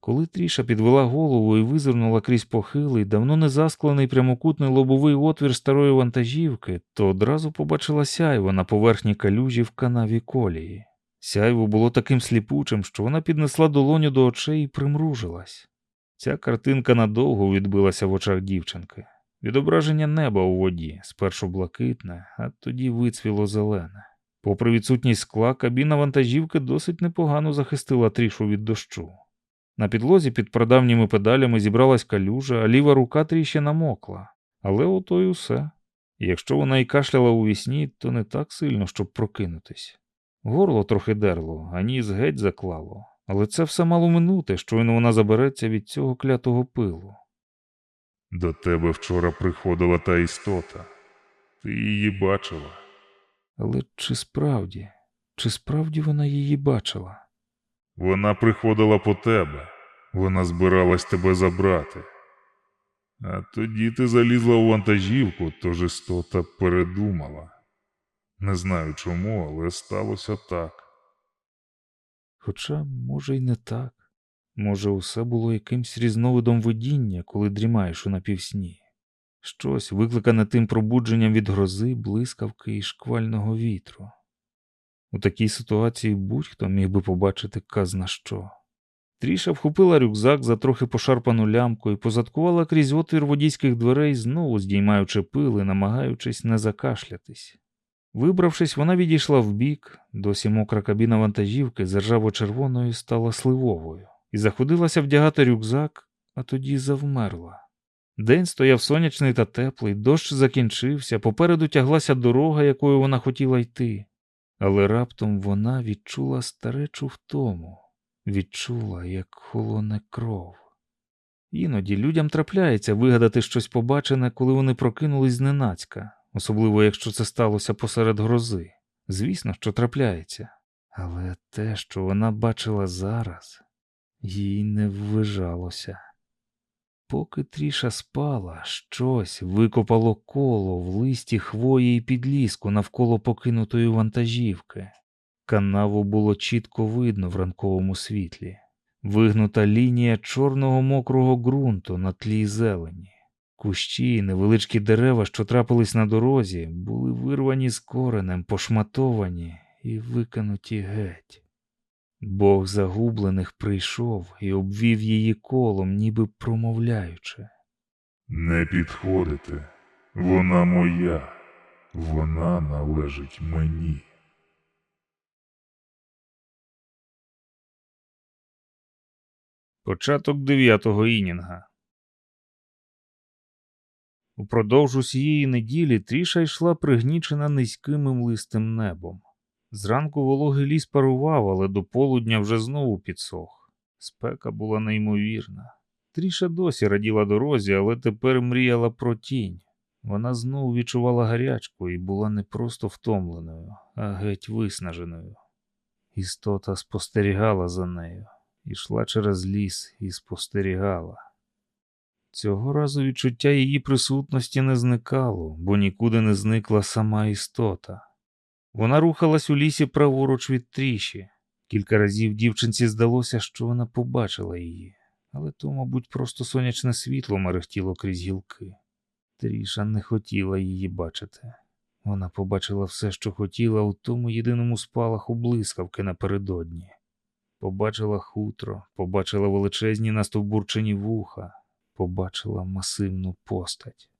Коли Тріша підвела голову і визирнула крізь похилий, давно не засклений прямокутний лобовий отвір старої вантажівки, то одразу побачила сяйво на поверхні калюжі в канаві колії. Сяйво було таким сліпучим, що вона піднесла долоню до очей і примружилась. Ця картинка надовго відбилася в очах дівчинки. Відображення неба у воді, спершу блакитне, а тоді вицвіло зелене. Попри відсутність скла, кабіна вантажівки досить непогано захистила трішу від дощу. На підлозі під прадавніми педалями зібралась калюжа, а ліва рука тріще намокла. Але ото й усе. І якщо вона й кашляла у вісні, то не так сильно, щоб прокинутись. Горло трохи дерло, а ніс геть заклало. Але це все мало минути, щойно вона забереться від цього клятого пилу. До тебе вчора приходила та істота. Ти її бачила. Але чи справді, чи справді вона її бачила? Вона приходила по тебе. Вона збиралась тебе забрати. А тоді ти залізла у вантажівку, тож істота передумала. Не знаю чому, але сталося так. Хоча, може, й не так. Може, усе було якимсь різновидом видіння, коли дрімаєш у напівсні. Щось викликане тим пробудженням від грози, блискавки і шквального вітру. У такій ситуації будь-хто міг би побачити казна що. Тріша вхопила рюкзак за трохи пошарпану лямку і позадкувала крізь отвір водійських дверей, знову здіймаючи пили, намагаючись не закашлятись. Вибравшись, вона відійшла вбік, досі мокра кабіна вантажівки заржаво-червоною стала сливовою, і заходилася вдягати рюкзак, а тоді завмерла. День стояв сонячний та теплий, дощ закінчився, попереду тяглася дорога, якою вона хотіла йти. Але раптом вона відчула старечу втому, відчула, як холоне кров. Іноді людям трапляється вигадати щось побачене, коли вони прокинулись зненацька, особливо якщо це сталося посеред грози. Звісно, що трапляється. Але те, що вона бачила зараз, їй не ввижалося. Поки тріша спала, щось викопало коло в листі хвої і підліску навколо покинутої вантажівки. Канаву було чітко видно в ранковому світлі, вигнута лінія чорного мокрого ґрунту на тлі зелені. Кущі і невеличкі дерева, що трапились на дорозі, були вирвані з коренем, пошматовані і викинуті геть. Бог загублених прийшов і обвів її колом, ніби промовляючи. Не підходите. Вона моя. Вона належить мені. Початок дев'ятого інінга. Упродовж усієї неділі тріша йшла пригнічена низьким і млистим небом. Зранку вологий ліс парував, але до полудня вже знову підсох. Спека була неймовірна. Тріша досі раділа дорозі, але тепер мріяла про тінь. Вона знову відчувала гарячку і була не просто втомленою, а геть виснаженою. Істота спостерігала за нею, ішла через ліс і спостерігала. Цього разу відчуття її присутності не зникало, бо нікуди не зникла сама істота. Вона рухалась у лісі праворуч від тріші. Кілька разів дівчинці здалося, що вона побачила її, але то, мабуть, просто сонячне світло мерехтіло крізь гілки. Тріша не хотіла її бачити. Вона побачила все, що хотіла у тому єдиному спалаху блискавки напередодні. Побачила хутро, побачила величезні настовбурчені вуха, побачила масивну постать.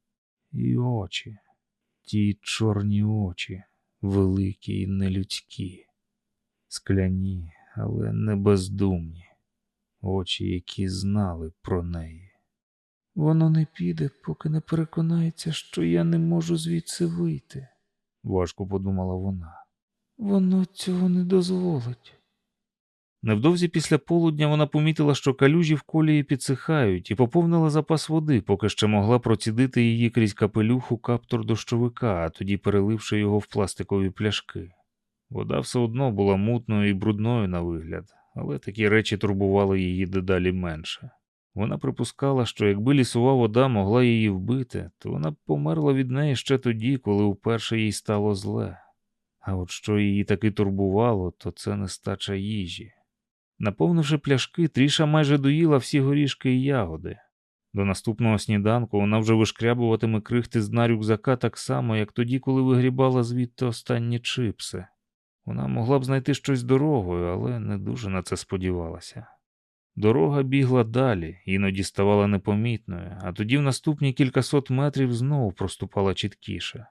І очі, ті чорні очі, великі й нелюдські, скляні, але не бездумні, очі, які знали про неї. Воно не піде, поки не переконається, що я не можу звідси вийти. Важко подумала вона. Воно цього не дозволить. Невдовзі після полудня вона помітила, що калюжі в колії підсихають, і поповнила запас води, поки ще могла процідити її крізь капелюху каптур дощовика, а тоді переливши його в пластикові пляшки. Вода все одно була мутною і брудною на вигляд, але такі речі турбували її дедалі менше. Вона припускала, що якби лісова вода могла її вбити, то вона б померла від неї ще тоді, коли вперше їй стало зле. А от що її таки турбувало, то це нестача їжі. Наповнивши пляшки, Тріша майже доїла всі горішки і ягоди. До наступного сніданку вона вже вишкрябуватиме крихти з дна рюкзака так само, як тоді, коли вигрібала звідти останні чипси. Вона могла б знайти щось дорогою, але не дуже на це сподівалася. Дорога бігла далі, іноді ставала непомітною, а тоді в наступні кількасот метрів знову проступала чіткіше.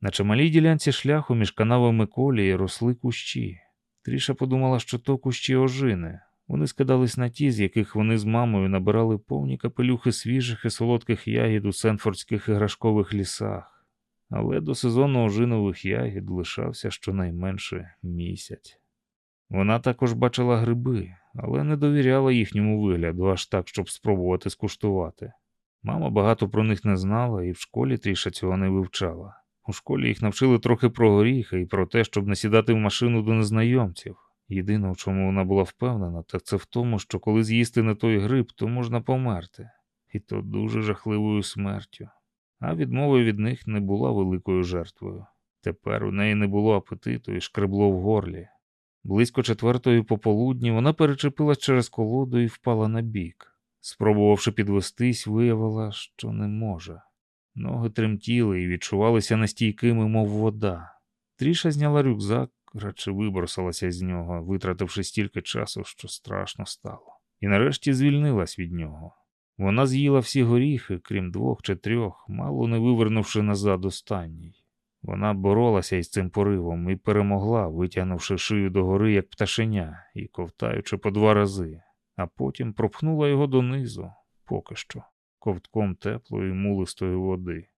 На чималій ділянці шляху між канавами колії росли кущі. Тріша подумала, що то кущі ожини. Вони скидались на ті, з яких вони з мамою набирали повні капелюхи свіжих і солодких ягід у сенфордських іграшкових лісах. але до сезону ожинових ягід лишався щонайменше місяць. Вона також бачила гриби, але не довіряла їхньому вигляду аж так, щоб спробувати скуштувати. Мама багато про них не знала і в школі тріша цього не вивчала. У школі їх навчили трохи про горіхи і про те, щоб не сідати в машину до незнайомців. Єдине, в чому вона була впевнена, так це в тому, що коли з'їсти не той гриб, то можна померти, і то дуже жахливою смертю. А відмова від них не була великою жертвою. Тепер у неї не було апетиту і шкребло в горлі. Близько четвертої пополудні вона перечепилась через колоду і впала на бік. Спробувавши підвестись, виявила, що не може. Ноги тремтіли і відчувалися нестійкими, мов вода. Тріша зняла рюкзак, радше вибросилася з нього, витративши стільки часу, що страшно стало. І нарешті звільнилась від нього. Вона з'їла всі горіхи, крім двох чи трьох, мало не вивернувши назад останній. Вона боролася із цим поривом і перемогла, витягнувши шию догори, як пташеня, і ковтаючи по два рази, а потім пропхнула його донизу, поки що, ковтком теплої мулистої води.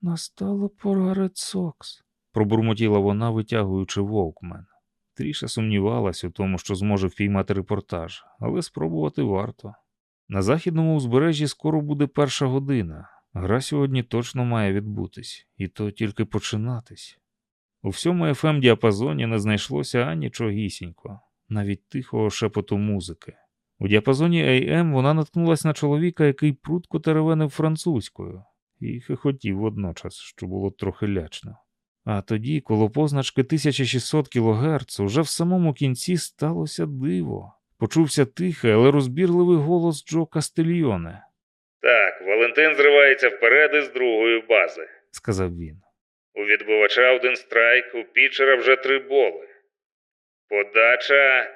Настала пора Ред Сокс. Пробурмотіла вона, витягуючи вовкмен. Тріша сумнівалась у тому, що зможе впіймати репортаж, але спробувати варто. На західному узбережжі скоро буде перша година. Гра сьогодні точно має відбутись, і то тільки починатись. У всьому fm діапазоні не знайшлося анічогісінько, навіть тихого шепоту музики. У діапазоні AM вона наткнулась на чоловіка, який прутко теревенив французькою, і хихотів водночас, що було трохи лячно. А тоді, коло позначки 1600 кГц, уже в самому кінці сталося диво. Почувся тихий, але розбірливий голос Джо Кастельйоне, Так, Валентин зривається вперед із другої бази. сказав він. У відбивача один страйк, у пітчера вже три боли. Подача.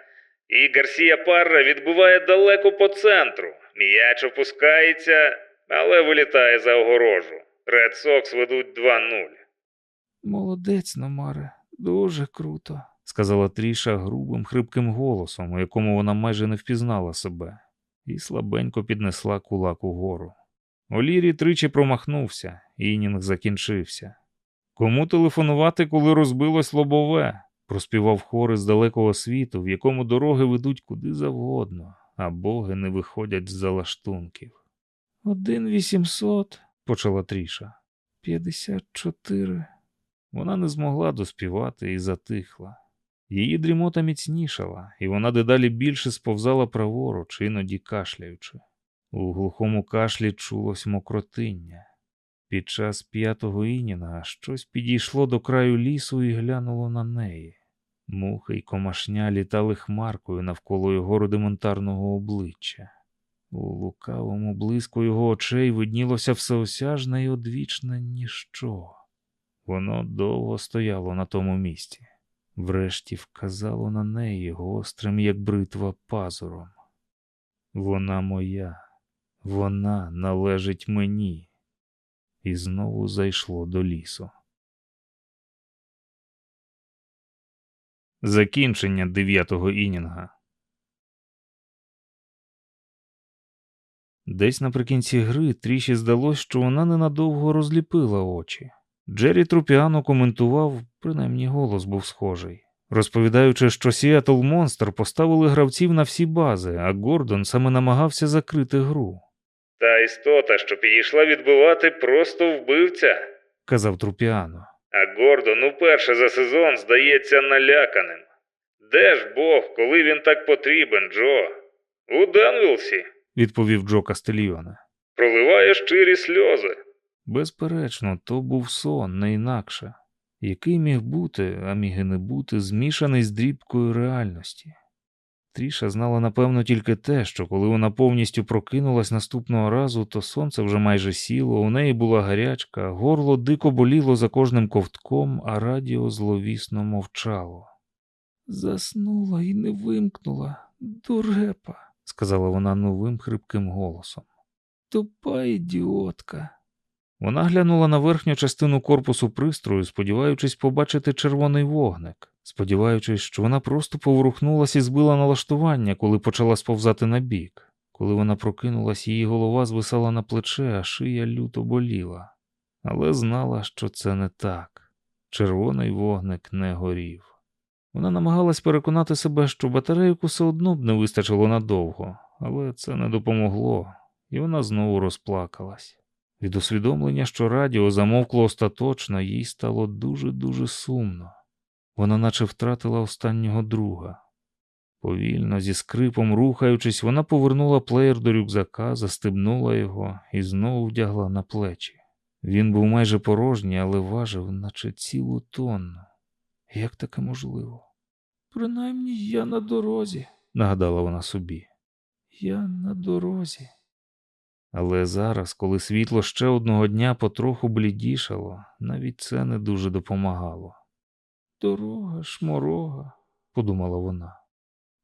І Гарсія Парра відбиває далеко по центру. М'яч опускається, але вилітає за огорожу. Ред Сокс ведуть 2-0. Молодець, Номаре, дуже круто. сказала Тріша грубим, хрипким голосом, у якому вона майже не впізнала себе, і слабенько піднесла кулак угору. Олірі тричі промахнувся, інінг закінчився. Кому телефонувати, коли розбилось лобове? Проспівав хор із далекого світу, в якому дороги ведуть куди завгодно, а боги не виходять з залаштунків. Один вісімсот Почала Тріша. п'ятдесят чотири. Вона не змогла доспівати і затихла. Її дрімота міцнішала, і вона дедалі більше сповзала праворуч, іноді кашляючи. У глухому кашлі чулось мокротиння. Під час п'ятого інінга щось підійшло до краю лісу і глянуло на неї. Мухи й комашня літали хмаркою навколо його рудиментарного обличчя. У лукавому блиску його очей виднілося всеосяжне й одвічне ніщо. Воно довго стояло на тому місці. Врешті вказало на неї гострим, як бритва, пазуром. Вона моя, вона належить мені. І знову зайшло до лісу. Закінчення дев'ятого інінга. Десь наприкінці гри Тріші здалось, що вона ненадовго розліпила очі. Джері Трупіано коментував, принаймні голос був схожий, розповідаючи, що Сіетл Монстерз поставили гравців на всі бази, а Гордон саме намагався закрити гру, Та істота, що підійшла відбивати, просто вбивця. казав Трупіано. А Гордон уперше за сезон здається наляканим. Де ж Бог, коли він так потрібен, Джо? У Денвілсі. відповів Джо Кастельйоне. Проливає щирі сльози. Безперечно, то був сон, не інакше, який міг бути, а міг і не бути, змішаний з дрібкою реальності. Тріша знала напевно тільки те, що коли вона повністю прокинулась наступного разу, то сонце вже майже сіло, у неї була гарячка, горло дико боліло за кожним ковтком, а радіо зловісно мовчало. Заснула і не вимкнула. Дурепа, сказала вона новим хрипким голосом. тупа ідіотка. Вона глянула на верхню частину корпусу пристрою, сподіваючись побачити червоний вогник, сподіваючись, що вона просто поворухнулася і збила налаштування, коли почала сповзати на бік. Коли вона прокинулась, її голова звисала на плече, а шия люто боліла. але знала, що це не так. Червоний вогник не горів. Вона намагалась переконати себе, що батарейку все одно б не вистачило надовго, але це не допомогло, і вона знову розплакалась. Від усвідомлення, що радіо замовкло остаточно, їй стало дуже-дуже сумно. Вона наче втратила останнього друга. Повільно, зі скрипом рухаючись, вона повернула плеєр до рюкзака, застебнула його і знову вдягла на плечі. Він був майже порожній, але важив, наче цілу тонну. Як таке можливо? Принаймні я на дорозі. нагадала вона собі. Я на дорозі. Але зараз, коли світло ще одного дня потроху блідішало, навіть це не дуже допомагало. Дорога, шморога. подумала вона.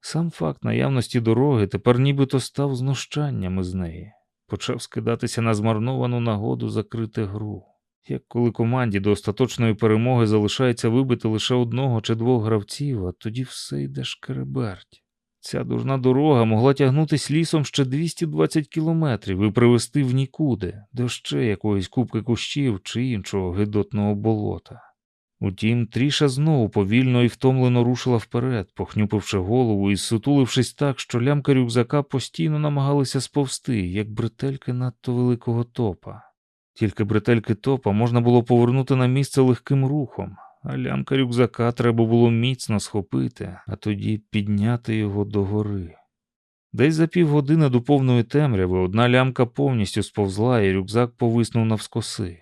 Сам факт наявності дороги тепер нібито став знущанням із неї, почав скидатися на змарновану нагоду закрити гру. Як коли команді до остаточної перемоги залишається вибити лише одного чи двох гравців, а тоді все йде шкереберть. Ця дурна дорога могла тягнутись лісом ще 220 кілометрів і привести в нікуди, до ще якоїсь купки кущів чи іншого гидотного болота. Утім, Тріша знову повільно і втомлено рушила вперед, похнюпивши голову і сутулившись так, що лямки рюкзака постійно намагалися сповзти, як бретельки надто великого топа. Тільки бретельки топа можна було повернути на місце легким рухом, а лямка рюкзака треба було міцно схопити, а тоді підняти його догори. Десь за півгодини до повної темряви одна лямка повністю сповзла, і рюкзак повиснув навскоси.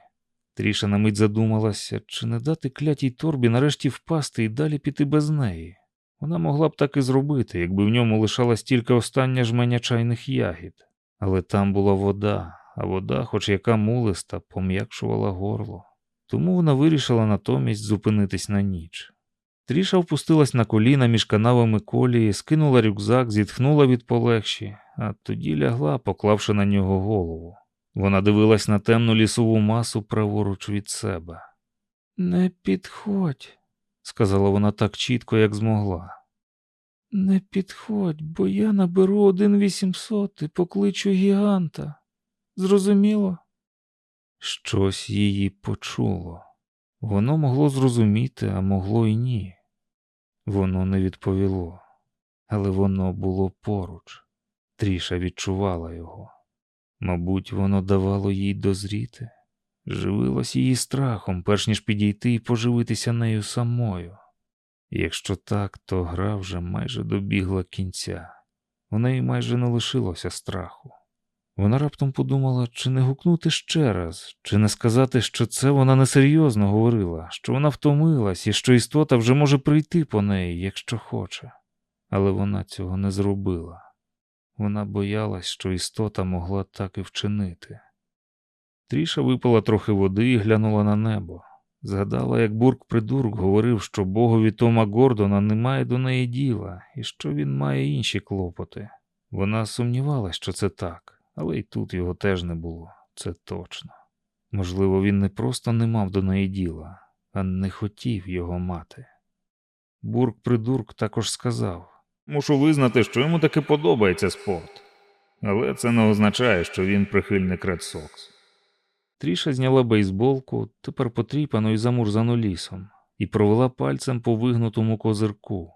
Тріша на мить задумалася, чи не дати клятій торбі нарешті впасти і далі піти без неї. Вона могла б так і зробити, якби в ньому лишалась тільки остання жменя чайних ягід. Але там була вода, а вода, хоч яка мулиста, пом'якшувала горло. Тому вона вирішила натомість зупинитись на ніч. Тріша впустилась на коліна між канавами колії, скинула рюкзак, зітхнула від полегші, а тоді лягла, поклавши на нього голову. Вона дивилась на темну лісову масу праворуч від себе. Не підходь, Сказала вона так чітко, як змогла. не підходь, бо я наберу один вісімсот і покличу гіганта. Зрозуміло? Щось її почуло. Воно могло зрозуміти, а могло й ні. Воно не відповіло, але воно було поруч. Тріша відчувала його. Мабуть, воно давало їй дозріти, живилось її страхом, перш ніж підійти і поживитися нею самою. Якщо так, то гра вже майже добігла кінця. У неї майже не лишилося страху. Вона раптом подумала, чи не гукнути ще раз, чи не сказати, що це вона несерйозно говорила, що вона втомилась і що істота вже може прийти по неї, якщо хоче. Але вона цього не зробила. Вона боялась, що істота могла так і вчинити. Тріша випила трохи води і глянула на небо. Згадала, як бурк придурк говорив, що богові Тома Гордона немає до неї діла і що він має інші клопоти. Вона сумнівалась, що це так, але й тут його теж не було, це точно. Можливо, він не просто не мав до неї діла, а не хотів його мати. Бурк придурк також сказав. Мушу визнати, що йому таки подобається спорт. Але це не означає, що він прихильник Ред Сокс. Тріша зняла бейсболку, тепер потріпану і замурзану лісом, і провела пальцем по вигнутому козирку.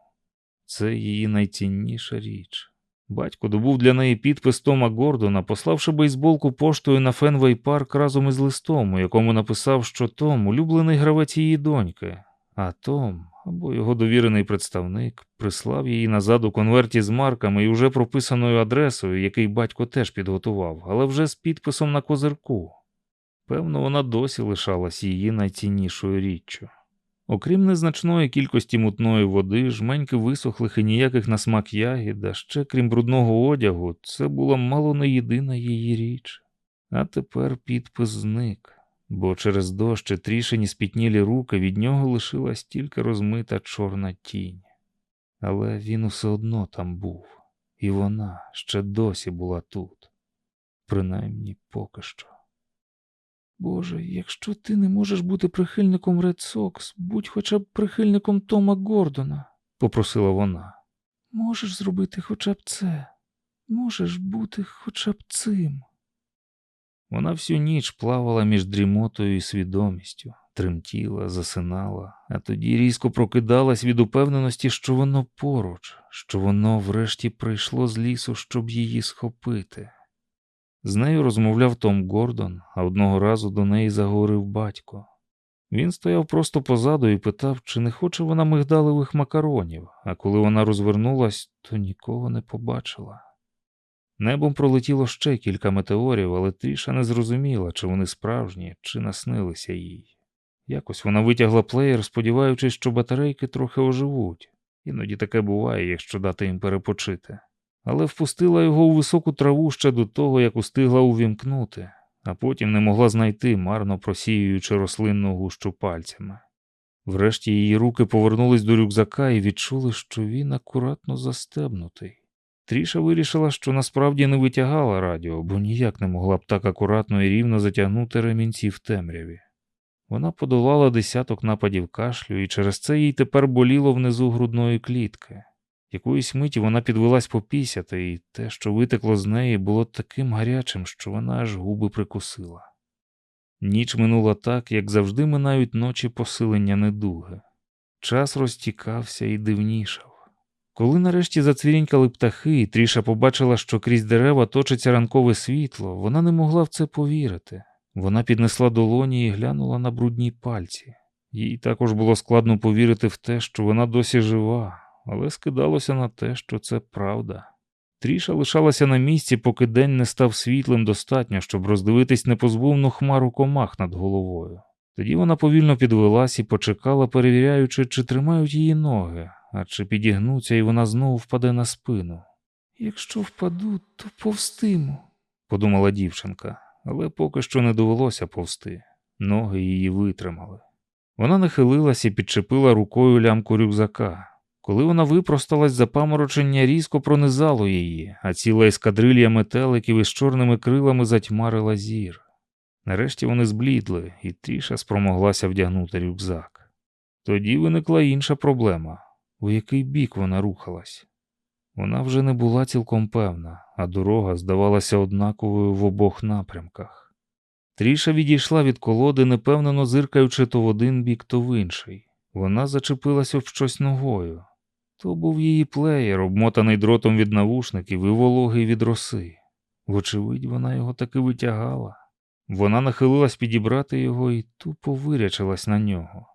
Це її найцінніша річ. Батько добув для неї підпис Тома Гордона, пославши бейсболку поштою на Фенвей Парк разом із листом, у якому написав, що Том улюблений гравець її доньки, а Том або його довірений представник прислав її назад у конверті з марками і уже прописаною адресою, який батько теж підготував, але вже з підписом на козирку. Певно, вона досі лишалась її найціннішою річчю. Окрім незначної кількості мутної води, жменьки висохлих і ніяких на смак ягід, а ще крім брудного одягу, це була мало не єдина її річ. А тепер підпис зник, бо через дощ трішені спітнілі руки від нього лишилась тільки розмита чорна тінь. Але він усе одно там був, і вона ще досі була тут, принаймні поки що. Боже, якщо ти не можеш бути прихильником Ред Сокс, будь хоча б прихильником Тома Гордона. попросила вона. Можеш зробити хоча б це. Можеш бути хоча б цим. Вона всю ніч плавала між дрімотою і свідомістю, тремтіла, засинала, а тоді різко прокидалась від упевненості, що воно поруч, що воно врешті прийшло з лісу, щоб її схопити. З нею розмовляв Том Гордон, а одного разу до неї заговорив батько. Він стояв просто позаду і питав, чи не хоче вона мигдалевих макаронів, а коли вона розвернулась, то нікого не побачила. Небом пролетіло ще кілька метеорів, але Тріша не зрозуміла, чи вони справжні, чи наснилися їй. Якось вона витягла плеєр, сподіваючись, що батарейки трохи оживуть. Іноді таке буває, якщо дати їм перепочити. Але впустила його у високу траву ще до того, як устигла увімкнути, а потім не могла знайти, марно просіюючи рослинну гущу пальцями. Врешті її руки повернулись до рюкзака і відчули, що він акуратно застебнутий. Тріша вирішила, що насправді не витягала радіо, бо ніяк не могла б так акуратно і рівно затягнути ремінці в темряві. Вона подолала десяток нападів кашлю, і через це їй тепер боліло внизу грудної клітки. Якоїсь миті вона підвелась попісяти, і те, що витекло з неї, було таким гарячим, що вона аж губи прикусила. Ніч минула так, як завжди минають ночі посилення недуги. Час розтікався і дивнішав. Коли нарешті зацвірінькали птахи, і Тріша побачила, що крізь дерева точиться ранкове світло, вона не могла в це повірити. Вона піднесла долоні і глянула на брудні пальці. Їй також було складно повірити в те, що вона досі жива, але скидалося на те, що це правда. Тріша лишалася на місці, поки день не став світлим достатньо, щоб роздивитись непозбувну хмару комах над головою. Тоді вона повільно підвелась і почекала, перевіряючи, чи тримають її ноги, а чи підігнуться, і вона знову впаде на спину. Якщо впаду, то повстиму. подумала дівчинка, але поки що не довелося повсти. Ноги її витримали. Вона нахилилась і підчепила рукою лямку рюкзака. Коли вона випросталась, запаморочення різко пронизало її, а ціла ескадрилья метеликів із чорними крилами затьмарила зір. Нарешті вони зблідли, і Тріша спромоглася вдягнути рюкзак. Тоді виникла інша проблема у який бік вона рухалась. Вона вже не була цілком певна, а дорога здавалася однаковою в обох напрямках. Тріша відійшла від колоди, непевнено зиркаючи то в один бік, то в інший. Вона зачепилася об щось ногою. То був її плеєр, обмотаний дротом від навушників і вологий від роси. Вочевидь, вона його таки витягала. Вона нахилилась підібрати його і тупо вирячилась на нього.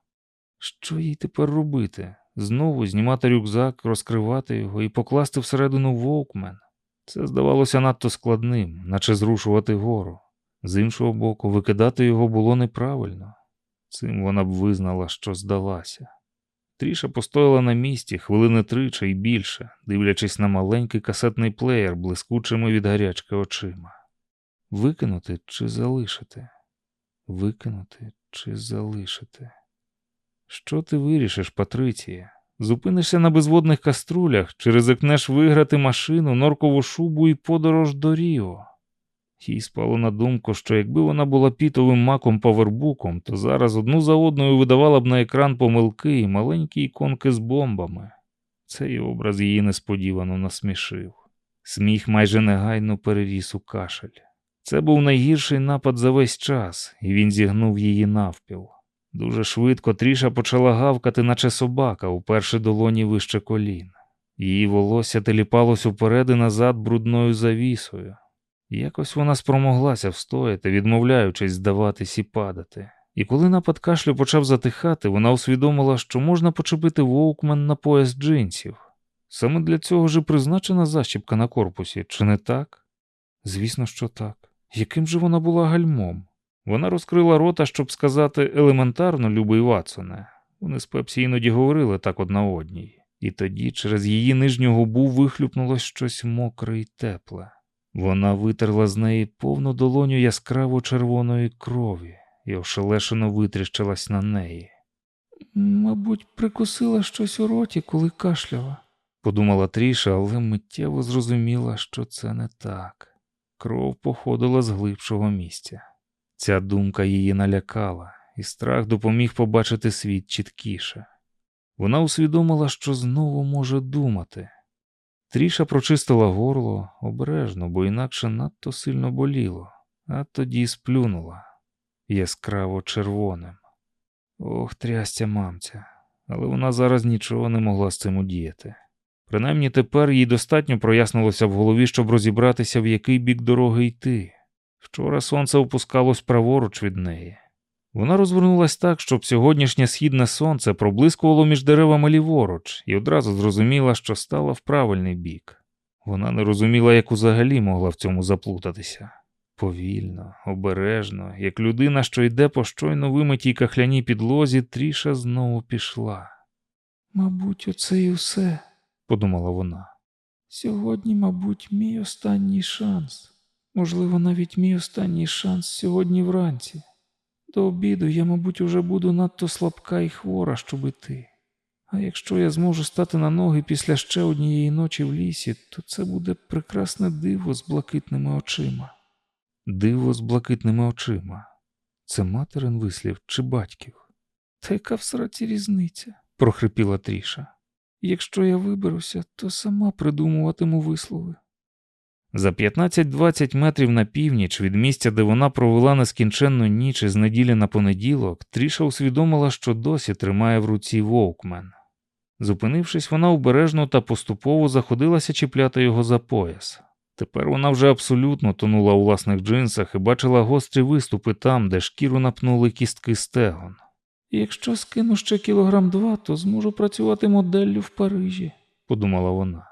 Що їй тепер робити? Знову знімати рюкзак, розкривати його і покласти всередину вовкмен. Це здавалося надто складним, наче зрушувати гору. З іншого боку, викидати його було неправильно. Цим вона б визнала, що здалася. Тріша постояла на місці хвилини три чи й більше, дивлячись на маленький касетний плеєр блискучими від гарячки очима. Викинути чи залишити? Викинути чи залишити? Що ти вирішиш, Патриція? Зупинишся на безводних каструлях чи ризикнеш виграти машину, норкову шубу і подорож до Ріо? Їй спало на думку, що якби вона була пітовим маком павербуком, то зараз одну за одною видавала б на екран помилки і маленькі іконки з бомбами. Цей образ її несподівано насмішив. Сміх майже негайно переріс у кашель. Це був найгірший напад за весь час, і він зігнув її навпіл. Дуже швидко Тріша почала гавкати, наче собака, уперше долоні вище колін. Її волосся теліпалось уперед і назад брудною завісою. Якось вона спромоглася встояти, відмовляючись здаватись і падати. І коли напад кашлю почав затихати, вона усвідомила, що можна почепити вовкмен на пояс джинсів. Саме для цього ж призначена защіпка на корпусі, чи не так? Звісно, що так. Яким же вона була гальмом? Вона розкрила рота, щоб сказати елементарно, любий Ватсоне. Вони з Пепсі іноді говорили так одна одній, і тоді через її нижню губу вихлюпнулось щось мокре й тепле. Вона витерла з неї повну долоню яскраво червоної крові і ошелешено витріщилась на неї. Мабуть, прикусила щось у роті, коли кашляла, подумала Тріша, але миттєво зрозуміла, що це не так. Кров походила з глибшого місця. Ця думка її налякала, і страх допоміг побачити світ чіткіше. Вона усвідомила, що знову може думати. Тріша прочистила горло обережно, бо інакше надто сильно боліло, а тоді сплюнула яскраво червоним. Ох, трястя мамця, але вона зараз нічого не могла з цим удіяти. Принаймні тепер їй достатньо прояснилося в голові, щоб розібратися, в який бік дороги йти. Вчора сонце опускалось праворуч від неї. Вона розвернулась так, щоб сьогоднішнє східне сонце проблискувало між деревами ліворуч, і одразу зрозуміла, що стала в правильний бік. Вона не розуміла, як взагалі могла в цьому заплутатися. Повільно, обережно, як людина, що йде по щойно вимитій кахляній підлозі, тріша знову пішла. Мабуть, оце і все, Подумала вона. Сьогодні, мабуть, мій останній шанс. Можливо, навіть мій останній шанс сьогодні вранці. До обіду я, мабуть, уже буду надто слабка і хвора, щоб іти. А якщо я зможу стати на ноги після ще однієї ночі в лісі, то це буде прекрасне диво з блакитними очима. Диво з блакитними очима. Це материн вислів чи батьків? Та яка в сраці різниця? прохрипіла Тріша. Якщо я виберуся, то сама придумуватиму вислови. За 15-20 метрів на північ від місця, де вона провела нескінченну ніч із неділі на понеділок, Тріша усвідомила, що досі тримає в руці вовкмен. Зупинившись, вона обережно та поступово заходилася чіпляти його за пояс. Тепер вона вже абсолютно тонула у власних джинсах і бачила гострі виступи там, де шкіру напнули кістки стегон. Якщо скину ще кілограм два, то зможу працювати моделлю в Парижі, подумала вона.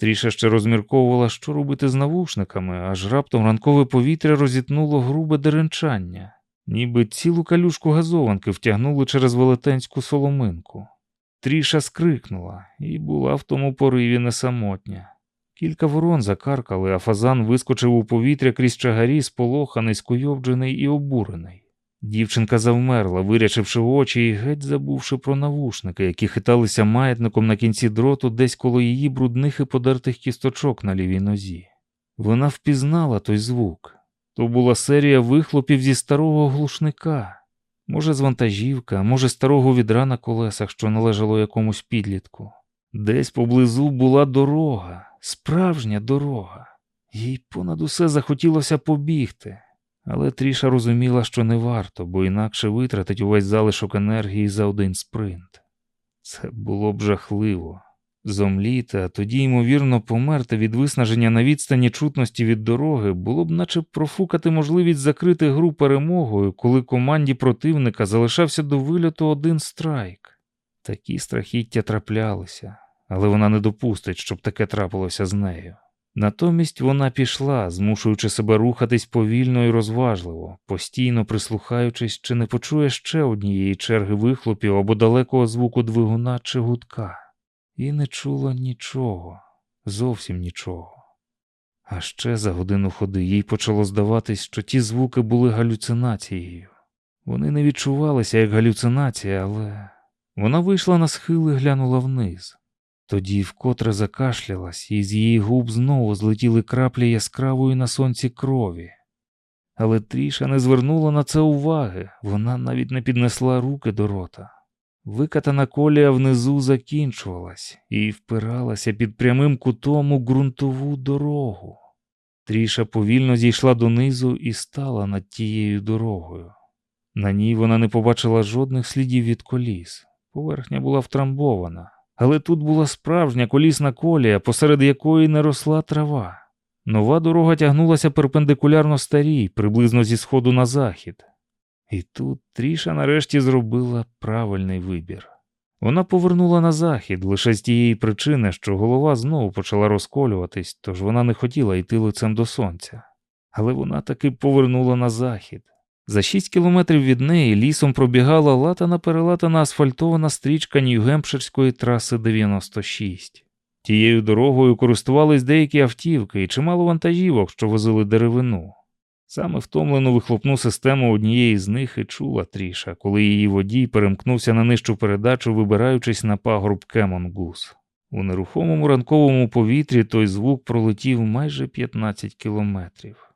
Тріша ще розмірковувала, що робити з навушниками, аж раптом ранкове повітря розітнуло грубе деренчання, ніби цілу калюшку газованки втягнули через велетенську соломинку. Тріша скрикнула і була в тому пориві не самотня. Кілька ворон закаркали, а фазан вискочив у повітря крізь чагарі, сполоханий, скуйовджений і обурений. Дівчинка завмерла, вирячивши очі і геть забувши про навушники, які хиталися маятником на кінці дроту десь коло її брудних і подертих кісточок на лівій нозі. Вона впізнала той звук. То була серія вихлопів зі старого глушника. Може, з вантажівка, може, старого відра на колесах, що належало якомусь підлітку. Десь поблизу була дорога, справжня дорога. Їй понад усе захотілося побігти. Але Тріша розуміла, що не варто, бо інакше витратить увесь залишок енергії за один спринт. Це було б жахливо. Зомліти, а тоді, ймовірно, померти від виснаження на відстані чутності від дороги було б наче профукати можливість закрити гру перемогою, коли команді противника залишався до вильоту один страйк. Такі страхіття траплялися, але вона не допустить, щоб таке трапилося з нею. Натомість вона пішла, змушуючи себе рухатись повільно і розважливо, постійно прислухаючись, чи не почує ще однієї черги вихлопів або далекого звуку двигуна чи гудка, і не чула нічого, зовсім нічого. А ще за годину ходи їй почало здаватись, що ті звуки були галюцинацією. Вони не відчувалися як галюцинація, але вона вийшла на схил і глянула вниз. Тоді вкотре закашлялась, і з її губ знову злетіли краплі яскравої на сонці крові. Але Тріша не звернула на це уваги, вона навіть не піднесла руки до рота. Викатана колія внизу закінчувалась і впиралася під прямим кутом у ґрунтову дорогу. Тріша повільно зійшла донизу і стала над тією дорогою. На ній вона не побачила жодних слідів від коліс. Поверхня була втрамбована. Але тут була справжня колісна колія, посеред якої не росла трава. Нова дорога тягнулася перпендикулярно старій, приблизно зі сходу на захід. І тут Тріша нарешті зробила правильний вибір. Вона повернула на захід лише з тієї причини, що голова знову почала розколюватись, тож вона не хотіла йти лицем до сонця. Але вона таки повернула на захід. За шість кілометрів від неї лісом пробігала латана перелатана асфальтована стрічка Нью-Гемпширської траси 96. Тією дорогою користувались деякі автівки і чимало вантажівок, що возили деревину. Саме втомлену вихлопну систему однієї з них і чула Тріша, коли її водій перемкнувся на нижчу передачу, вибираючись на пагорб Кемонгус. У нерухомому ранковому повітрі той звук пролетів майже 15 кілометрів.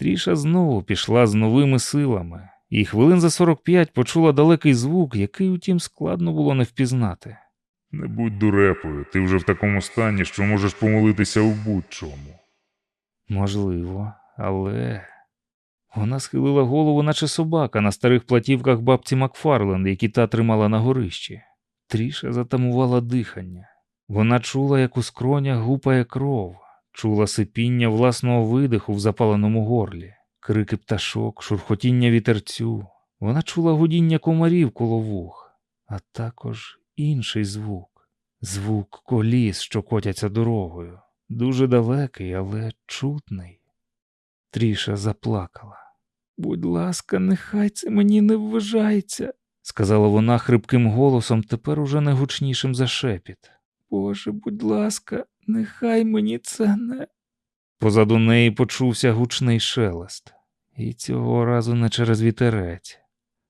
Тріша знову пішла з новими силами, і хвилин за 45 почула далекий звук, який, утім, складно було не впізнати. Не будь дурепою, ти вже в такому стані, що можеш помолитися у будь-чому. Можливо, але. Вона схилила голову, наче собака, на старих платівках бабці Макфарленд, які та тримала на горищі. Тріша затамувала дихання. Вона чула, як у скронях гупає кров, чула сипіння власного видиху в запаленому горлі, крики пташок, шурхотіння вітерцю. Вона чула гудіння комарів коло вух, а також інший звук звук коліс, що котяться дорогою. Дуже далекий, але чутний. Тріша заплакала. Будь ласка, нехай це мені не вважається, сказала вона хрипким голосом, тепер уже не гучнішим за шепіт. Боже, будь ласка, нехай мені це не. Позаду неї почувся гучний шелест, і цього разу не через вітерець.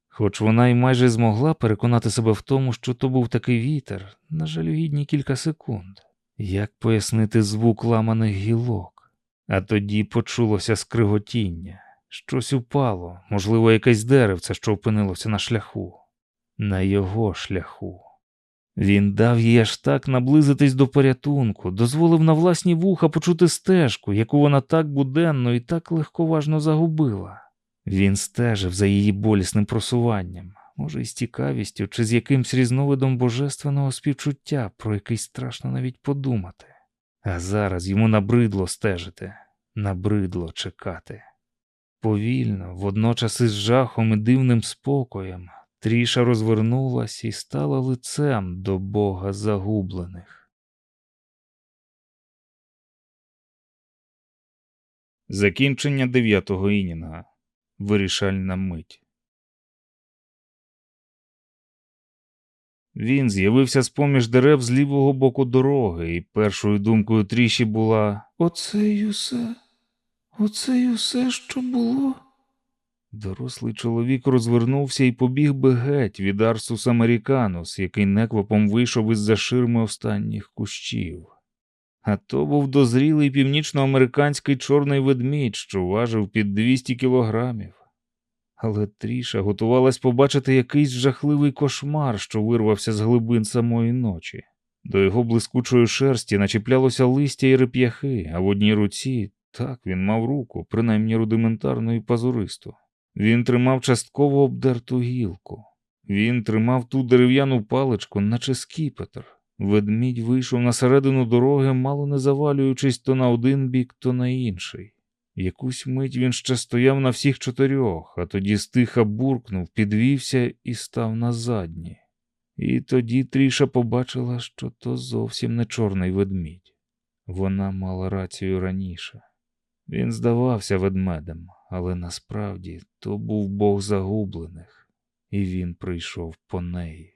Хоч вона й майже змогла переконати себе в тому, що то був такий вітер, на жалюгідні кілька секунд. Як пояснити звук ламаних гілок? А тоді почулося скриготіння. Щось упало, можливо, якесь деревце, що опинилося на шляху, на його шляху. Він дав їй аж так наблизитись до порятунку, дозволив на власні вуха почути стежку, яку вона так буденно і так легковажно загубила. Він стежив за її болісним просуванням, може, із цікавістю чи з якимсь різновидом божественного співчуття, про який страшно навіть подумати. А зараз йому набридло стежити, набридло чекати. Повільно, водночас із жахом і дивним спокоєм, Тріша розвернулась і стала лицем до Бога загублених. Закінчення дев'ятого інінга. Вирішальна мить. Він з'явився з-поміж дерев з лівого боку дороги, і першою думкою тріші була Оце й усе, оце й усе, що було. Дорослий чоловік розвернувся і побіг би геть від Арсус Американус, який неквапом вийшов із-за ширми останніх кущів. А то був дозрілий північноамериканський чорний ведмідь, що важив під 200 кілограмів. Але Тріша готувалась побачити якийсь жахливий кошмар, що вирвався з глибин самої ночі. До його блискучої шерсті начіплялося листя і реп'яхи, а в одній руці так він мав руку, принаймні рудиментарну і пазуристу. Він тримав частково обдерту гілку. Він тримав ту дерев'яну паличку, наче скіпетр. Ведмідь вийшов на середину дороги, мало не завалюючись то на один бік, то на інший. Якусь мить він ще стояв на всіх чотирьох, а тоді стиха буркнув, підвівся і став на задні. І тоді Тріша побачила, що то зовсім не чорний ведмідь. Вона мала рацію раніше. Він здавався ведмедем, але насправді то був Бог загублених, і він прийшов по неї.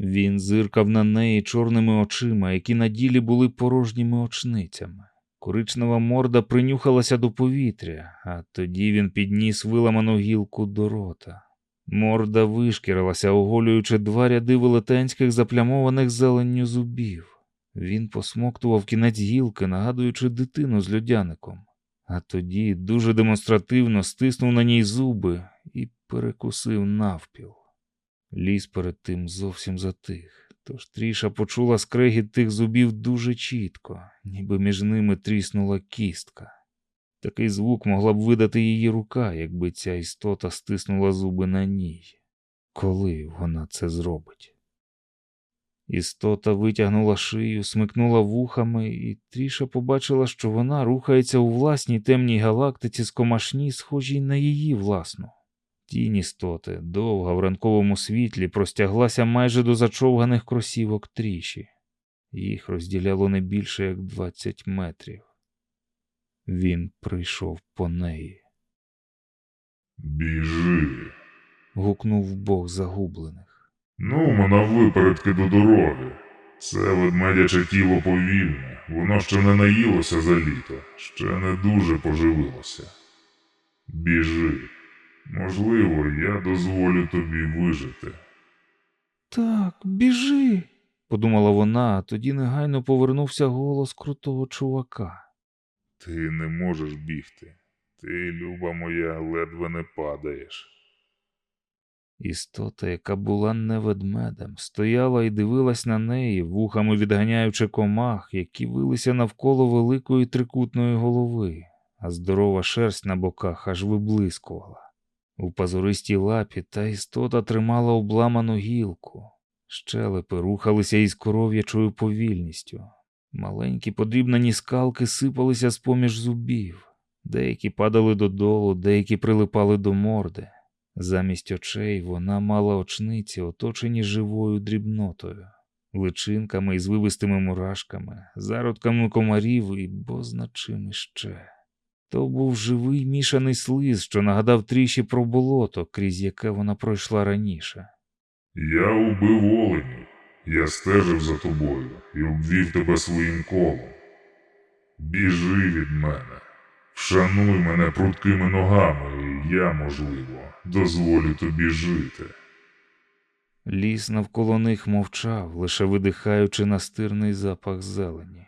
Він зиркав на неї чорними очима, які на ділі були порожніми очницями. Коричнева морда принюхалася до повітря, а тоді він підніс виламану гілку до рота. Морда вишкірилася, оголюючи два ряди велетенських заплямованих зеленню зубів. Він посмоктував кінець гілки, нагадуючи дитину з льодяником, а тоді дуже демонстративно стиснув на ній зуби і перекусив навпіл. Ліс перед тим зовсім затих, тож Тріша почула скрегіт тих зубів дуже чітко, ніби між ними тріснула кістка. Такий звук могла б видати її рука, якби ця істота стиснула зуби на ній. Коли вона це зробить? Істота витягнула шию, смикнула вухами, і Тріша побачила, що вона рухається у власній темній галактиці з комашні, схожій на її власну. Тінь істоти, довга в ранковому світлі, простяглася майже до зачовганих кросівок тріші. Їх розділяло не більше як двадцять метрів. Він прийшов по неї. Біжи. Гукнув Бог загублених. Ну, на випередки до дороги. Це ведмедяче тіло повільне, воно ще не наїлося за літо, ще не дуже поживилося. Біжи. Можливо, я дозволю тобі вижити. Так, біжи. Подумала вона, а тоді негайно повернувся голос крутого чувака. Ти не можеш бігти. Ти, люба моя, ледве не падаєш. Істота, яка була не ведмедем, стояла і дивилась на неї, вухами відганяючи комах, які вилися навколо великої трикутної голови. а здорова шерсть на боках аж виблискувала. У пазуристій лапі та істота тримала обламану гілку. Щелепи рухалися із коров'ячою повільністю. Маленькі подрібнені скалки сипалися з поміж зубів. Деякі падали додолу, деякі прилипали до морди. Замість очей вона мала очниці, оточені живою дрібнотою, личинками і звивистими мурашками, зародками комарів і бозна чим іще. То був живий мішаний слиз, що нагадав тріші про болото, крізь яке вона пройшла раніше. Я убив оленів, я стежив за тобою і обвів тебе своїм колом. Біжи від мене, вшануй мене пруткими ногами, і я, можливо, дозволю тобі жити. Ліс навколо них мовчав, лише видихаючи настирний запах зелені.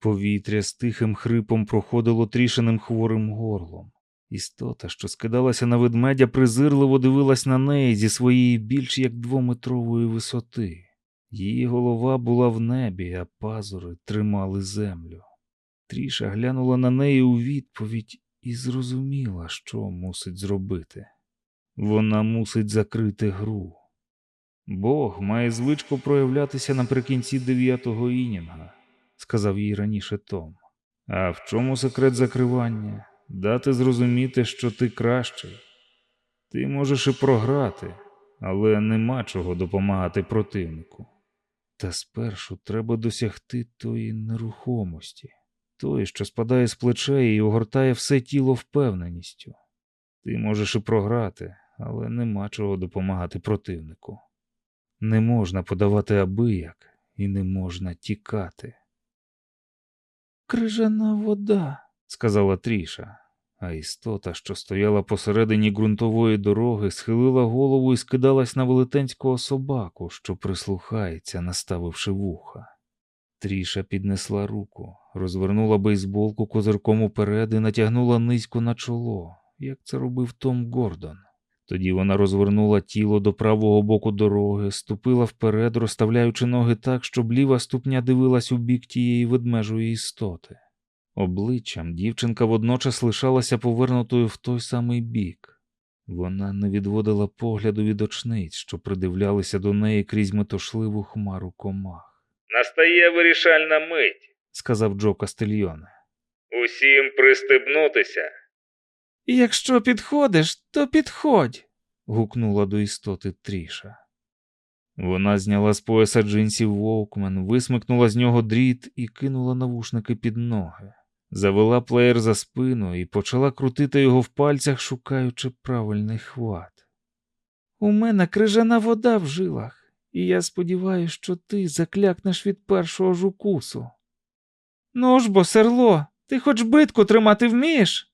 Повітря з тихим хрипом проходило трішеним хворим горлом. Істота, що скидалася на ведмедя, презирливо дивилась на неї зі своєї більш як двометрової висоти. Її голова була в небі, а пазури тримали землю. Тріша глянула на неї у відповідь і зрозуміла, що мусить зробити. Вона мусить закрити гру. Бог має звичку проявлятися наприкінці дев'ятого інінга, сказав їй раніше Том. А в чому секрет закривання? Дати зрозуміти, що ти кращий. Ти можеш і програти, але нема чого допомагати противнику. Та спершу треба досягти тої нерухомості, тої, що спадає з плечей і огортає все тіло впевненістю. Ти можеш і програти, але нема чого допомагати противнику. Не можна подавати абияк і не можна тікати. Крижана вода. сказала Тріша, а істота, що стояла посередині ґрунтової дороги, схилила голову і скидалась на велетенського собаку, що прислухається, наставивши вуха. Тріша піднесла руку, розвернула бейсболку козирком уперед і натягнула низько на чоло, як це робив Том Гордон. Тоді вона розвернула тіло до правого боку дороги, ступила вперед, розставляючи ноги так, щоб ліва ступня дивилась у бік тієї ведмежої істоти. Обличчям дівчинка водночас лишалася повернутою в той самий бік. Вона не відводила погляду від очниць, що придивлялися до неї крізь метошливу хмару комах. Настає вирішальна мить. Сказав Джо Кастельйоне. Усім пристебнутися. Якщо підходиш, то підходь. гукнула до істоти Тріша. Вона зняла з пояса джинсів Вовкмен, висмикнула з нього дріт і кинула навушники під ноги. Завела плеєр за спину і почала крутити його в пальцях, шукаючи правильний хват. У мене крижана вода в жилах, і я сподіваюся, що ти заклякнеш від першого ж укусу. Ну ж бо, серло, ти хоч битку тримати вмієш?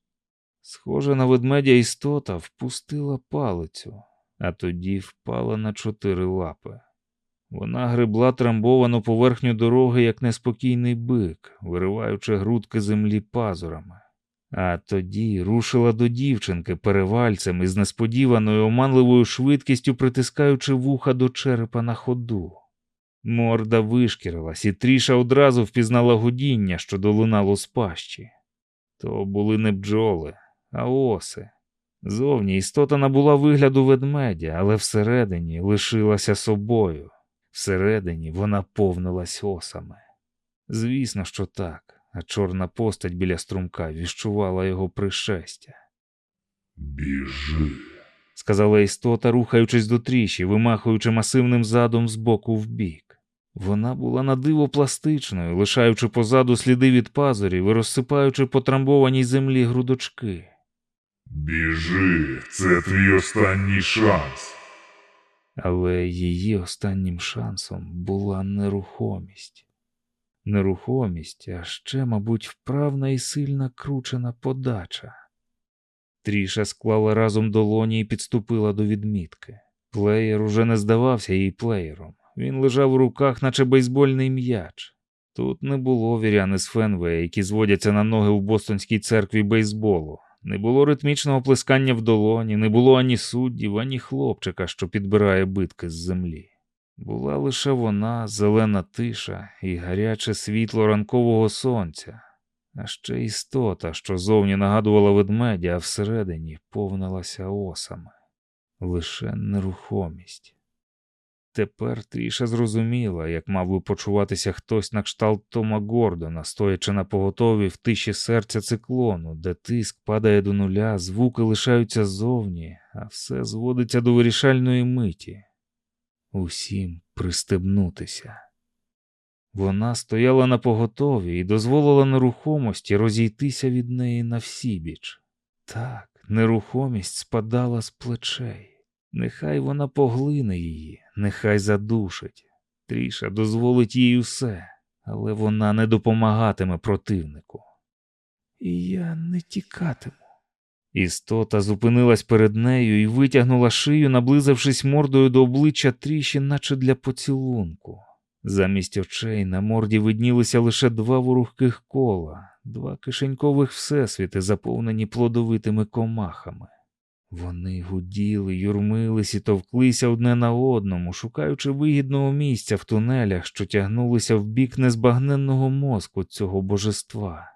Схожа на ведмедя істота впустила палицю, а тоді впала на чотири лапи. Вона гребла трамбовану поверхню дороги, як неспокійний бик, вириваючи грудки землі пазурами. А тоді рушила до дівчинки перевальцем із несподіваною оманливою швидкістю притискаючи вуха до черепа на ходу. Морда вишкірилась, і тріша одразу впізнала гудіння, що долунало з пащі. То були не бджоли, а оси. Зовні істота набула вигляду ведмедя, але всередині лишилася собою. Всередині вона повнилась осами. Звісно, що так, а чорна постать біля струмка віщувала його пришестя. Біжи. Сказала істота, рухаючись до тріші, вимахуючи масивним задом з боку в бік. Вона була надиво пластичною, лишаючи позаду сліди від пазурів і розсипаючи по трамбованій землі грудочки. Біжи, це твій останній шанс. Але її останнім шансом була нерухомість. Нерухомість, а ще, мабуть, вправна і сильна кручена подача. Тріша склала разом долоні і підступила до відмітки. Плеєр уже не здавався їй плеєром. Він лежав у руках, наче бейсбольний м'яч. Тут не було віряни з Фенвея, які зводяться на ноги у Бостонській церкві бейсболу. Не було ритмічного плескання в долоні, не було ані суддів, ані хлопчика, що підбирає битки з землі. Була лише вона, зелена тиша і гаряче світло ранкового сонця, а ще істота, що зовні нагадувала ведмедя, а всередині повнилася осами. Лише нерухомість. Тепер Тріша зрозуміла, як мав би почуватися хтось на кшталт Тома Гордона, стоячи на поготові в тиші серця циклону, де тиск падає до нуля, звуки лишаються ззовні, а все зводиться до вирішальної миті. Усім пристебнутися. Вона стояла на поготові і дозволила нерухомості розійтися від неї на всібіч. Так, нерухомість спадала з плечей. Нехай вона поглине її, нехай задушить. Тріша дозволить їй усе, але вона не допомагатиме противнику. І я не тікатиму. Істота зупинилась перед нею і витягнула шию, наблизившись мордою до обличчя тріші, наче для поцілунку. Замість очей на морді виднілися лише два ворухких кола, два кишенькових всесвіти, заповнені плодовитими комахами. Вони гуділи, юрмились і товклися одне на одному, шукаючи вигідного місця в тунелях, що тягнулися в бік незбагненного мозку цього божества.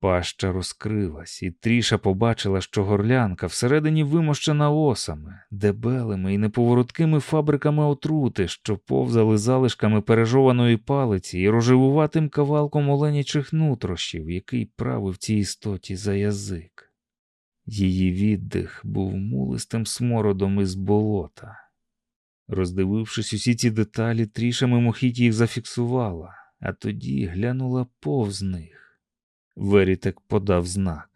Паща розкрилась, і Тріша побачила, що горлянка всередині вимощена осами, дебелими і неповороткими фабриками отрути, що повзали залишками пережованої палиці і рожевуватим кавалком оленячих нутрощів, який правив цій істоті за язик. Її віддих був мулистим смородом із болота. Роздивившись усі ці деталі, Тріша мимохідь їх зафіксувала, а тоді глянула повз них. Верітек подав знак.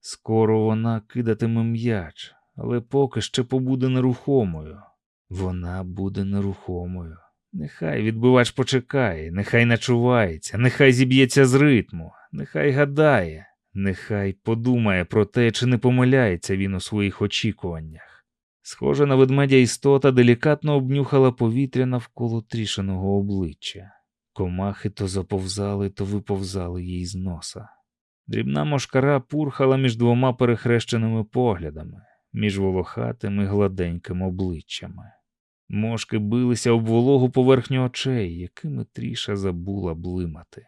Скоро вона кидатиме м'яч, але поки ще побуде нерухомою. Вона буде нерухомою. Нехай відбивач почекає, нехай начувається, нехай зіб'ється з ритму, нехай гадає, нехай подумає про те, чи не помиляється він у своїх очікуваннях. Схожа на ведмедя істота делікатно обнюхала повітря навколо трішеного обличчя. Комахи то заповзали, то виповзали їй з носа. Дрібна мошкара пурхала між двома перехрещеними поглядами, між волохатими гладенькими обличчями. Мошки билися об вологу поверхню очей, якими тріша забула блимати.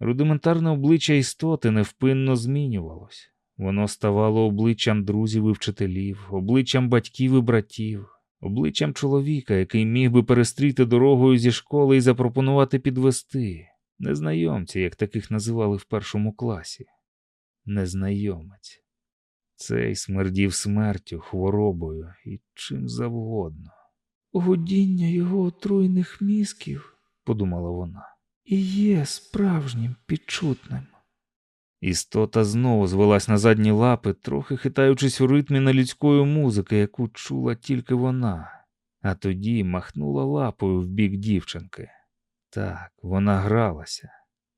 Рудиментарне обличчя істоти невпинно змінювалось. Воно ставало обличчям друзів і вчителів, обличчям батьків і братів, обличчям чоловіка, який міг би перестріти дорогою зі школи і запропонувати підвести, незнайомці, як таких називали в першому класі. Незнайомець. Цей смердів смертю, хворобою і чим завгодно. Гудіння його отруйних мізків, подумала вона. І є справжнім підчутним. Істота знову звелась на задні лапи, трохи хитаючись у ритмі нелюдської музики, яку чула тільки вона, а тоді махнула лапою в бік дівчинки. Так, вона гралася,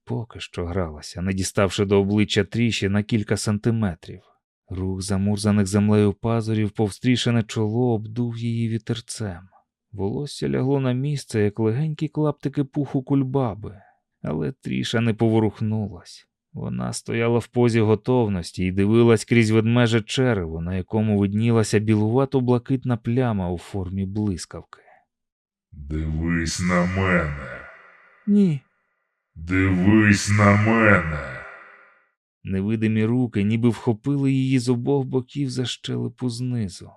поки що гралася, не діставши до обличчя тріші на кілька сантиметрів. Рух замурзаних землею пазурів, повстрішене чоло обдув її вітерцем. Волосся лягло на місце, як легенькі клаптики пуху кульбаби, але тріша не поворухнулась. Вона стояла в позі готовності і дивилась крізь ведмеже черево, на якому виднілася білувато-блакитна пляма у формі блискавки. Дивись на мене. Ні, Дивись на мене. Невидимі руки ніби вхопили її з обох боків за щелепу знизу.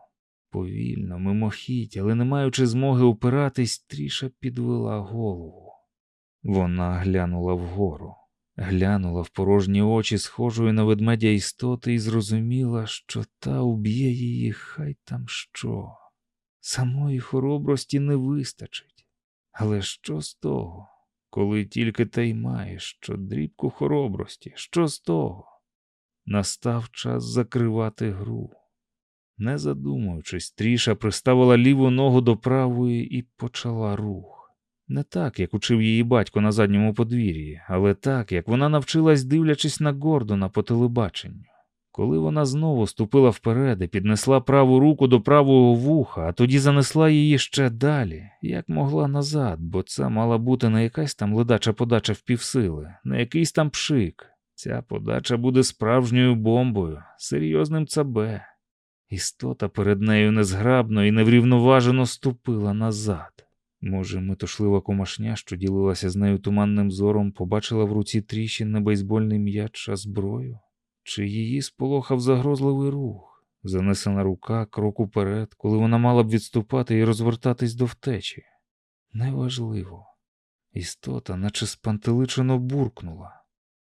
Повільно, мимохідь, але не маючи змоги опиратись, тріша підвела голову. Вона глянула вгору, глянула в порожні очі, схожої на ведмедя істоти, і зрозуміла, що та уб'є її хай там що. Самої хоробрості не вистачить. Але що з того? Коли тільки те й маєш, що дрібку хоробрості, що з того? Настав час закривати гру. Не задумуючись, Тріша приставила ліву ногу до правої і почала рух. Не так, як учив її батько на задньому подвір'ї, але так, як вона навчилась, дивлячись на Гордона по телебаченню. Коли вона знову ступила вперед і піднесла праву руку до правого вуха, а тоді занесла її ще далі, як могла назад, бо це мала бути не якась там ледача подача в півсили, не якийсь там пшик. Ця подача буде справжньою бомбою, серйозним цабе. Істота перед нею незграбно і неврівноважено ступила назад. Може, метошлива комашня, що ділилася з нею туманним зором, побачила в руці тріщин не бейсбольний м'яч, а зброю? Чи її сполохав загрозливий рух, занесена рука, крок уперед, коли вона мала б відступати і розвертатись до втечі? Неважливо. Істота, наче спантеличено буркнула.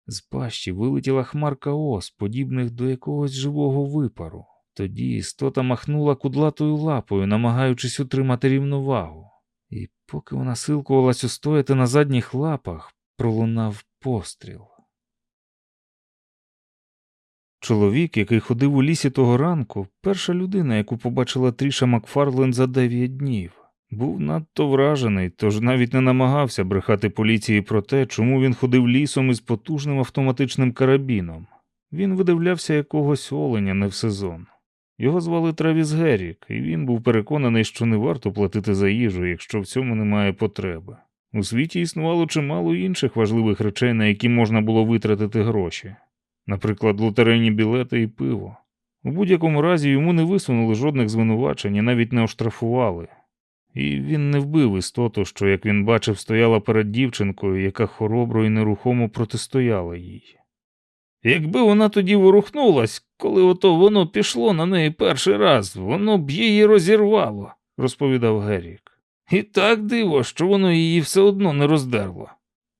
З пащі вилетіла хмарка ос, подібних до якогось живого випару. Тоді істота махнула кудлатою лапою, намагаючись утримати рівновагу. І поки вона силкувалась устояти на задніх лапах, пролунав постріл. Чоловік, який ходив у лісі того ранку, перша людина, яку побачила Тріша Макфарлен за дев'ять днів, був надто вражений, тож навіть не намагався брехати поліції про те, чому він ходив лісом із потужним автоматичним карабіном. Він видивлявся якогось оленя не в сезон. Його звали Тревіс Геррік, і він був переконаний, що не варто платити за їжу, якщо в цьому немає потреби. У світі існувало чимало інших важливих речей, на які можна було витратити гроші, наприклад, лотерейні білети і пиво. У будь-якому разі йому не висунули жодних звинувачень і навіть не оштрафували. І він не вбив істоту, що, як він бачив, стояла перед дівчинкою, яка хоробро і нерухомо протистояла їй. Якби вона тоді ворухнулась, коли ото воно пішло на неї перший раз, воно б її розірвало, розповідав Геррік. І так диво, що воно її все одно не роздерло.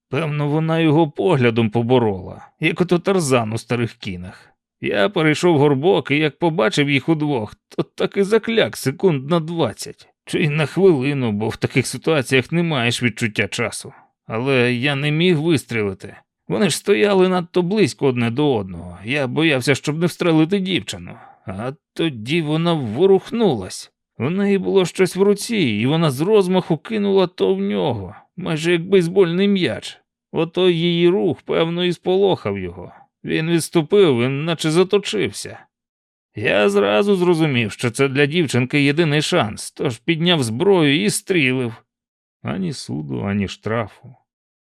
Певно, вона його поглядом поборола, як ото тарзан у старих кінах. Я перейшов горбок і як побачив їх удвох, то так і закляк секунд на двадцять, чи й на хвилину, бо в таких ситуаціях не маєш відчуття часу. Але я не міг вистрілити. Вони ж стояли надто близько одне до одного. Я боявся, щоб не встрелити дівчину. А тоді вона ворухнулась. У неї було щось в руці, і вона з розмаху кинула то в нього, майже як бейсбольний м'яч. Ото її рух, певно, і сполохав його. Він відступив, він наче заточився. Я зразу зрозумів, що це для дівчинки єдиний шанс, тож підняв зброю і стрілив. Ані суду, ані штрафу.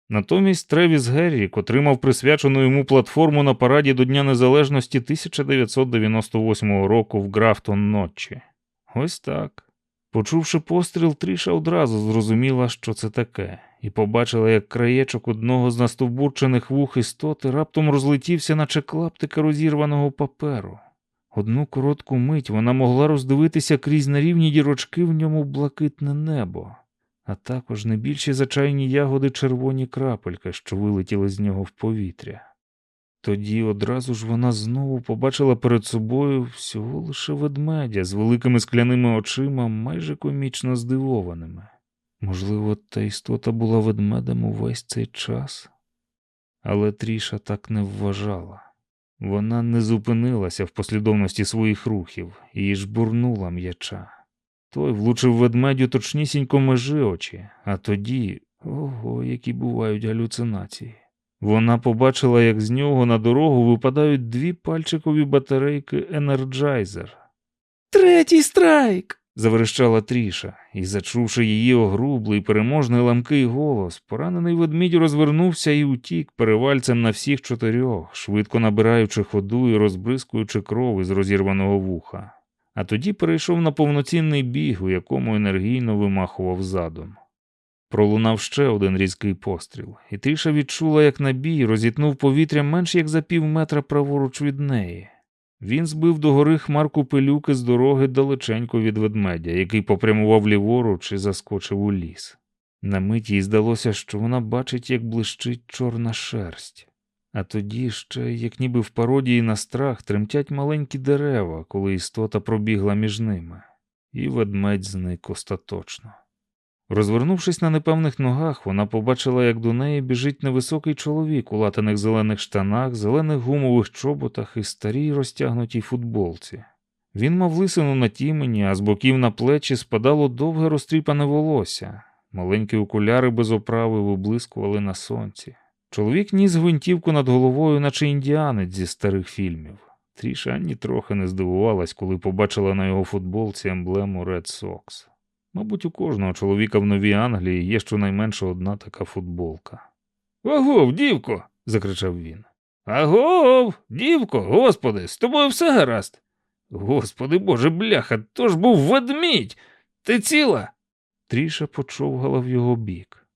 Натомість Тревіс Геррік отримав присвячену йому платформу на параді до Дня Незалежності 1998 року в Графтон Ночі. Ось так. Почувши постріл, Тріша одразу зрозуміла, що це таке, і побачила, як краєчок одного з настовбурчених вух істоти раптом розлетівся, наче клаптика розірваного паперу. Одну коротку мить вона могла роздивитися крізь нарівні дірочки в ньому блакитне небо а також не більші зачайні ягоди червоні крапельки, що вилетіли з нього в повітря. Тоді одразу ж вона знову побачила перед собою всього лише ведмедя з великими скляними очима, майже комічно здивованими. Можливо, та істота була ведмедем увесь цей час, але Тріша так не вважала. Вона не зупинилася в послідовності своїх рухів і жбурнула м'яча. Той влучив ведмедю точнісінько межи очі, а тоді, ого, які бувають галюцинації. Вона побачила, як з нього на дорогу випадають дві пальчикові батарейки Energizer. Третій страйк. заверещала Тріша, і, зачувши її огрублий, переможний ламкий голос, поранений ведмідь розвернувся і утік перевальцем на всіх чотирьох, швидко набираючи ходу і розбризкуючи кров із розірваного вуха а тоді перейшов на повноцінний біг, у якому енергійно вимахував задом. Пролунав ще один різкий постріл, і Тріша відчула, як набій розітнув повітря менш як за пів метра праворуч від неї. Він збив догори хмарку пилюки з дороги далеченько від ведмедя, який попрямував ліворуч і заскочив у ліс. На мить їй здалося, що вона бачить, як блищить чорна шерсть. А тоді ще, як ніби в пародії на страх, тремтять маленькі дерева, коли істота пробігла між ними, і ведмедь зник остаточно. Розвернувшись на непевних ногах, вона побачила, як до неї біжить невисокий чоловік у латаних зелених штанах, зелених гумових чоботах і старій розтягнутій футболці. Він мав лисину на тімені, а з боків на плечі спадало довге розтріпане волосся, маленькі окуляри без оправи виблискували на сонці. Чоловік ніс гвинтівку над головою, наче індіанець зі старих фільмів. Тріша ані трохи не здивувалась, коли побачила на його футболці емблему Red Sox. Мабуть, у кожного чоловіка в Новій Англії є щонайменше одна така футболка. Агов, дівко. закричав він. Агов, дівко, господи, з тобою все гаразд. Господи боже, бляха, то ж був ведмідь. Ти ціла? Тріша почовгала в його бік.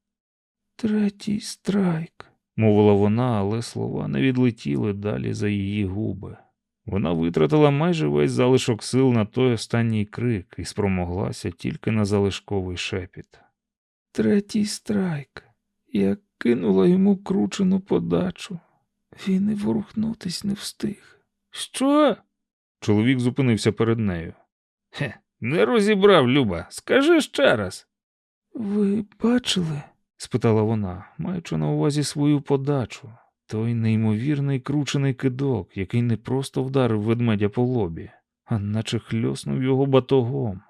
Третій страйк. Мовила вона, але слова не відлетіли далі за її губи. Вона витратила майже весь залишок сил на той останній крик і спромоглася тільки на залишковий шепіт. Третій страйк. Я кинула йому кручену подачу. Він і ворухнутись не встиг. Що? Чоловік зупинився перед нею. Хе, не розібрав, Люба. Скажи ще раз. Ви бачили? Спитала вона, маючи на увазі свою подачу, той неймовірний кручений кидок, який не просто вдарив ведмедя по лобі, а наче хльоснув його батогом.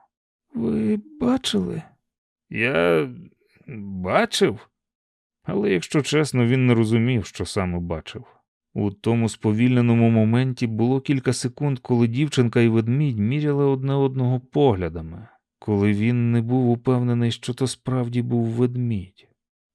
Ви бачили? Я бачив. Але, якщо чесно, він не розумів, що саме бачив. У тому сповільненому моменті було кілька секунд, коли дівчинка і ведмідь міряли одне одного поглядами, коли він не був упевнений, що то справді був ведмідь.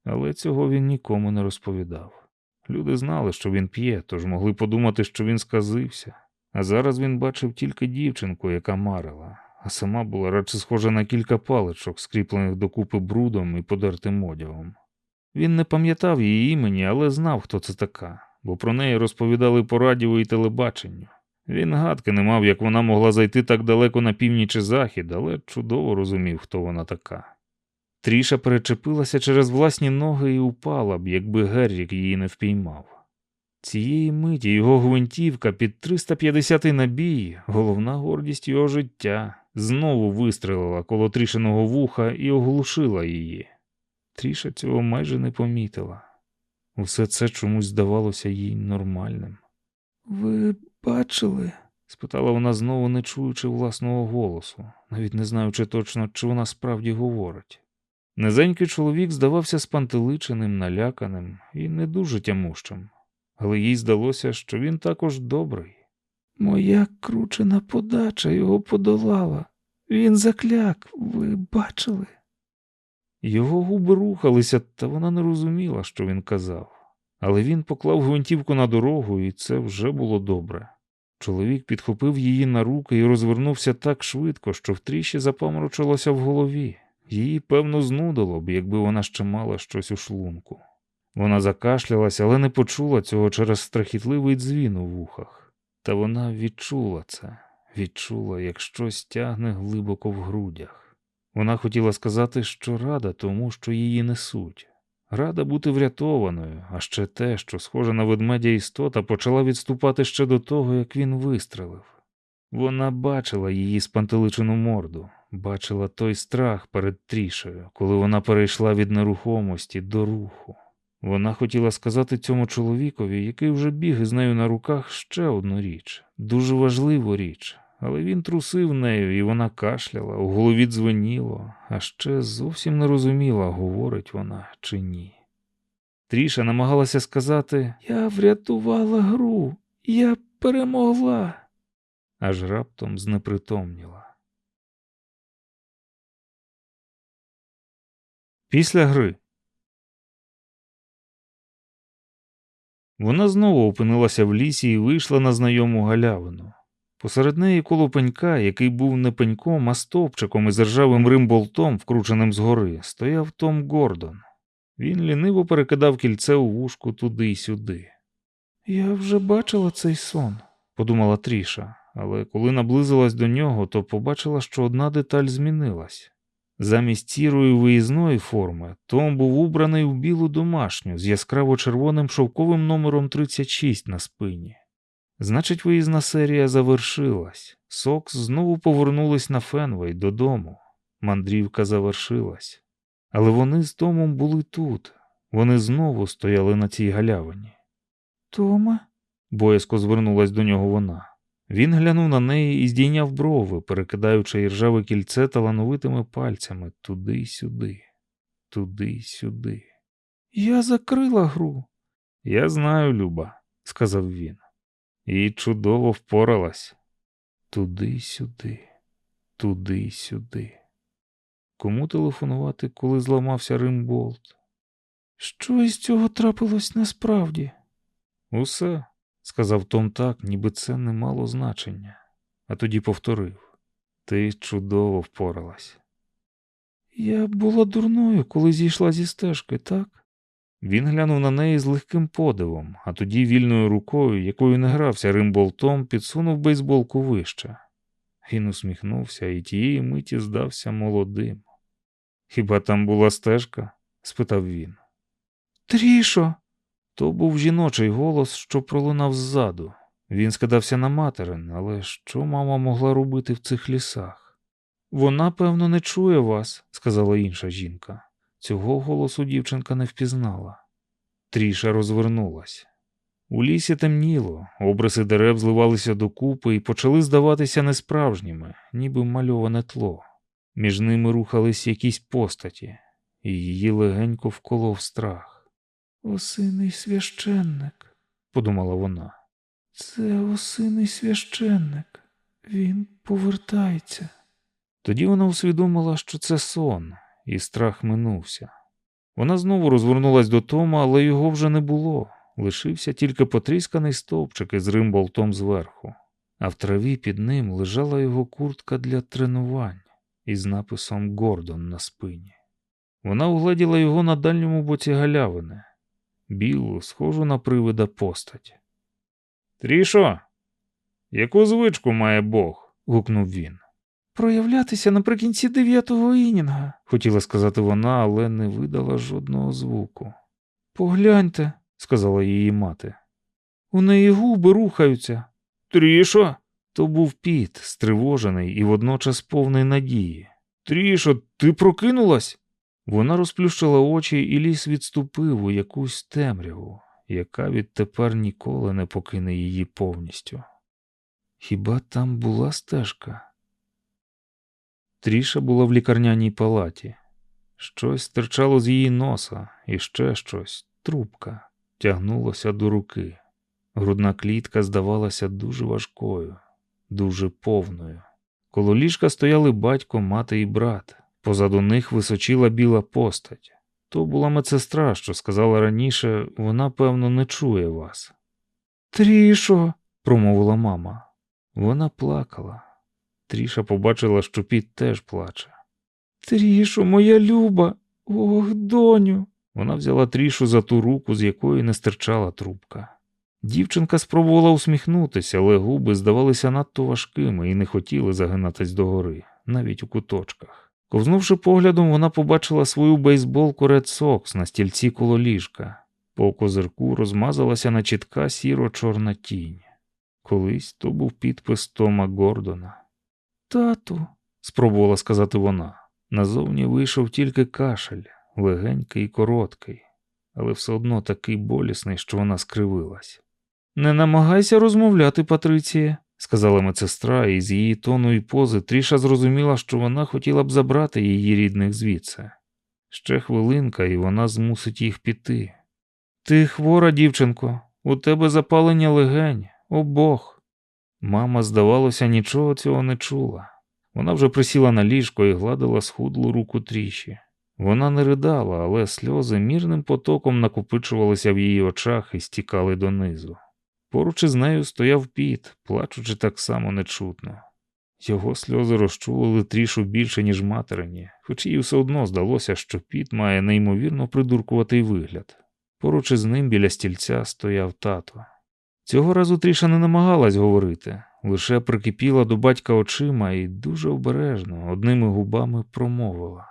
Але цього він нікому не розповідав. Люди знали, що він п'є, тож могли подумати, що він сказився. А зараз він бачив тільки дівчинку, яка марила, а сама була радше схожа на кілька паличок, скріплених докупи брудом і подертим одягом. Він не пам'ятав її імені, але знав, хто це така, бо про неї розповідали по радіо і телебаченню. Він гадки не мав, як вона могла зайти так далеко на північ і захід, але чудово розумів, хто вона така. Тріша перечепилася через власні ноги і упала б, якби Геррік її не впіймав. Цієї миті його гвинтівка під 350-й набій, головна гордість його життя, знову вистрелила коло трішиного вуха і оглушила її. Тріша цього майже не помітила. Усе це чомусь здавалося їй нормальним. Ви бачили? спитала вона знову, не чуючи власного голосу, навіть не знаючи точно, чи вона справді говорить. Низенький чоловік здавався спантеличеним, наляканим і не дуже тямущим, але їй здалося, що він також добрий. Моя кручена подача його подолала. Він закляк, ви бачили? Його губи рухалися, та вона не розуміла, що він казав. Але він поклав гвинтівку на дорогу, і це вже було добре. Чоловік підхопив її на руки і розвернувся так швидко, що втріші запаморочилося в голові. Її, певно, знудило б, якби вона ще мала щось у шлунку. Вона закашлялася, але не почула цього через страхітливий дзвін у вухах. Та вона відчула це, відчула, як щось тягне глибоко в грудях. Вона хотіла сказати, що рада тому, що її несуть. Рада бути врятованою, а ще те, що схожа на ведмедя істота, почала відступати ще до того, як він вистрелив. Вона бачила її спантеличену морду, бачила той страх перед трішею, коли вона перейшла від нерухомості до руху. Вона хотіла сказати цьому чоловікові, який вже біг із нею на руках ще одну річ, дуже важливу річ, але він трусив нею, і вона кашляла, у голові дзвеніло, а ще зовсім не розуміла, говорить вона чи ні. Тріша намагалася сказати Я врятувала гру, я перемогла. аж раптом знепритомніла. Після гри вона знову опинилася в лісі і вийшла на знайому галявину. Посеред неї коло пенька, який був не пеньком, а стовпчиком із ржавим римболтом, вкрученим згори, стояв Том Гордон. Він ліниво перекидав кільце у вушку туди й сюди. Я вже бачила цей сон. подумала Тріша, але коли наблизилась до нього, то побачила, що одна деталь змінилась. Замість сірої виїзної форми Том був убраний в білу домашню з яскраво червоним шовковим номером 36 на спині. Значить, виїзна серія завершилась. Сокс знову повернулись на Фенвей додому. Мандрівка завершилась. Але вони з Томом були тут. Вони знову стояли на цій галявині. Тома? Боязко звернулась до нього вона. Він глянув на неї і здійняв брови, перекидаючи іржаве кільце талановитими пальцями туди й сюди, туди й сюди. Я закрила гру. Я знаю, Люба, сказав він. І чудово впоралась. Туди сюди, туди сюди. Кому телефонувати, коли зламався Римболт? Що із цього трапилось насправді? Усе, сказав Том так, ніби це не мало значення, а тоді повторив: Ти чудово впоралась. Я була дурною, коли зійшла зі стежки, так? Він глянув на неї з легким подивом, а тоді вільною рукою, якою не грався римболтом, підсунув бейсболку вище. Він усміхнувся і тієї миті здався молодим. Хіба там була стежка? спитав він. Трішо. То був жіночий голос, що пролунав ззаду. Він скидався на материн, але що мама могла робити в цих лісах? Вона, певно, не чує вас, сказала інша жінка. Цього голосу дівчинка не впізнала. Тріша розвернулась. У лісі темніло, обриси дерев зливалися докупи і почали здаватися несправжніми, ніби мальоване тло. Між ними рухались якісь постаті, і її легенько вколов страх. Осиний священник, Подумала вона. це осиний священник. Він повертається. Тоді вона усвідомила, що це сон, і страх минувся. Вона знову розвернулась до Тома, але його вже не було. Лишився тільки потрісканий стовпчик із римболтом зверху, а в траві під ним лежала його куртка для тренувань із написом Гордон на спині. Вона угледіла його на дальньому боці галявини, білу, схожу на привида постать. Трішо, яку звичку має Бог? гукнув він. Проявлятися наприкінці дев'ятого інінга. Хотіла сказати вона, але не видала жодного звуку. Погляньте, сказала її мати. у неї губи рухаються. Трішо. То був піт, стривожений і водночас повний надії. Трішо, ти прокинулась? Вона розплющила очі, і ліс відступив у якусь темряву, яка відтепер ніколи не покине її повністю. Хіба там була стежка? Тріша була в лікарняній палаті. Щось стирчало з її носа, і ще щось, трубка, тягнулося до руки. Грудна клітка здавалася дуже важкою, дуже повною. Коло ліжка стояли батько, мати і брат. Позаду них височила біла постать. То була медсестра, що сказала раніше, вона, певно, не чує вас. Трішо. промовила мама. Вона плакала. Тріша побачила, що піт теж плаче. Трішо, моя люба. Ох, доню. Вона взяла трішу за ту руку, з якої не стирчала трубка. Дівчинка спробувала усміхнутися, але губи здавалися надто важкими і не хотіли загинатись догори, навіть у куточках. Ковзнувши поглядом, вона побачила свою бейсболку Red Sox на стільці коло ліжка. По козирку розмазалася на чітка сіро-чорна тінь. Колись то був підпис Тома Гордона. Тату. спробувала сказати вона. Назовні вийшов тільки кашель, легенький і короткий, але все одно такий болісний, що вона скривилась. Не намагайся розмовляти, Патриція, сказала медсестра, і з її тону і пози Тріша зрозуміла, що вона хотіла б забрати її рідних звідси. Ще хвилинка, і вона змусить їх піти. Ти хвора, дівчинко, у тебе запалення легень, о Бог. Мама, здавалося, нічого цього не чула. Вона вже присіла на ліжко і гладила схудлу руку тріші. Вона не ридала, але сльози мірним потоком накопичувалися в її очах і стікали донизу. Поруч із нею стояв піт, плачучи так само нечутно. Його сльози розчулили трішу більше, ніж материні, хоч їй все одно здалося, що піт має неймовірно придуркуватий вигляд. Поруч із ним біля стільця стояв тато. Цього разу Тріша не намагалась говорити, лише прикипіла до батька очима і дуже обережно, одними губами промовила.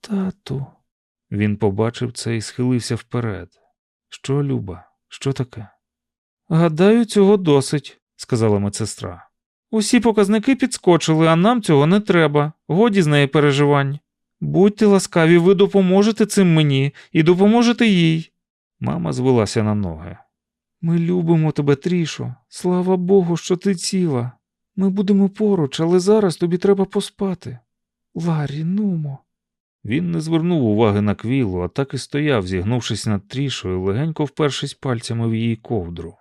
Тату. Він побачив це і схилився вперед. Що, Люба, що таке? Гадаю, цього досить, сказала медсестра. Усі показники підскочили, а нам цього не треба. Годі з неї переживань. Будьте ласкаві, ви допоможете цим мені і допоможете їй. Мама звелася на ноги. Ми любимо тебе, Трішо. Слава Богу, що ти ціла. Ми будемо поруч, але зараз тобі треба поспати. Ларі, нумо. Він не звернув уваги на квілу, а так і стояв, зігнувшись над трішою, легенько впершись пальцями в її ковдру.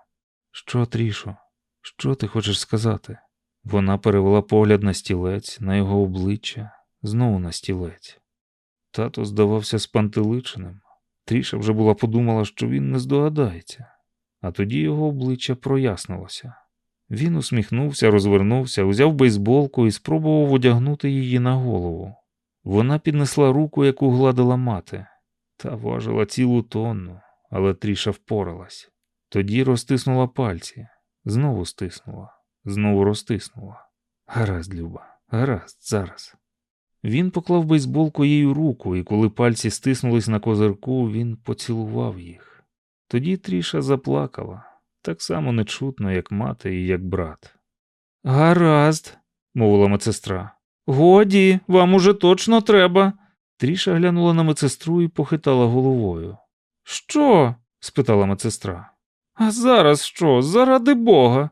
Що, Трішо, що ти хочеш сказати? Вона перевела погляд на стілець, на його обличчя, знову на стілець. Тато здавався спантеличеним. Тріша вже була подумала, що він не здогадається, а тоді його обличчя прояснилося. Він усміхнувся, розвернувся, узяв бейсболку і спробував одягнути її на голову. Вона піднесла руку, яку гладила мати, та важила цілу тонну, але тріша впоралась. Тоді розтиснула пальці, знову стиснула, знову розтиснула. Гаразд, Люба, гаразд, зараз. Він поклав бейсболку їй у руку, і коли пальці стиснулись на козирку, він поцілував їх. Тоді Тріша заплакала, так само нечутно, як мати і як брат. Гаразд, мовила медсестра. Годі, вам уже точно треба. Тріша глянула на медсестру і похитала головою. Що? спитала медсестра. А зараз що? Заради бога.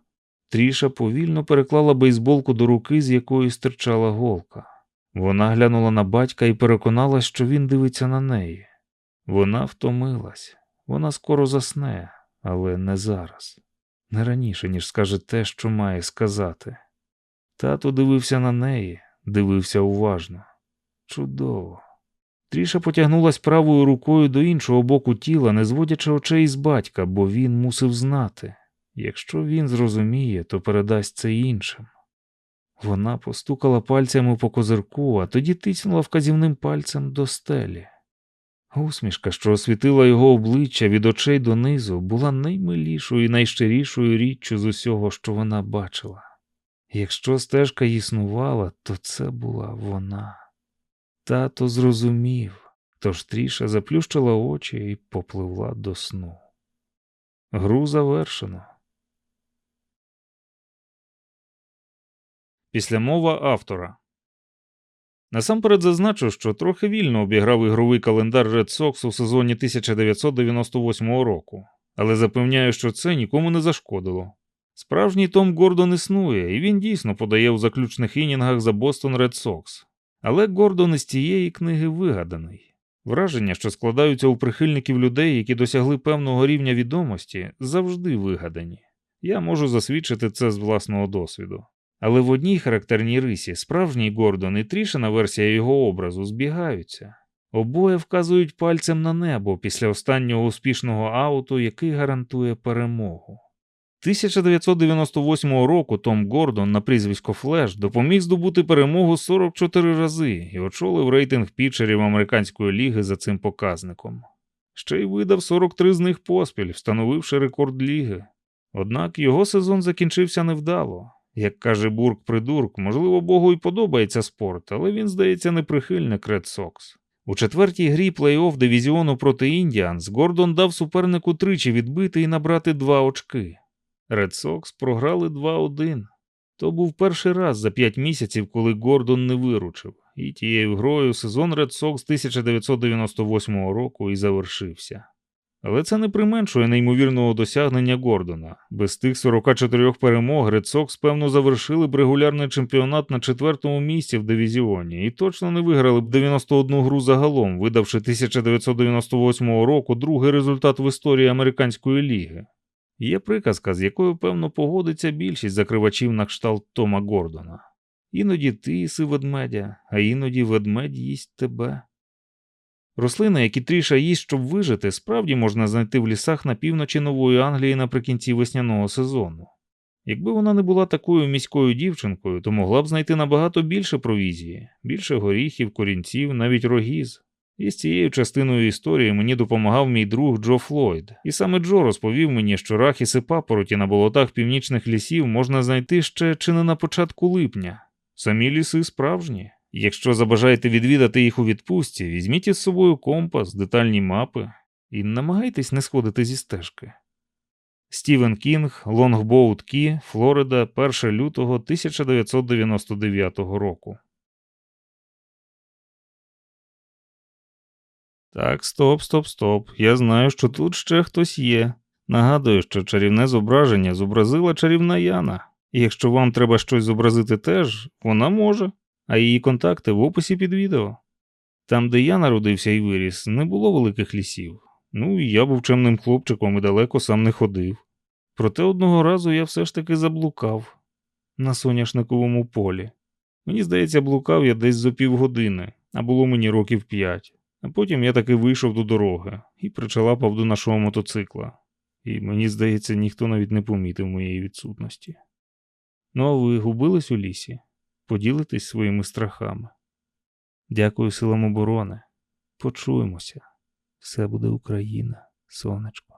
Тріша повільно переклала бейсболку до руки, з якої стирчала голка. Вона глянула на батька і переконалась, що він дивиться на неї. Вона втомилась, вона скоро засне, але не зараз, не раніше, ніж скаже те, що має сказати. Тато дивився на неї, дивився уважно. Чудово. Тріша потягнулась правою рукою до іншого боку тіла, не зводячи очей з батька, бо він мусив знати. Якщо він зрозуміє, то передасть це іншим. Вона постукала пальцями по козирку, а тоді тиснула вказівним пальцем до стелі. Усмішка, що освітила його обличчя від очей донизу, була наймилішою і найщирішою річчю з усього, що вона бачила. Якщо стежка існувала, то це була вона. Тато зрозумів, тож тріша заплющила очі і попливла до сну. Гру завершено. Післямова автора. Насамперед зазначу, що трохи вільно обіграв ігровий календар Red Sox у сезоні 1998 року, але запевняю, що це нікому не зашкодило. Справжній Том Гордон існує, і він дійсно подає у заключних інінгах за Бостон Red Sox. Але Гордон із цієї книги вигаданий. Враження, що складаються у прихильників людей, які досягли певного рівня відомості, завжди вигадані. Я можу засвідчити це з власного досвіду. Але в одній характерній рисі справжній Гордон і трішена версія його образу збігаються. Обоє вказують пальцем на небо після останнього успішного ауту, який гарантує перемогу. 1998 року Том Гордон на прізвисько Флеш допоміг здобути перемогу 44 рази і очолив рейтинг пітчерів американської ліги за цим показником. Ще й видав 43 з них поспіль, встановивши рекорд ліги. Однак його сезон закінчився невдало. Як каже Бурк Придурк, можливо, Богу і подобається спорт, але він, здається, не прихильник Red Sox. У четвертій грі плей-офф дивізіону проти Індіанс Гордон дав супернику тричі відбити і набрати два очки. Red Sox програли 2-1. То був перший раз за п'ять місяців, коли Гордон не виручив, і тією грою сезон Red Sox 1998 року і завершився. Але це не применшує неймовірного досягнення Гордона. Без тих 44 перемог Red Sox, певно, завершили б регулярний чемпіонат на четвертому місці в дивізіоні і точно не виграли б 91 гру загалом, видавши 1998 року другий результат в історії американської ліги. Є приказка, з якою, певно, погодиться більшість закривачів на кшталт Тома Гордона. Іноді ти їси ведмедя, а іноді ведмедь їсть тебе. Рослини, які тріша їсть, щоб вижити, справді можна знайти в лісах на півночі Нової Англії наприкінці весняного сезону. Якби вона не була такою міською дівчинкою, то могла б знайти набагато більше провізії, більше горіхів, корінців, навіть рогіз. І з цією частиною історії мені допомагав мій друг Джо Флойд, і саме Джо розповів мені, що рахіс і папороті на болотах північних лісів можна знайти ще чи не на початку липня. Самі ліси справжні. Якщо забажаєте відвідати їх у відпустці, візьміть із собою компас, детальні мапи і намагайтесь не сходити зі стежки. Стівен Кінг, Лонгбоут Кі, Флорида, 1 лютого 1999 року. Так, стоп, стоп, стоп. Я знаю, що тут ще хтось є. Нагадую, що чарівне зображення зобразила чарівна Яна. І якщо вам треба щось зобразити теж, вона може, а її контакти в описі під відео. Там, де я народився і виріс, не було великих лісів. Ну і я був чемним хлопчиком і далеко сам не ходив. Проте одного разу я все ж таки заблукав на соняшниковому полі. Мені здається, блукав я десь за півгодини, а було мені років п'ять. А потім я таки вийшов до дороги і причалапав до нашого мотоцикла. І мені здається, ніхто навіть не помітив моєї відсутності. Ну а ви губились у лісі? Поділитесь своїми страхами. Дякую силам оборони. Почуємося. Все буде Україна, сонечко.